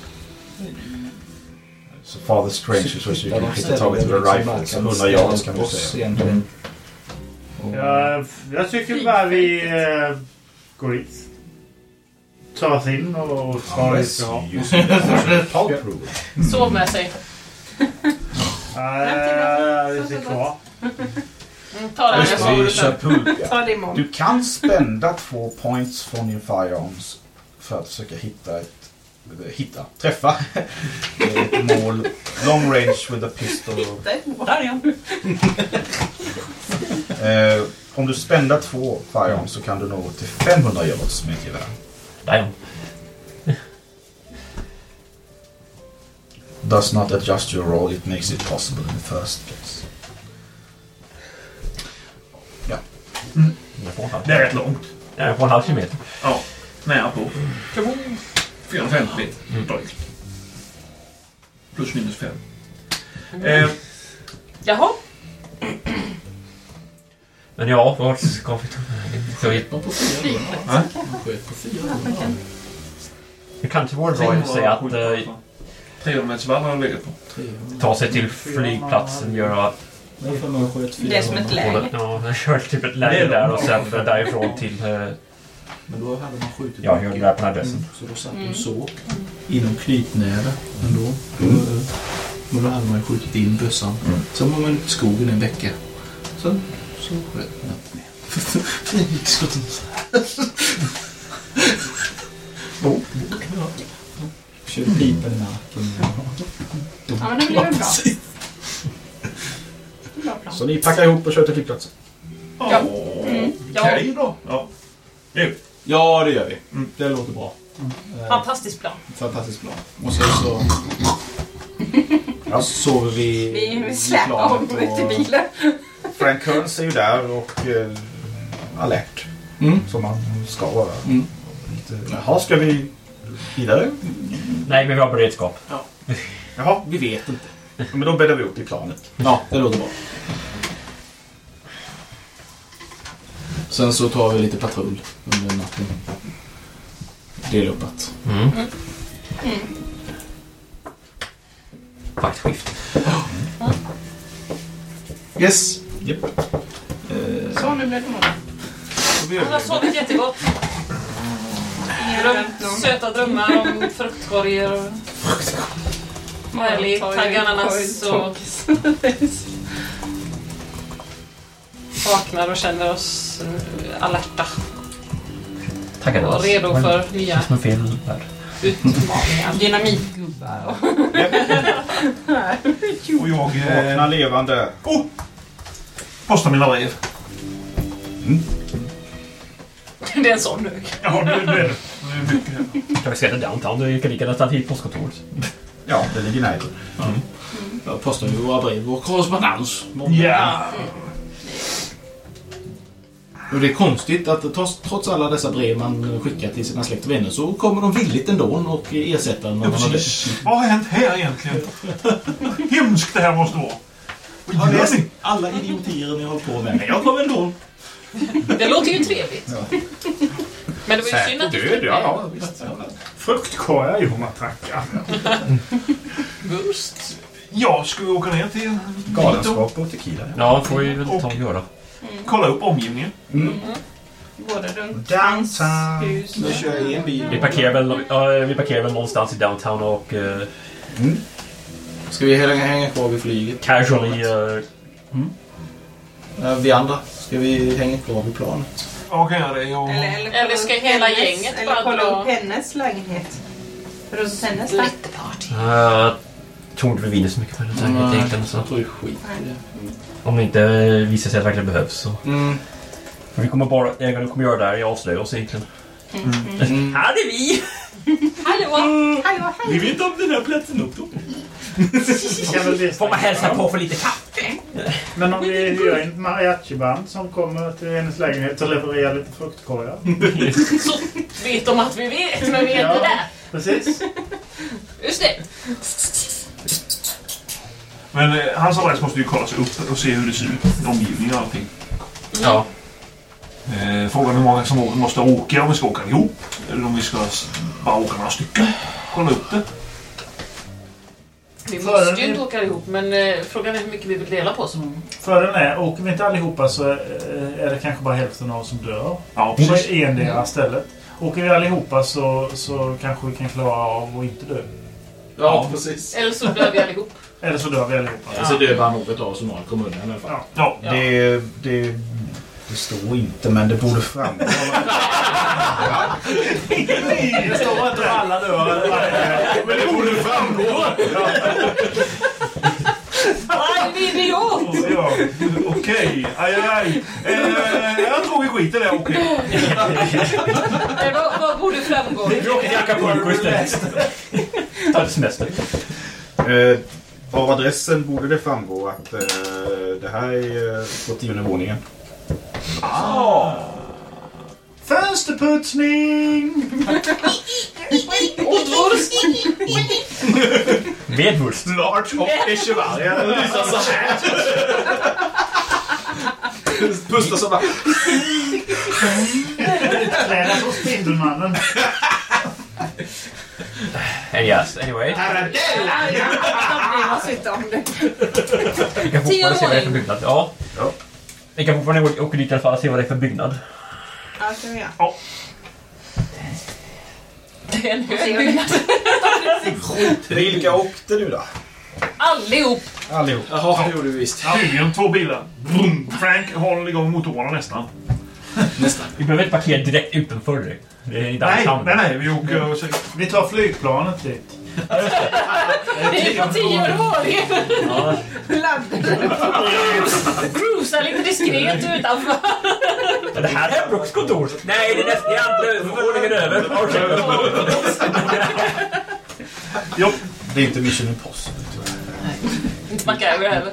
så farthest range is what you can hit a target with a rifle. Så 100 yards kan du säga. Och- Jag, jag tycker bara vi uh, går dit. Tar oss in och tar det vi ska ha. Sov med sig. Vi sitter kvar. Mm, ta jag Just det. Ta det imorgon. Du kan spända två points från din firearms för att försöka hitta ett hitta, träffa ett mål. Long range with a pistol. Där är han. Eh, om du spända två firearms så kan du nå till 500 yards med ett gevär. Damn. Does not adjust your roll, it makes it possible in the first place. Halv. Det är rätt långt. Ja, jag får en halv kilometer. Ja, nära på. Kaboom. 450 meter. Drygt. Plus minus 5. Eh, Jaha. Men ja, vad ska vi ta? Så vi- De på 400. Ja. De sköt på 400. Det kanske vore bra för sig att eh, 300 meters vall har legat på. 300. ta sig till flygplatsen, göra... För sköt 400. Det är som ett läger. Ja, jag kör typ ett läger där och sen därifrån till... eh, Men då hade man skjutit Ja, jag det på adressen. Mm, Så då satt Mm. du så. Inom knytnäve ändå. Mm. Men då hade man ju skjutit in bössan. Mm. Sen var man ute i skogen en vecka. Sen så sköt man inte mer. Sen gick skotten så här. Oh, ja. Körde pipan i nacken. Ja, men det blir väl bra. Bra plan. Så ni packar ihop och kör till flygplatsen. Ja. Mm. Ja. Okej då. Ja. Ja, det gör vi. Mm. Det låter bra. Eh, Fantastisk plan. Fantastiskt bra. Och sen så... Ja, så sover vi Vi i släpar honom ut till bilen. Frank Kearns är ju där och eh, alert. Mm. Som man ska vara. Mm. eh, Jaha, ska vi vidare? Nej, men vi har beredskap. Jaha, Vi vet inte. Men då bäddar vi upp i planet. Ja, det låter bra. Sen så tar vi lite patrull under natten. Dela upp att... Vaktskift. Yes. Japp. Så, nu blev det morgon. Han har sovit jättegott. Dröm, drömt söta drömmar om fruktkorgar och härlig taggananas och vaknar och känner oss eh, alerta Tackar och redo för nya Som fel utmaningar. Dynamitgubbar och... Och jag... Eh, Vakna levande. oh! Postar mina brev. Det är en sån hög. Ja, det, det, det är mycket. Kan vi se det downtown? Du kan lika gärna till postkontoret. Ja, det ligger nära. Ja, postar vi våra brev, vår korrespondens. Ja. Och det är konstigt att trots, alla dessa brev man skickar till sina släkt och vänner så kommer de villigt ändå och ersätter en när Ja, man har dött. precis. Vad har hänt här egentligen? Hemskt det här måste vara. Har läst alla idiotier ni håller på med. Men jag kommer ändå. Det låter ju trevligt. Men det var ju synd att du död, ja, ja, visst. Fruktkorgar, jo man tackar. Boost. Ja, ska vi åka ner till Galenskap och tequila. Ja, får vi väl ta och göra. kolla upp omgivningen? Både runt hans hus. Nu kör jag i en bil. Vi parkerar väl, ja, vi parkerar väl någonstans i downtown och uh, Ska vi hänga, hänga kvar vid flyget? casually... Uh, Ja, vi andra, ska vi hänga kvar vid planet? Ja, kan jag det? Jag... Eller, eller, Eller ska hela hennes- gänget Eller bara kolla dra- upp hennes lägenhet. Runt hennes lägenhet. Lätteparty. uh, tror inte vi vinner så mycket på egentligen. Så. Jag tror det är skit i det. Om det inte visar sig att det verkligen behövs så. Mm. För vi kommer bara, det enda vi kommer göra där är att avslöja oss egentligen. Mm. Här är vi! Hallå! Hallå, Vi vet om den här platsen också. Får man hälsa på för lite kaffe? Men om vi hyr in ett mariachiband som kommer till hennes lägenhet och levererar lite fruktkorgar. Så vet de att vi vet, men vi är inte där. Precis. Just det. Men eh, hans adress måste ju kollas upp och se hur det ser ut. Omgivningen och allting. Ja. Eh, frågan är hur många som måste åka, om vi ska åka ihop. Eller om vi ska s- bara åka några stycken. Kolla upp det. Vi Fördelen måste ju är- inte åka ihop, men eh, frågan är hur mycket vi vill dela på oss. Fördelen är, åker vi inte allihopa så eh, är det kanske bara hälften av oss som dör. Ja, På precis. endera stället. Åker vi allihopa så, så kanske vi kan klara av att inte dö. Ja, precis. Eller så dör vi allihop. Eller så dör vi allihopa. Eller så dör bara något av oss och några kommer undan i alla fall. Ja. Ja. Det, det, det står inte, men det borde framgå. Det står inte att alla dör. Men det borde framgå! Idiot! Ja, okej. Aj, aj, aj. Eh, jag tror vi skiter i det. Okej. Eh, vad, vad borde framgå? Vi åker till Acapulco istället. Ta lite semester. Eh, av adressen borde det framgå att eh, det här är på tionde våningen. Fönsterputsning! Ordvurst! Vedvurst. Large och. Det visar så här. Pusslar så bara... Kläder som Spindelmannen. And yes, anyway. Inte om det. Vi kan fortfarande se vad det är för byggnad. Ja. Ja. Vi kan fortfarande åka dit i alla fall och se vad det är för byggnad. Ja, det kan vi göra. Det är en hög byggnad. Vilka åkte du då? Allihop! Allihop. Jaha, det gjorde vi visst. Tydligen två bilar. Brum. Frank håller igång motorerna nästan. Nästan. Vi behöver inte parkera direkt utanför det. Det är inte Nej, alls nej, nej. Vi åker och... Vi tar flygplanet dit. Det är på våningen. Ja, Cruisa lite diskret utanför. det här är Brooks kontor. Nej, det är nästan andra våningen över. Jo. Det är inte Mission Impossible tyvärr. Inte MacGyver heller.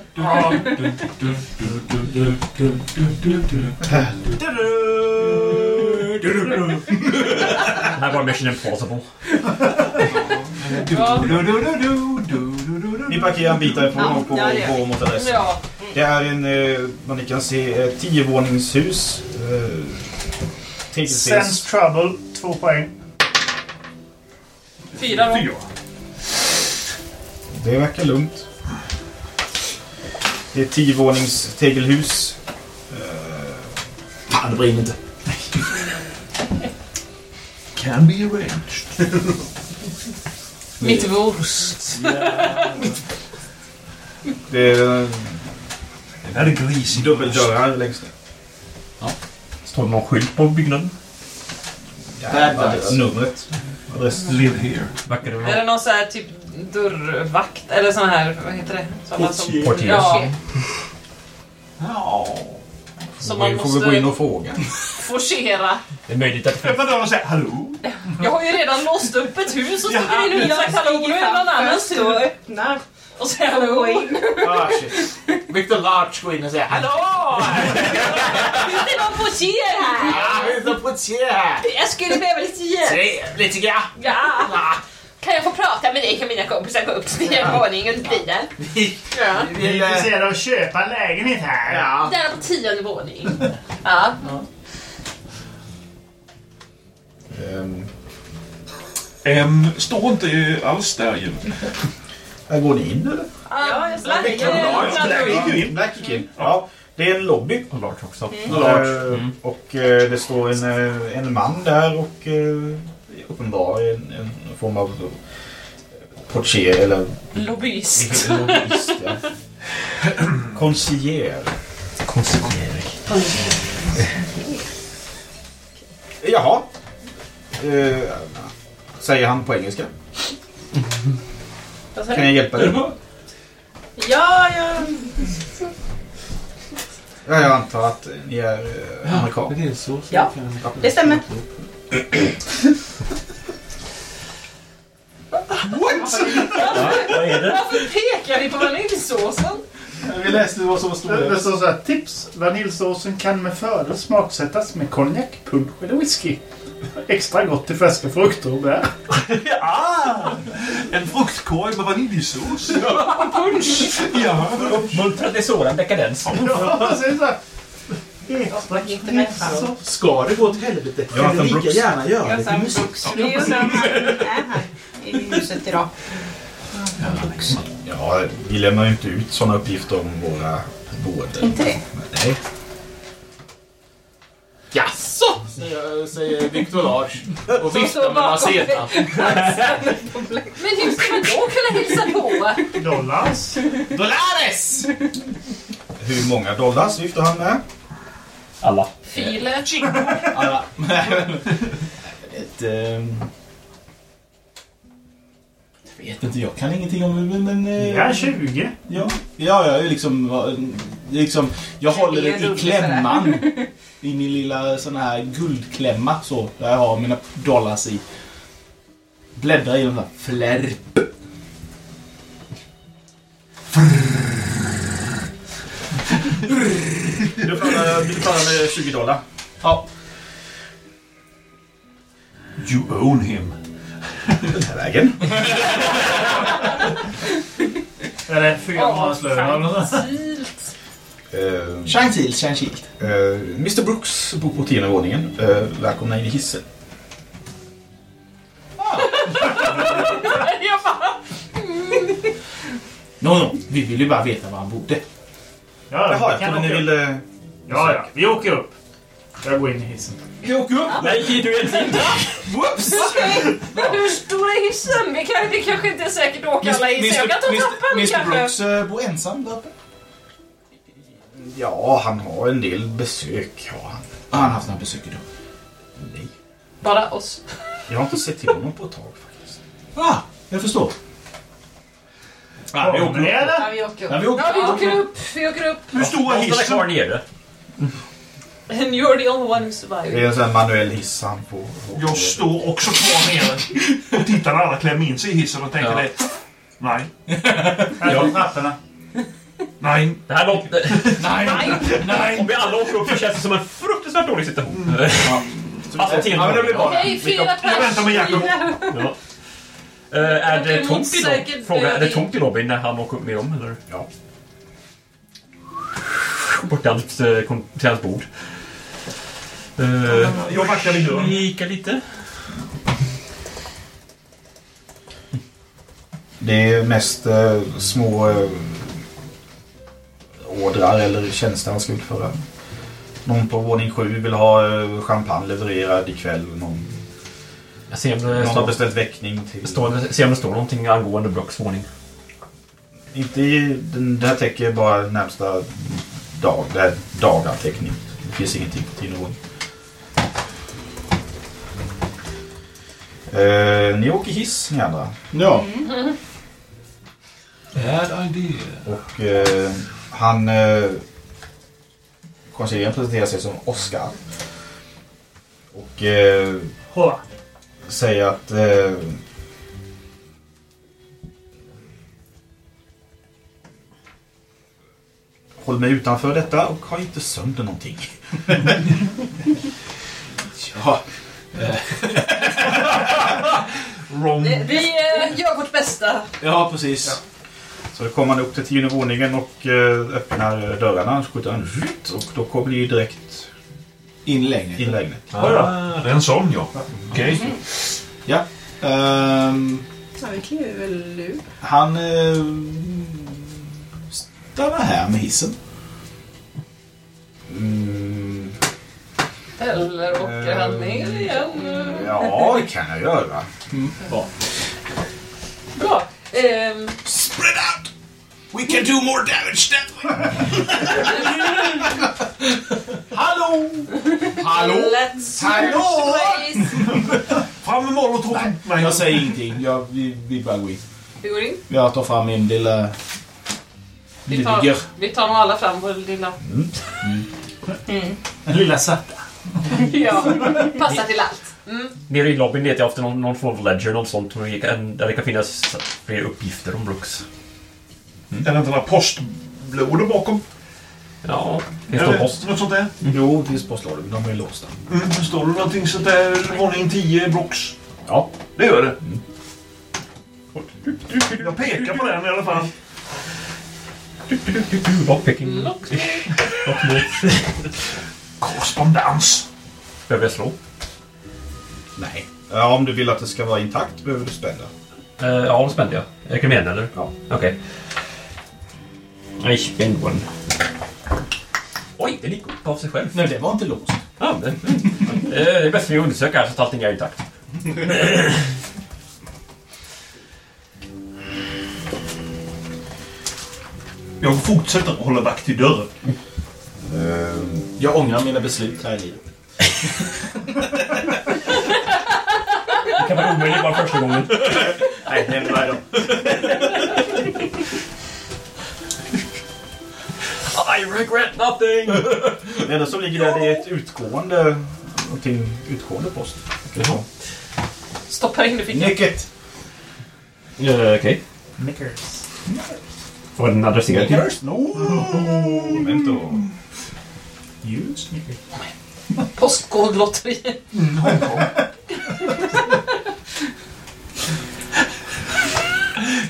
Det här var Mission Impossible. Ni parkerar en bit därifrån och går, ja, går mot adressen. ja. Det är en, eh, vad ni kan se, ett tiovåningshus. Eh, Sense trouble, två poäng. Fyra då. Det verkar lugnt. Det är ett tiovånings tegelhus. Fan, det brinner inte. Can be arranged. Mitt wurst. Det är Det där är grisigt. dubbeldörrar längst ner. Står det någon skylt på byggnaden? Ja, numret. Adress. Live here. Verkar det Är det någon så här typ dörrvakt eller sån här, vad heter det? Såna som, Portier. ja, Ja. Som man Vi får väl gå in måste och fråga. forcera. Det är möjligt att det Öppna dörren och säga hallå. Jag har ju redan låst upp ett hus och sticker in och sagt hallå, nu är det någon annans Först och tur. öppnar Och säger hallå. in. Ah, shit. Victor Larch går in och säger hallå! Finns det någon portier här? Ja, vi är på portier här. Jag skulle behöva lite hjälp. Trevligt tycker jag. Ja. Kan jag få prata med dig? Kan mina kompisar gå upp till nya våningen under tiden? vi, Ja. vi är eh, intresserade av att köpa en lägenhet här. Ja. Där på tionde våning. Ja. Ehm, Ehm, står inte alls där ju. här går ni in eller? Ja, jag Black- Black gick ju in. Black gick in. Ja, det är en lobby. Och Large också. Eh, Och eh, det står en, eh, en man där och uppenbar en, en form av eh, portier eller Lobbyist. lobbyist. Ja. Concierge. Jaha. Eh, säger han på engelska. Kan jag hjälpa dig? Ja, ja. Ja, jag antar att ni är eh, amerikan. Ja, det stämmer. Vad är det? Varför pekar vi på vaniljsåsen? Vi läste vad som stod Det det där. står så här. Tips. Vaniljsåsen kan med fördel smaksättas med konjak, punsch eller whisky. Extra gott till färska frukter och bär. Ah! En fruktkorg med vaniljsås. Punsch! Ja. Uppmuntra till sådan dekadens. Ja, precis så här. Människan? Ska det gå till helvete Ja, kan det från lika Brooks. gärna göra Jag lite sa musik. Brooks. Vi undrar om han är här i huset idag. Ja, vi lämnar ju inte ut sådana uppgifter om våra boende. Inte det? Nej. Jaså? Säger, säger Victor Larch och Som viftar med macetan. Men hur ska man då kunna hälsa på? Dollars. Dolares! Hur många dollars viftar han med? Alla. File. Alla. Ett, ehm, jag vet inte, jag kan ingenting om det men... eh, Ja, 20. Ja, ja, jag är liksom, är liksom... Jag håller Det är i klämman. I min lilla sån här guldklämma så. Där jag har mina dollars i. Bläddrar i den där flärp. Betalar, du betalar med 20 dollar. Ja. You own him. Den här vägen. Eller fyra månaders lön eller så. Fancilt. Uh, Chantil, Chantil. Mr Brooks bor på tionde våningen. Uh, välkomna in i hissen. Jag bara... No, no, vi vill ju bara veta var han bodde. Ja, Jaha, vi jag trodde ni ville... Ja, ja. Vi åker upp. Jag går in i hissen. Vi åker upp! Nej, du är inte Whoops! Okej, men hur stor är hissen? Vi, kan, vi kanske inte är säkert åka alla hissar. Jag kan ta trappen Mr kanske. Brooks eh, bor ensam där uppe. Ja, han har en del besök. Ja, han. Har han haft några besök idag? Nej. Bara oss. Jag har inte sett till honom på ett tag faktiskt. Ah, jag förstår. Ja, vi åker ner Ja, vi åker upp. Ja, vi åker. Ja, vi åker upp. Vi åker upp. Hur stor är stannar kvar hissen? nere. And you're the only one who Det survived. är en sån här manuell hiss han får. Jag står också kvar nere och tittar när alla klämmer in sig i hissen och tänker Ja. det. Nej, Här går trapporna. nej, Det här låter... nej, nej. Om vi alla åker upp så känns det som en fruktansvärt dålig situation. Alltså, till Ja, men det blir bra. Okej, fyra Jag väntar med Jakob. Ja. Eh, är det tomt i Fråga, är det tomt i lobbyn när han åker upp med dem? Eller? Ja. Bort till hans, eh, till hans bord. Eh, Jag backar vid dörren. Kika lite. Det är mest eh, små eh, ordrar eller tjänster han ska utföra. Någon på våning sju vill ha champagne levererad ikväll. Någon, Jag ser om det någon har står, beställt väckning till... står, ser om det står någonting angående Brooks våning. Inte i, den, det här täcker bara närmsta dag. Det är daganteckning. Det finns ingenting på tidnivån. Eh, ni åker hiss ni andra. Ja. Bad idea. Och eh, han... Eh, konsiglieren presenterar sig som Oscar. Och eh. Säger att... Eh, Håll mig utanför detta och ha inte sönder någonting. ja. Wrong. Vi eh, gör vårt bästa. Ja, precis. Så då kommer han upp till tionde våningen och eh, öppnar dörrarna. Så skjuter han ut och då kommer ni ju direkt In längre. in i lägenheten. Ah, det är en sån ja. Okej. Ja. Ehm, Ja, vi kliver väl ur. han eh, stannar här med hissen. Mm, Eller åker han ner igen? ja, det kan jag göra. Bra. Bra. Ehm, Spread out! We can do more damage that way! Hallå! Hallå? let's Hallå? Fram med molotoven. Nej, Jag säger ingenting. Jag, vi, vi bara går in. Vi går in. Jag tar fram min lilla... Vi tar, vi tar nog alla fram vår lilla... Den lilla svarta. Ja, passar till allt. Mm. Nere i lobbyn letar jag efter någon, någon form av ledger, något sånt, där det kan finnas fler uppgifter om Brooks. Är det inte några postblod bakom? Ja, det står Eller post. Något sånt där? Jo, det finns postlådor. De är låsta. Mm. Står det någonting sånt där? Våning 10 Brooks? Ja. Det gör det. Jag pekar på den i alla fall. Lockpicking. Korrespondens. Behöver jag slå? Nej. Ja, om du vill att det ska vara intakt behöver du spänna. Uh, ja, då spände jag. Jag kan med den, eller? Ja. Okej. I spend one. Oj, den gick upp av sig själv. Nej, det var inte låst. Ja, men, eh, det är bäst att vi undersöker här så att allting är intakt. Jag fortsätter att hålla vakt till dörren. Ehm, Jag ångrar mina beslut här i livet. Det kan vara omöjligt bara första gången. Nej, det händer varje dag. I regret nothing! Det enda som ligger där det är ett utgående... Någonting utgående post. Jaha. Stoppa in i fickan. Nicket! Uh, Okej. Nickers. Vad är den adresserad till? Nickers? No! Momento. Just Nickers. Postkodlotteri.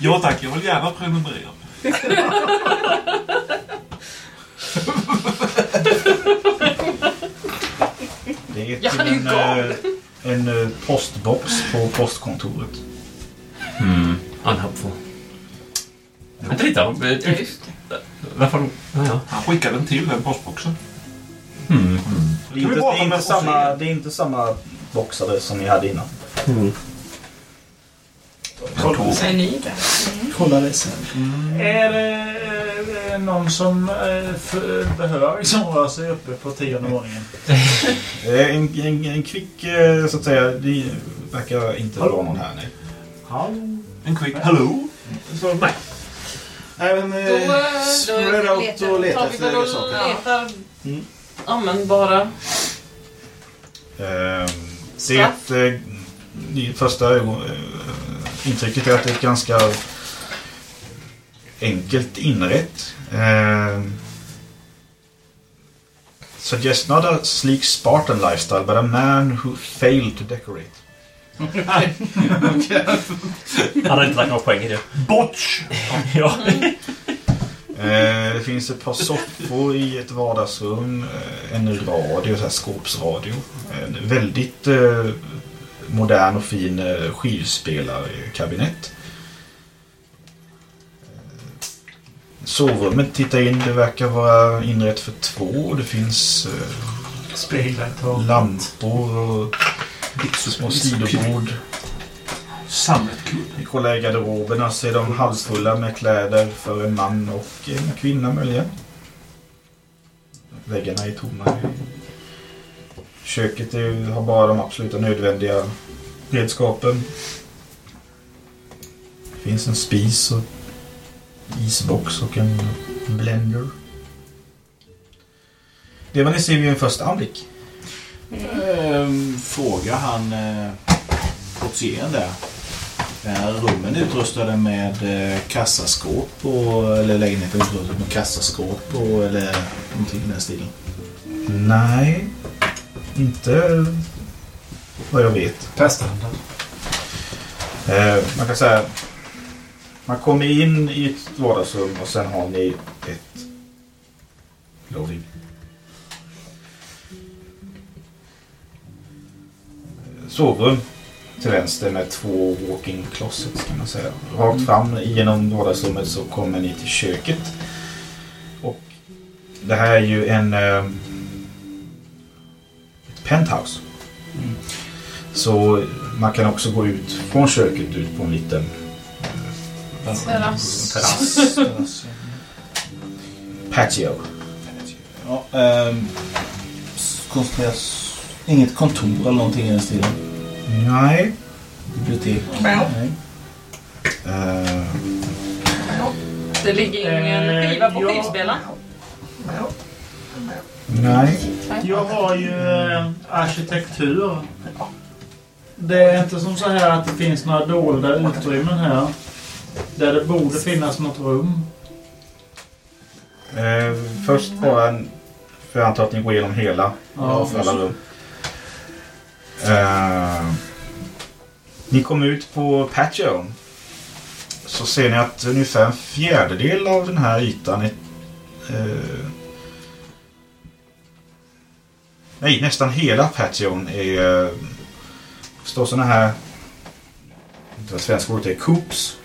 Ja tack, jag vill gärna prenumerera. Det är till är en, eh, en eh, postbox på postkontoret. Unhelpful. Vänta lite. eh, Ja, just det. Varför? Ja, ja. Han skickade den till den postboxen. Det är, Kan vi inte, det, är inte samma, det är inte samma boxare som ni hade innan. Är ni där? Kolla det sen. Är det eh, någon som eh, behöver liksom röra sig uppe på tionde våningen? Eh, En, en, en kvick, eh, så att säga, det verkar inte Hallå? vara någon här. Nej. Hallå? En quick hello. Så, nej. Då, Eh, eh, spread out och leta efter och saker. letar Mm. användbara. Eh, Det är ett, eh, det första ögon- eh, intrycket är att det är ett ganska enkelt inrätt. Eh, Suggest not a sleek Spartan lifestyle, but a man who failed to decorate. Han har inte lagt några poäng i det. Botch! Ja. Eh, det finns ett par soffor i ett vardagsrum. eh, En radio, så här skåpsradio. En väldigt eh, modern och fin eh, skivspelarkabinett. Eh, Sovrummet, titta in, det verkar vara inrett för två. Det finns eh, Speglar och... lampor och små sidobord. Sammetkudd. I garderoberna så är de halvfulla med kläder för en man och en kvinna möjligen. Väggarna är tomma. Köket är, har bara de absoluta nödvändiga redskapen. Det finns en spis och isbox och en blender. Det var ni ser vid en första anblick. Ehm, fråga han eh, portieren där. Är rummen utrustade med eh, kassaskåp och, eller lägenheten utrustad med kassaskåp och, eller någonting i den stilen? Nej, inte vad jag vet. Testhandel. Eh, man kan säga man kommer in i ett vardagsrum och sen har ni ett loading. Sovrum till vänster med två walking closets kan man säga. Rakt fram genom vardagsrummet så kommer ni till köket. Och det här är ju en eh, penthouse. Så man kan också gå ut från köket ut på en liten Terrass. terrass. Patio. Ja, ehm, koncentreras... Inget kontor eller någonting i den stilen? Nej. Bibliotek? Nej. Eh, Det ligger ingen skiva på ja. skivspelaren. Nej. Jag har ju eh, arkitektur. Det är inte som så här att det finns några dolda utrymmen här. Där det borde finnas något rum. Eh, först bara en... För jag antar att ni går igenom hela. Ja, alla rum. Eh, ni kommer ut på patio. Så ser ni att ungefär en fjärdedel av den här ytan är... Eh, nej, nästan hela patio är... Eh, står såna här... Inte vad svenska ordet är. Coops.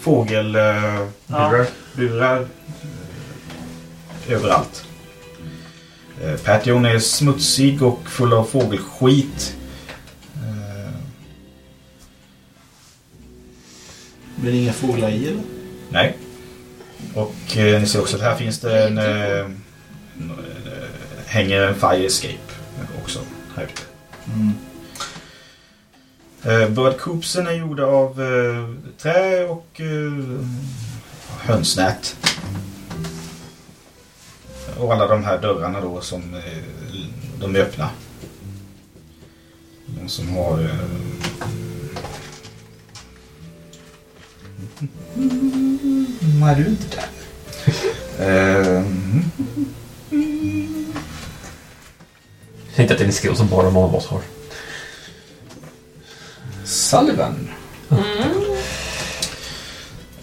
Fågelburar. Eh, Ja. burar, eh, överallt. Eh, Patio är smutsig och full av fågelskit. Det inga fåglar i eller? nej. Och eh, ni ser också att här finns det en... En, eh, hänger en fire escape också här ute. Mm. Eh, Birdcoopsen är gjorda av eh, trä och eh, hönsnät. Och alla de här dörrarna då som eh, de är öppna. De som har... Eh, du är inte där. Eh, mm. Tänkte att det är en skill som bara någon av oss har. Sullivan.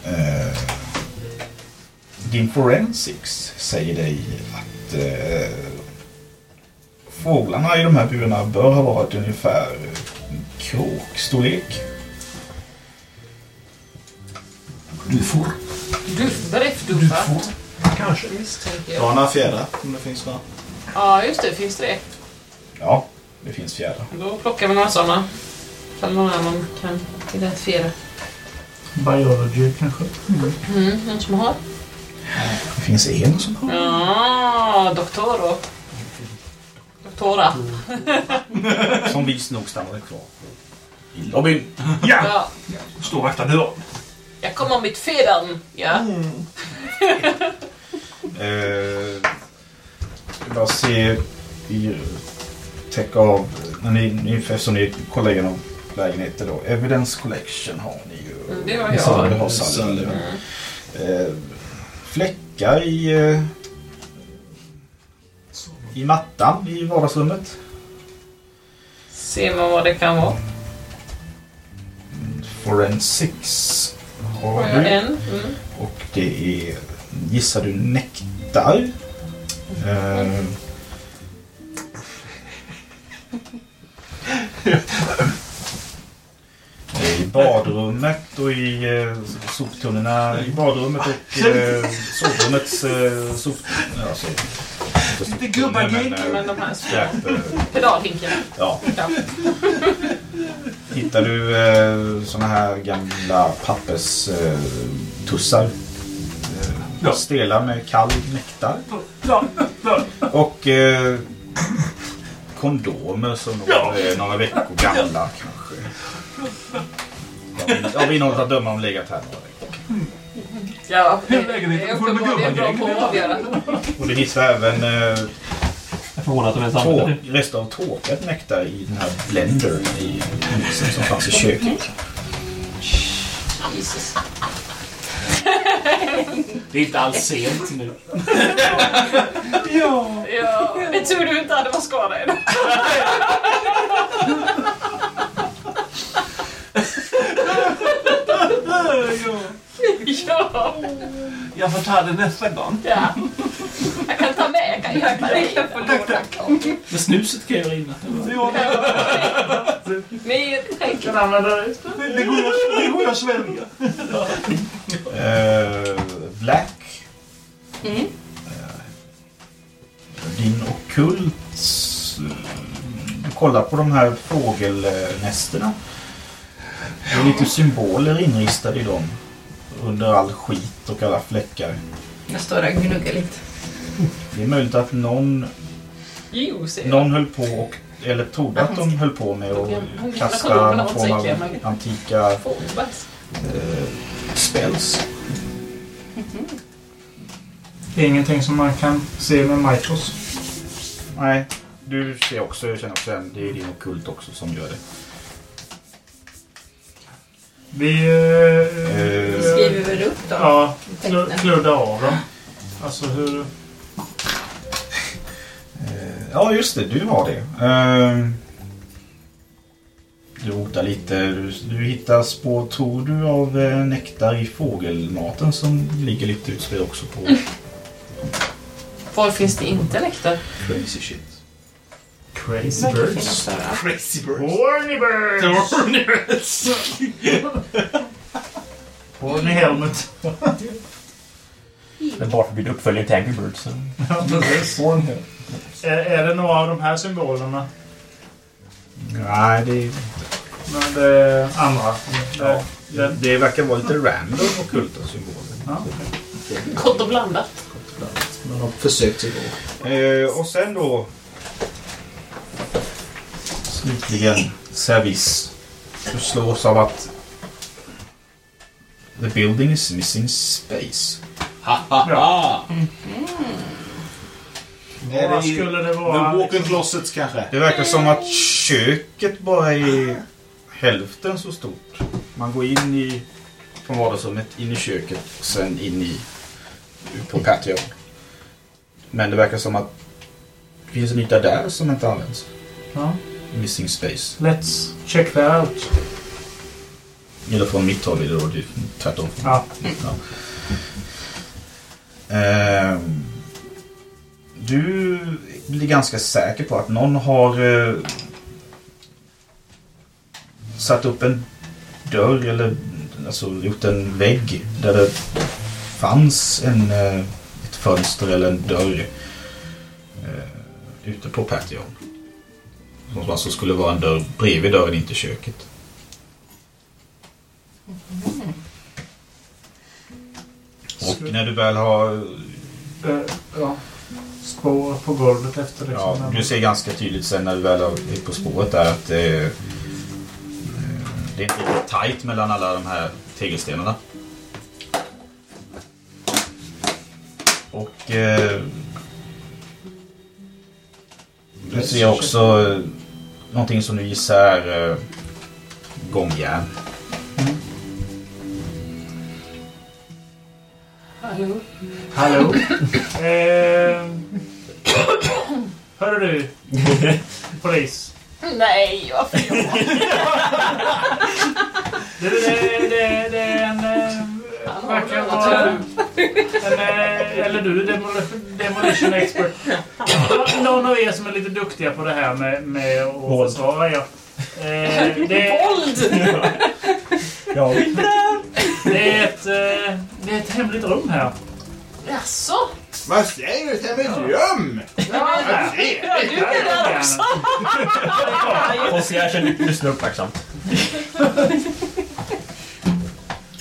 Eh, din forensics säger dig att eh, fåglarna i de här burarna bör ha varit ungefär kråkstorlek. Du får. Duff, Bräffduffa. Kanske. Misstänker jag. några fjädrar om det finns några. Ja, just det. Finns det det? Ja, det finns fjädrar. Då plockar vi några sådana. Ifall någon annan kan identifiera. Biology kanske. Mm, någon som har? Det finns en som har. Ja, doktoro. Doktora. Som vis nog stannade kvar. I lobbyn. Ja! Ja. Står och vaktar dörren. Jag kommer med fedan. Ja. Eh, bara se i täcka av när ni, ni, eftersom ni kollar igenom lägenheter då. Evidence collection har ni ju. Mm, det har jag. det har Sally. Eh, fläckar i... Eh, i mattan i vardagsrummet. Ser man vad det kan vara? Forensics har Har jag du. en? Mm. Och det är, gissar du, nektar. Eh, I badrummet och i eh, soptunnorna i badrummet och eh, sovrumets eh, sop... Alltså, inte Lite gubbagäng, soptunnor, men, Men eh, de här små skräp, eh, pedalhinkarna. Ja. Ja. Hittar du eh, såna här gamla papperstussar. Eh, tussar. eh, Ja. Stela med kall nektar. Ja, ja. Och eh, kondomer som Ja. är några veckor gamla kanske. Ja, Av innehållet att döma har de legat här några veckor. Ja, det är uppenbarligen bra på att avgöra. Och du hittar även eh, det. rester av torkat nektar i den här blendern i huset som fanns i köket. Jesus. Det är inte alls sent nu. ja. Ja, det är tur du inte hade varit skadad idag. Ja, Jag får ta det nästa gång. ja. Jag kan ta med, jag kan hjälpa dig. Jag får låna. Men snuset kan jag göra innan. Ja, där ute. det, går jag, det går jag att svälja. Black. Mm. Eh, din okult. Du kollar på de här fågelnästerna. Det är lite symboler inristade i dem. Under all skit och alla fläckar. Jag står där och gnuggar lite. Det är möjligt att någon, Jo, någon höll på och eller trodde att de höll på med att kasta någon form av antika eh, spells. Det är ingenting som man kan se med Mitros. Nej, du ser också, jag känner också det är din okult också som gör det. Vi... Eh, Eh, Skriver väl upp då? Ja, Tecknen. kl- kludda av dem. Alltså hur... Eh, Ja, just det. Du har det. Du rotar lite. Du, du hittar spår, tror du, av eh, nektar i fågelmaten som ligger lite utspridd också på Var finns det inte nektar? crazy shit. Crazy Verkar birds. finnas. Crazy birds. Horny birds! Horny birds. Horny helmet. Det är bara förbi uppföljning till Angry Birds. Ja, precis. Är, är det några av de här symbolerna? Nej, det, Men det är andra. Det, det, det verkar vara lite random ockulta symboler. ja. Gott och blandat. Man har försökt sig gå. Eh, och sen då... Slutligen, service. Du slås av att... The building is missing space. Ha-ha-ha! Är Vad det i skulle det vara? walk-in liksom? closets kanske? Det verkar som att köket bara är hälften så stort. Man går in i... Från vardagsrummet, in i köket och sen in i... På patio. Men det verkar som att det finns en yta där som inte används. Ja. Missing space. Let's check that out. Eller från mitt håll är det då det är tvärtom. Ja. Ja. Ehm, du blir ganska säker på att någon har eh, satt upp en dörr eller alltså, gjort en vägg där det fanns en, eh, ett fönster eller en dörr eh, ute på patio. Som alltså skulle vara en dörr bredvid dörren in till köket. Och när du väl har Eh, ja. Spår på golvet efter det. Ja, du ser ganska tydligt sen när du väl är på spåret där att det är, det är inte tajt mellan alla de här tegelstenarna. Och eh, du ser också eh, någonting som du gissar eh, gångjärn. Hallå? Hallå? eh, du, polis. Nej, varför jag? Det, det, det, det är en... eh, Verkar vara... En, eh, eller du, demolition, demolition expert. Någon av er som är lite duktiga på det här med, med att Våld. försvara er. Eh, det, Våld! Ja. det, är ett, eh, det är ett hemligt rum här. Jaså? Vad säger du? Det är mitt rum! Ja, du är där också! Conciergen lyssnar uppmärksamt.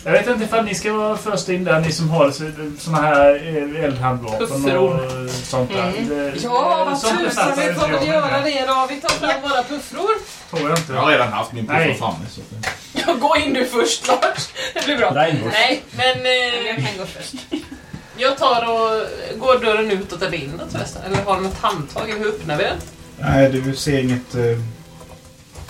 Jag vet inte ifall ni ska vara först in där, ni som har såna här eh, eldhandvapen och sånt där. Mm. Det- Ja, vad tusan, vi får jag väl med. göra det då. Vi tar Fram våra puffror. Tror jag inte. Jag har redan haft min puffra framme. Så. Ja, gå in du först Lars. Det blir bra. Nej, men Jag eh, kan gå först. jag tar och går dörren utåt eller inåt förresten. Eller har den ett handtag? Eller hur öppnar vi den? Nej, du ser inget... eh,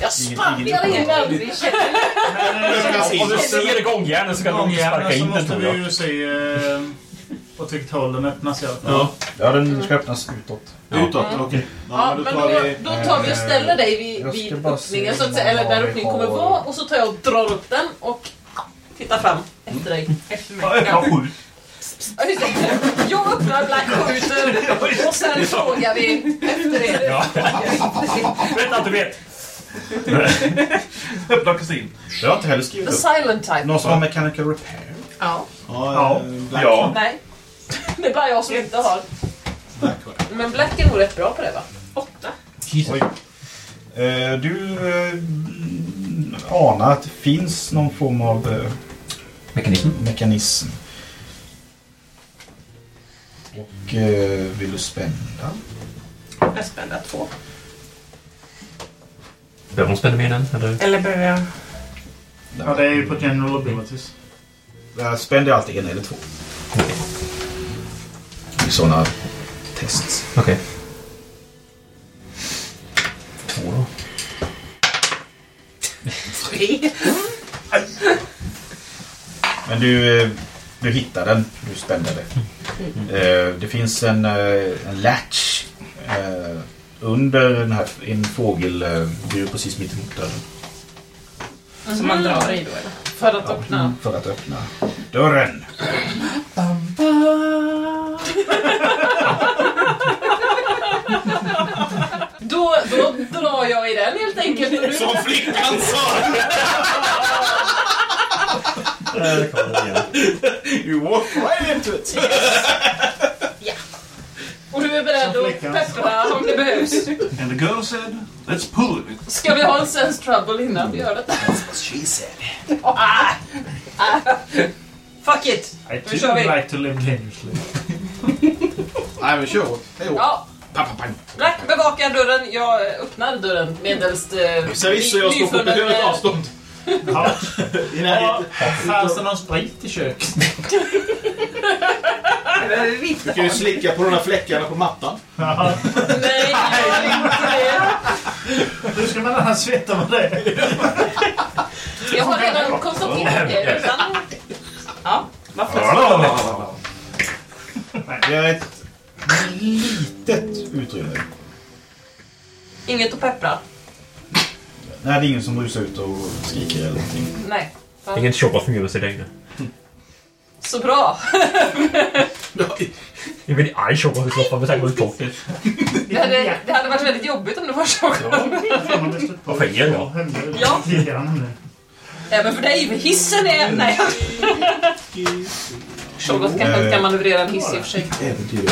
Jag sparkar in den i käften. Om du ser gångjärnen så kan du sparka in den måste tror vi jag. ju se eh, på vilket håll den öppnas i alla fall. Ja. ja, den ska öppnas utåt. Utåt, okej. Ja, men då, då tar vi och ställer dig vid, vid öppningen, så att säga, eller där vi öppningen kommer vara. Och så tar jag och drar upp den och tittar fram efter dig. Efter mig. Ja, jag öppnar, Black skjuter och sen frågar vi efter er. Ja. Att du vet. Öppna Kristin. Det har jag inte heller The skrivit upp. silent type. Någon som har mechanical repair? Ja. Ja, Ja. eh, Black. Ja. Nej. Det är bara jag som inte har. Black. Men Black är nog rätt bra på det va? Åtta. Oj. Eh, du eh, anar att det finns någon form av eh, Mekanism. mekanism. Och eh, vill du spända? Jag spänner två. Behöver hon spänna med den? Eller? Eller behöver jag... Ja, det är ju på general abilities. Spänn är alltid en eller två. I sådana tests. Okej. Två då. Tre. Men du, eh, du hittar den. Du spände det. Eh, Det finns en, eh, en latch eh, under den här, en fågelbur precis mitt emot dörren. Som man drar i då eller? För att öppna. För att öppna dörren. Då, då drar jag i den helt enkelt. Och du, Som flickan sa! Där kom den igen. You walk right into it! och du är beredd att peppra om det behövs. And the girl said, let's pull it. Ska vi ha en sense trouble innan vi gör detta? She said. Ah, ah. Fuck it! I Nu kör vi. like to live dangerously. Nej men kör. Hej då. Ja, Pang, pang, pang. Black bevakar dörren. Jag öppnar dörren medelst... Eh, Service och jag står på behörigt eh, avstånd. Ja. I närheten. Fanns det någon sprit i köket? Du kan ju slicka på de här fläckarna på mattan. Ja. Nej, jag gör inte det. Hur ska man annars veta vad det? Jag har redan konstaterat det. Utan... Ja, varför? Det är ett litet utrymme. Inget att peppra? Nej, det är ingen som rusar ut och skriker eller någonting. Nej. Ingen shoppa för sig längre. Så bra. Jag vill aj shoppa för shoppa med tanke på. Det hade, det hade varit väldigt jobbigt om det var så. Varför är jag? Ja. Även för dig, för hissen är... Nej. Shoggoth kanske inte kan manövrera en hiss i och för sig. Äventyr.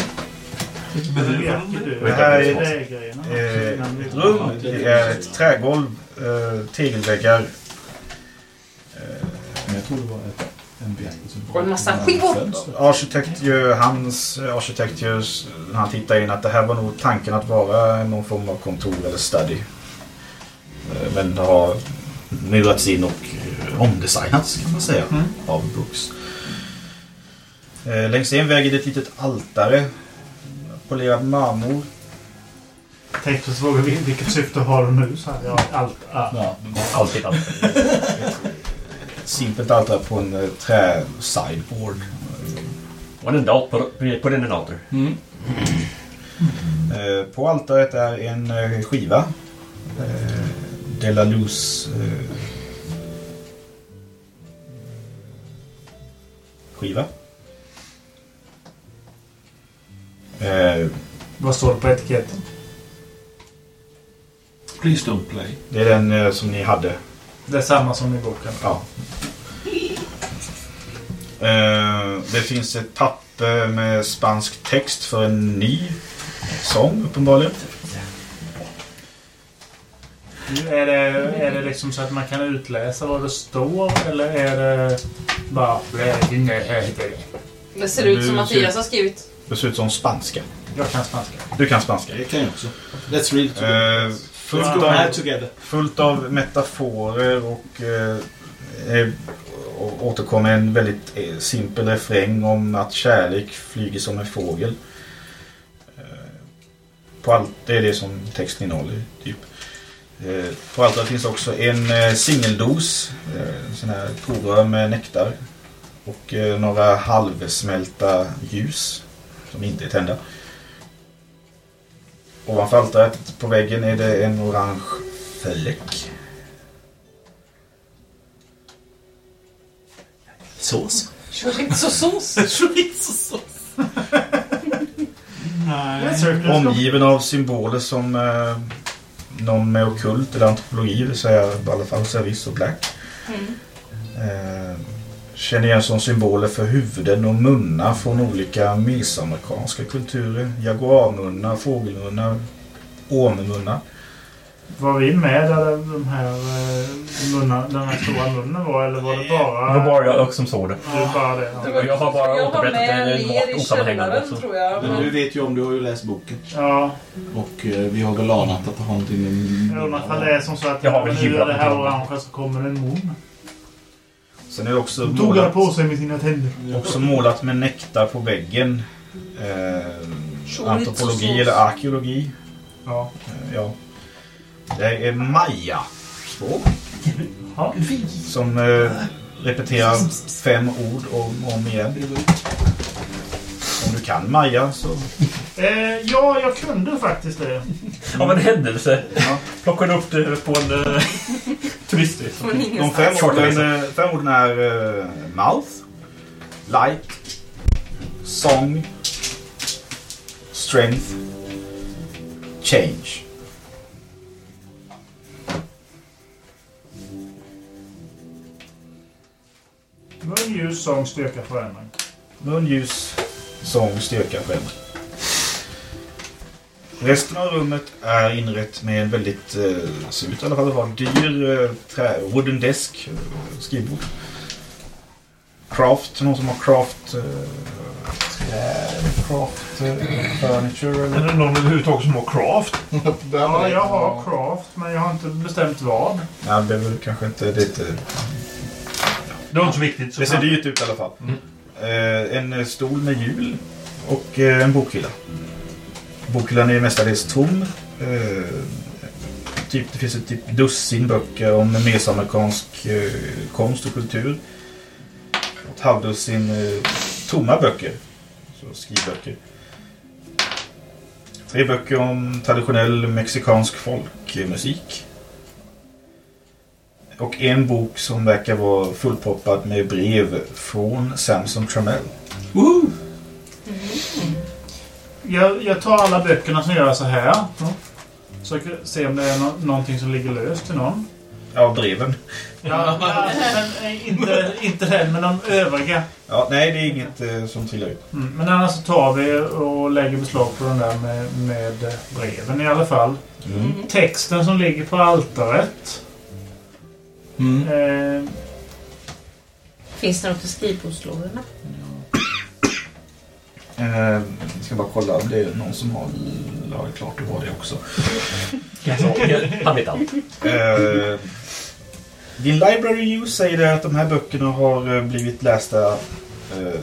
Det här är ett, eh, ett rum. Det är ett trägolv, eh, tegelväggar. Men jag tror det var ett, en berättelse. Och en massa skivor. Arkitekt gör, hans arkitekt gör, när han tittar in att det här var nog tanken att vara någon form av kontor eller study. Eh, Men det har murats in och eh, omdesignats kan man säga av Brooks. Eh, Längs en väg är det ett litet altare. Polerad marmor. Tänkte fråga vil- vilket syfte har du nu? Så hade jag allt. Ja, Alltid allt. Simpelt altare på en eh, trä-sideboard. Och en dator. På den en dator. Eh, på altaret är en eh, skiva. Della Luz eh, skiva. Vad står det på etiketten? Please don't play. det är den eh, som ni hade. Det är samma som i boken. Ja. Eh, det finns ett papper med spansk text för en ny sång uppenbarligen. Är det, är det liksom så att man kan utläsa vad det står eller är det bara... Det ser ut som Du Mattias har skrivit. Det ser ut som spanska. Jag kan spanska. Du kan spanska. Det kan jag också. Let's read it. Eh, fullt, av, fullt av metaforer och eh, eh, återkommer en väldigt eh, simpel refräng om att kärlek flyger som en fågel. Eh, på allt, det är det som texten innehåller. Typ. På allt finns också en singeldos, en sån här provrör med nektar. Och några halvsmälta ljus som inte är tända. Ovanför altaret på väggen är det en orange fläck. Sås. Chorizo-sås. Chorizo-sås. Nej. Omgiven av symboler som eh, någon med okult eller antropologi, det vill säga i alla fall service och black. Eh, känner igen som symboler för huvuden och munnar från olika mesoamerikanska kulturer. Jaguarmunnar, fågelmunnar, ormmunnar. Var vi med där de här eh, munnar, den här stora munnen var eller var det bara... Det var bara jag som såg det. Det var bara det. Ja. Jag har bara Jag återberättat med det. Det ner är i osammanhängande. källaren så. tror jag. Men du vet ju om, du har ju läst boken. ja. Och eh, vi har väl anat att det har någonting med... Jag undrar ifall det är som så att Jag har väl nu är det här orangea så kommer en mun. Sen är det också Tog han målat, på sig med sina tänder. också målat med nektar på väggen. Eh, antropologi eller arkeologi. Ja. Eh, ja. Det är maya-språk. ja. Som eh, repeterar fem ord om och om igen. Om du kan maya så... Eh, ja, jag kunde faktiskt det. Av en händelse Ja. plockade upp det på en uh, turistresa. De fem orden, eh, fem orden är eh, mouth, like, song, strength, change. Mun, ljus, sång, styrka, förändring. Mun, ljus, sång, styrka, förändring. Resten av rummet är inrett med en väldigt, eh, ser ut i alla fall att vara en dyr eh, trä, wooden desk, eh, skrivbord. Craft, någon som har craft, eh, craft eh, furniture eller? Är det någon överhuvudtaget som har craft? Ja, jag har craft, men jag har inte bestämt vad. Ja, det är väl kanske inte det. är inte- Det var inte så viktigt. Så Det ser dyrt ut i alla fall. Eh, en eh, stol med hjul och eh, en bokhylla. Bokhyllan är mestadels tom. Eh, typ, det finns ett typ dussin böcker om mesoamerikansk eh, konst och kultur. Ett halvdussin eh, tomma böcker. Så skrivböcker. Tre böcker om traditionell mexikansk folkmusik. Och en bok som verkar vara fullproppad med brev från Samson Trammell. Jag, jag tar alla böckerna som gör så här. Försöker se om det är nå- någonting som ligger löst till någon. Ja, breven. Ja, ja, men eh, inte, inte den, men de övriga. Ja, nej, det är inget eh, som trillar ut. Mm, men annars så tar vi och lägger beslag på den där med, med eh, breven i alla fall. Mm. Texten som ligger på altaret. Mm. Eh, Finns det något i skrivbordslådorna? Eh, ska bara kolla om det är någon som har lagat klart du har det också. Han vet allt. Eh, din library news säger det att de här böckerna har eh, blivit lästa eh,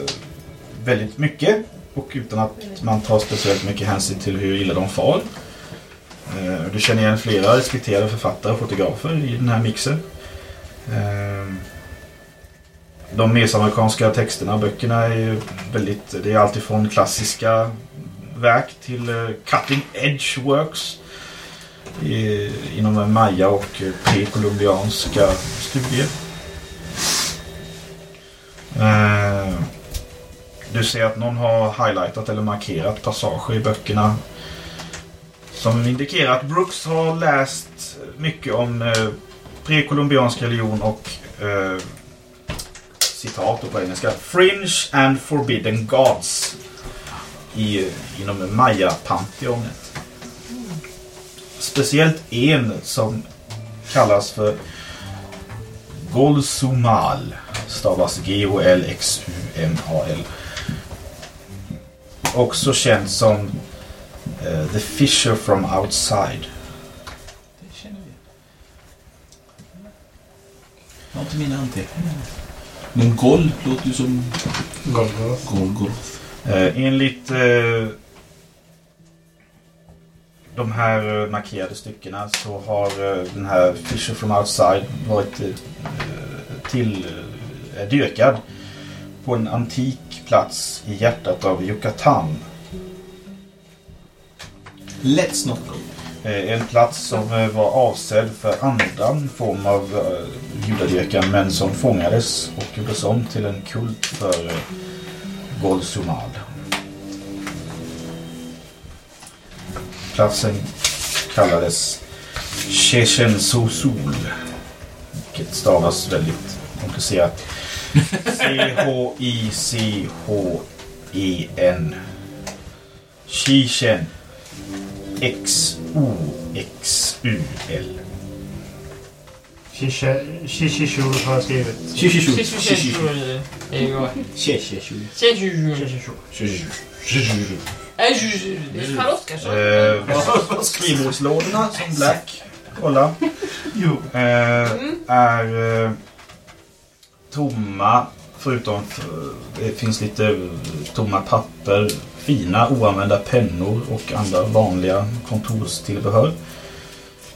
väldigt mycket och utan att man tar speciellt mycket hänsyn till hur illa de far. Eh, du känner igen flera respekterade författare och fotografer i den här mixen. Eh, de mesoamerikanska texterna och böckerna är ju väldigt, det är alltifrån klassiska verk till eh, Cutting Edge Works i, inom maya och prekolumbianska studier. Eh, du ser att någon har highlightat eller markerat passager i böckerna som indikerar att Brooks har läst mycket om eh, prekolumbiansk religion och eh, citat då på engelska Fringe and Forbidden Gods i, inom Maya-panteonet. Speciellt en som kallas för Golsumal stavas G-O-L-X-U-M-A-L också känd som uh, The Fisher from Outside. Det känner vi. Jag har inte mina anteckningar. Men Gol låter ju som Golgoroth. Golgoroth. Eh, enligt eh, de här eh, markerade styckena så har eh, den här Fisher from Outside varit eh, till eh, dyrkad på en antik plats i hjärtat av Yucatan. Let's not go. Eh, en plats som eh, var avsedd för annan form av eh, judadyrkan men som fångades och gjordes om till en kult för Golsumad. Platsen kallades Chechen Sosul. Vilket stavas väldigt komplicerat. C-H-I-C-H-E-N. Chichen. X-O-X-U-L. Shishishur har jag skrivit. Shishishu. Shishishur. Shishishu. Shishishur. Shishishu. Äh, Shishishur. Det är Per Oscarsson. Eh, skrivbordslådorna som Black, kolla, Jo. eh, är eh, tomma. Förutom det finns lite eh, tomma papper, fina oanvända pennor och andra vanliga kontorstillbehör.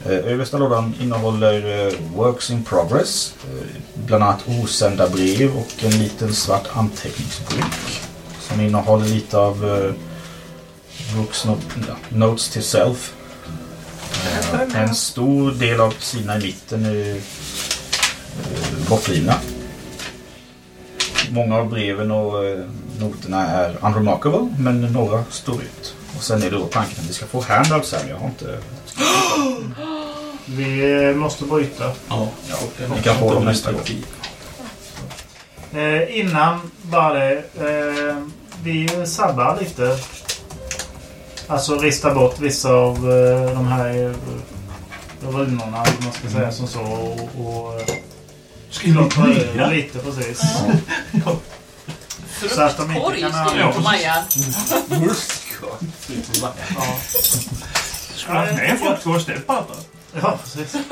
Eh, översta lådan innehåller eh, Works in Progress, eh, bland annat osända brev och en liten svart anteckningsbok som innehåller lite av books, Brooks not, ja, Notes to Self. En stor del av sidorna i mitten är bortrivna. Många av breven och noterna är unremarkable, men några står ut. Och sen är det då tanken att vi ska få handouts här, men jag har inte... Vi måste bryta. Ja. Vi kan få dem nästa gång. Eh, innan bara det. Eh, vi sabbar lite. Alltså ristar bort vissa av eh, de här eh, runorna, om man ska säga som så. Och, och eh, nya? lite precis. Så att de inte Fruktkorg kan skriver på Maja. Ja. Skulle ha haft med en fruktkorg istället på allt. Ja, precis.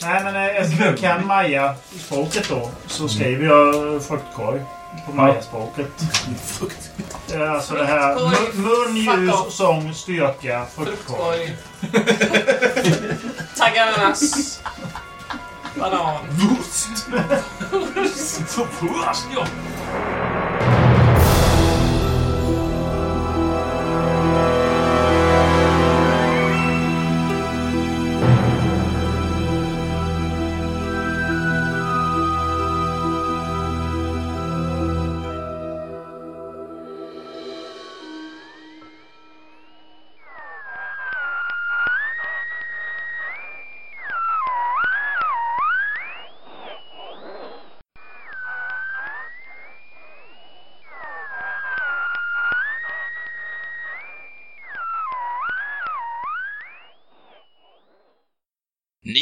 Nej, men eh, eftersom jag kan Maja-språket då så skriver jag fruktkorg på Maja-språket. Eh, Alltså det här Fruktkorg, mun, ljus, sång, styrka, fruktkorg. Fruktkorg. Taggarnas. Banan. Wurst! Wurst, ja.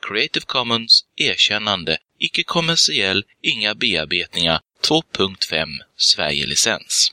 Creative Commons erkännande, icke-kommersiell, inga bearbetningar 2.5 Sverige-licens.